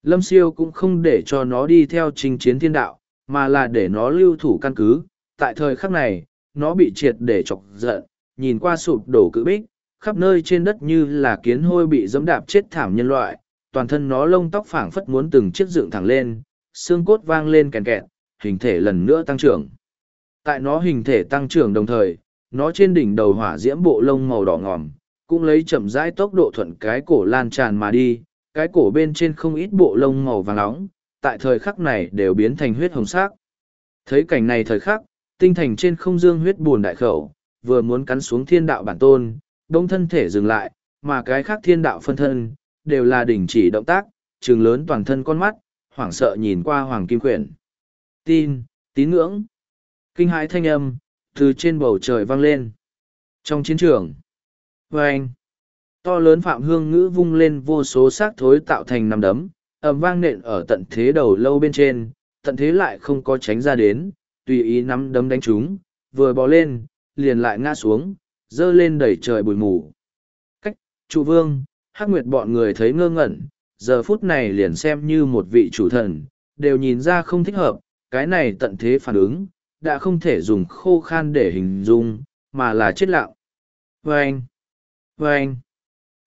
Lâm siêu cũng không để cho nó đi theo trình chiến thiên đạo, mà là để nó lưu thủ căn cứ. Tại thời khắc này, nó bị triệt để chọc giận, nhìn qua sụp đổ cự bích, khắp nơi trên đất như là kiến hôi bị dẫm đạp chết thảm nhân loại, toàn thân nó lông tóc phảng phất muốn từng chiếc dựng thẳng lên, xương cốt vang lên kèn kẹt, hình thể lần nữa tăng trưởng. Tại nó hình thể tăng trưởng đồng thời, nó trên đỉnh đầu hỏa diễm bộ lông màu đỏ ngòm, cũng lấy chậm rãi tốc độ thuận cái cổ lan tràn mà đi, cái cổ bên trên không ít bộ lông màu vàng nóng, tại thời khắc này đều biến thành huyết hồng sắc. Thấy cảnh này thời khắc, tinh thành trên không dương huyết buồn đại khẩu, vừa muốn cắn xuống thiên đạo bản tôn, đông thân thể dừng lại, mà cái khác thiên đạo phân thân, đều là đình chỉ động tác, trừng lớn toàn thân con mắt, hoảng sợ nhìn qua hoàng kim quyển. Tin, tín ngưỡng, kinh hãi thanh âm, từ trên bầu trời vang lên. Trong chiến trường, vâng, to lớn phạm hương ngữ vung lên vô số xác thối tạo thành nằm đấm, ầm vang nện ở tận thế đầu lâu bên trên, tận thế lại không có tránh ra đến, tùy ý nắm đấm đánh chúng, vừa bò lên, liền lại ngã xuống, dơ lên đẩy trời bụi mù. Cách, trụ vương, hắc nguyệt bọn người thấy ngơ ngẩn, giờ phút này liền xem như một vị chủ thần, đều nhìn ra không thích hợp, cái này tận thế phản ứng, đã không thể dùng khô khan để hình dung, mà là chết lặng. Vâng! Vâng!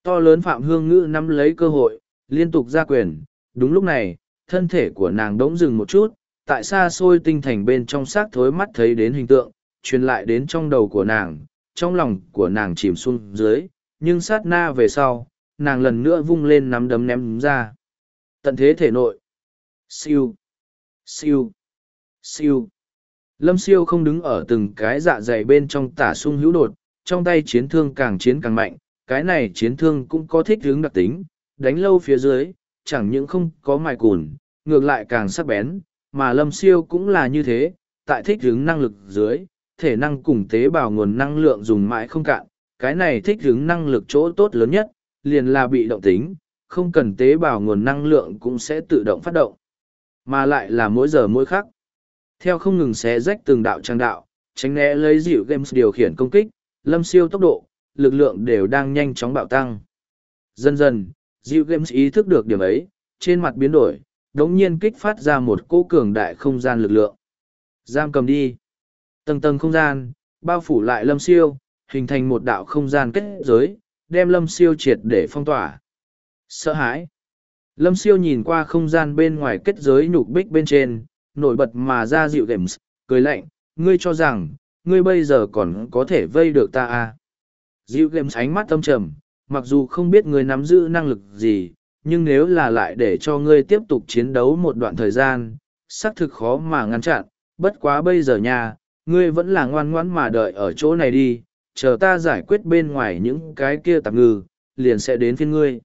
To lớn Phạm Hương Ngữ nắm lấy cơ hội, liên tục ra quyền, đúng lúc này, thân thể của nàng đống dừng một chút, tại xa xôi tinh thành bên trong xác thối mắt thấy đến hình tượng, truyền lại đến trong đầu của nàng, trong lòng của nàng chìm xuống dưới, nhưng sát na về sau, nàng lần nữa vung lên nắm đấm ném ra. Tận thế thể nội. Siêu. Siêu. Siêu. Lâm siêu không đứng ở từng cái dạ dày bên trong tả sung hữu đột, trong tay chiến thương càng chiến càng mạnh, cái này chiến thương cũng có thích hướng đặc tính, đánh lâu phía dưới, chẳng những không có mài cùn, ngược lại càng sắc bén, mà lâm siêu cũng là như thế, tại thích hướng năng lực dưới, thể năng cùng tế bào nguồn năng lượng dùng mãi không cạn, cái này thích hướng năng lực chỗ tốt lớn nhất, liền là bị động tính, không cần tế bào nguồn năng lượng cũng sẽ tự động phát động, mà lại là mỗi giờ mỗi khắc. Theo không ngừng xé rách từng đạo trang đạo, tránh né lấy dịu games điều khiển công kích, lâm siêu tốc độ, lực lượng đều đang nhanh chóng bạo tăng. Dần dần, dịu games ý thức được điểm ấy, trên mặt biến đổi, đống nhiên kích phát ra một cỗ cường đại không gian lực lượng. Giam cầm đi. Tầng tầng không gian, bao phủ lại lâm siêu, hình thành một đạo không gian kết giới, đem lâm siêu triệt để phong tỏa. Sợ hãi. Lâm siêu nhìn qua không gian bên ngoài kết giới nhục bích bên trên, nổi bật mà ra dịu games, cười lạnh, ngươi cho rằng, ngươi bây giờ còn có thể vây được ta à. Dịu games ánh mắt tâm trầm, mặc dù không biết ngươi nắm giữ năng lực gì, nhưng nếu là lại để cho ngươi tiếp tục chiến đấu một đoạn thời gian, xác thực khó mà ngăn chặn, bất quá bây giờ nha, ngươi vẫn là ngoan ngoãn mà đợi ở chỗ này đi, chờ ta giải quyết bên ngoài những cái kia tạp ngư, liền sẽ đến phiên ngươi.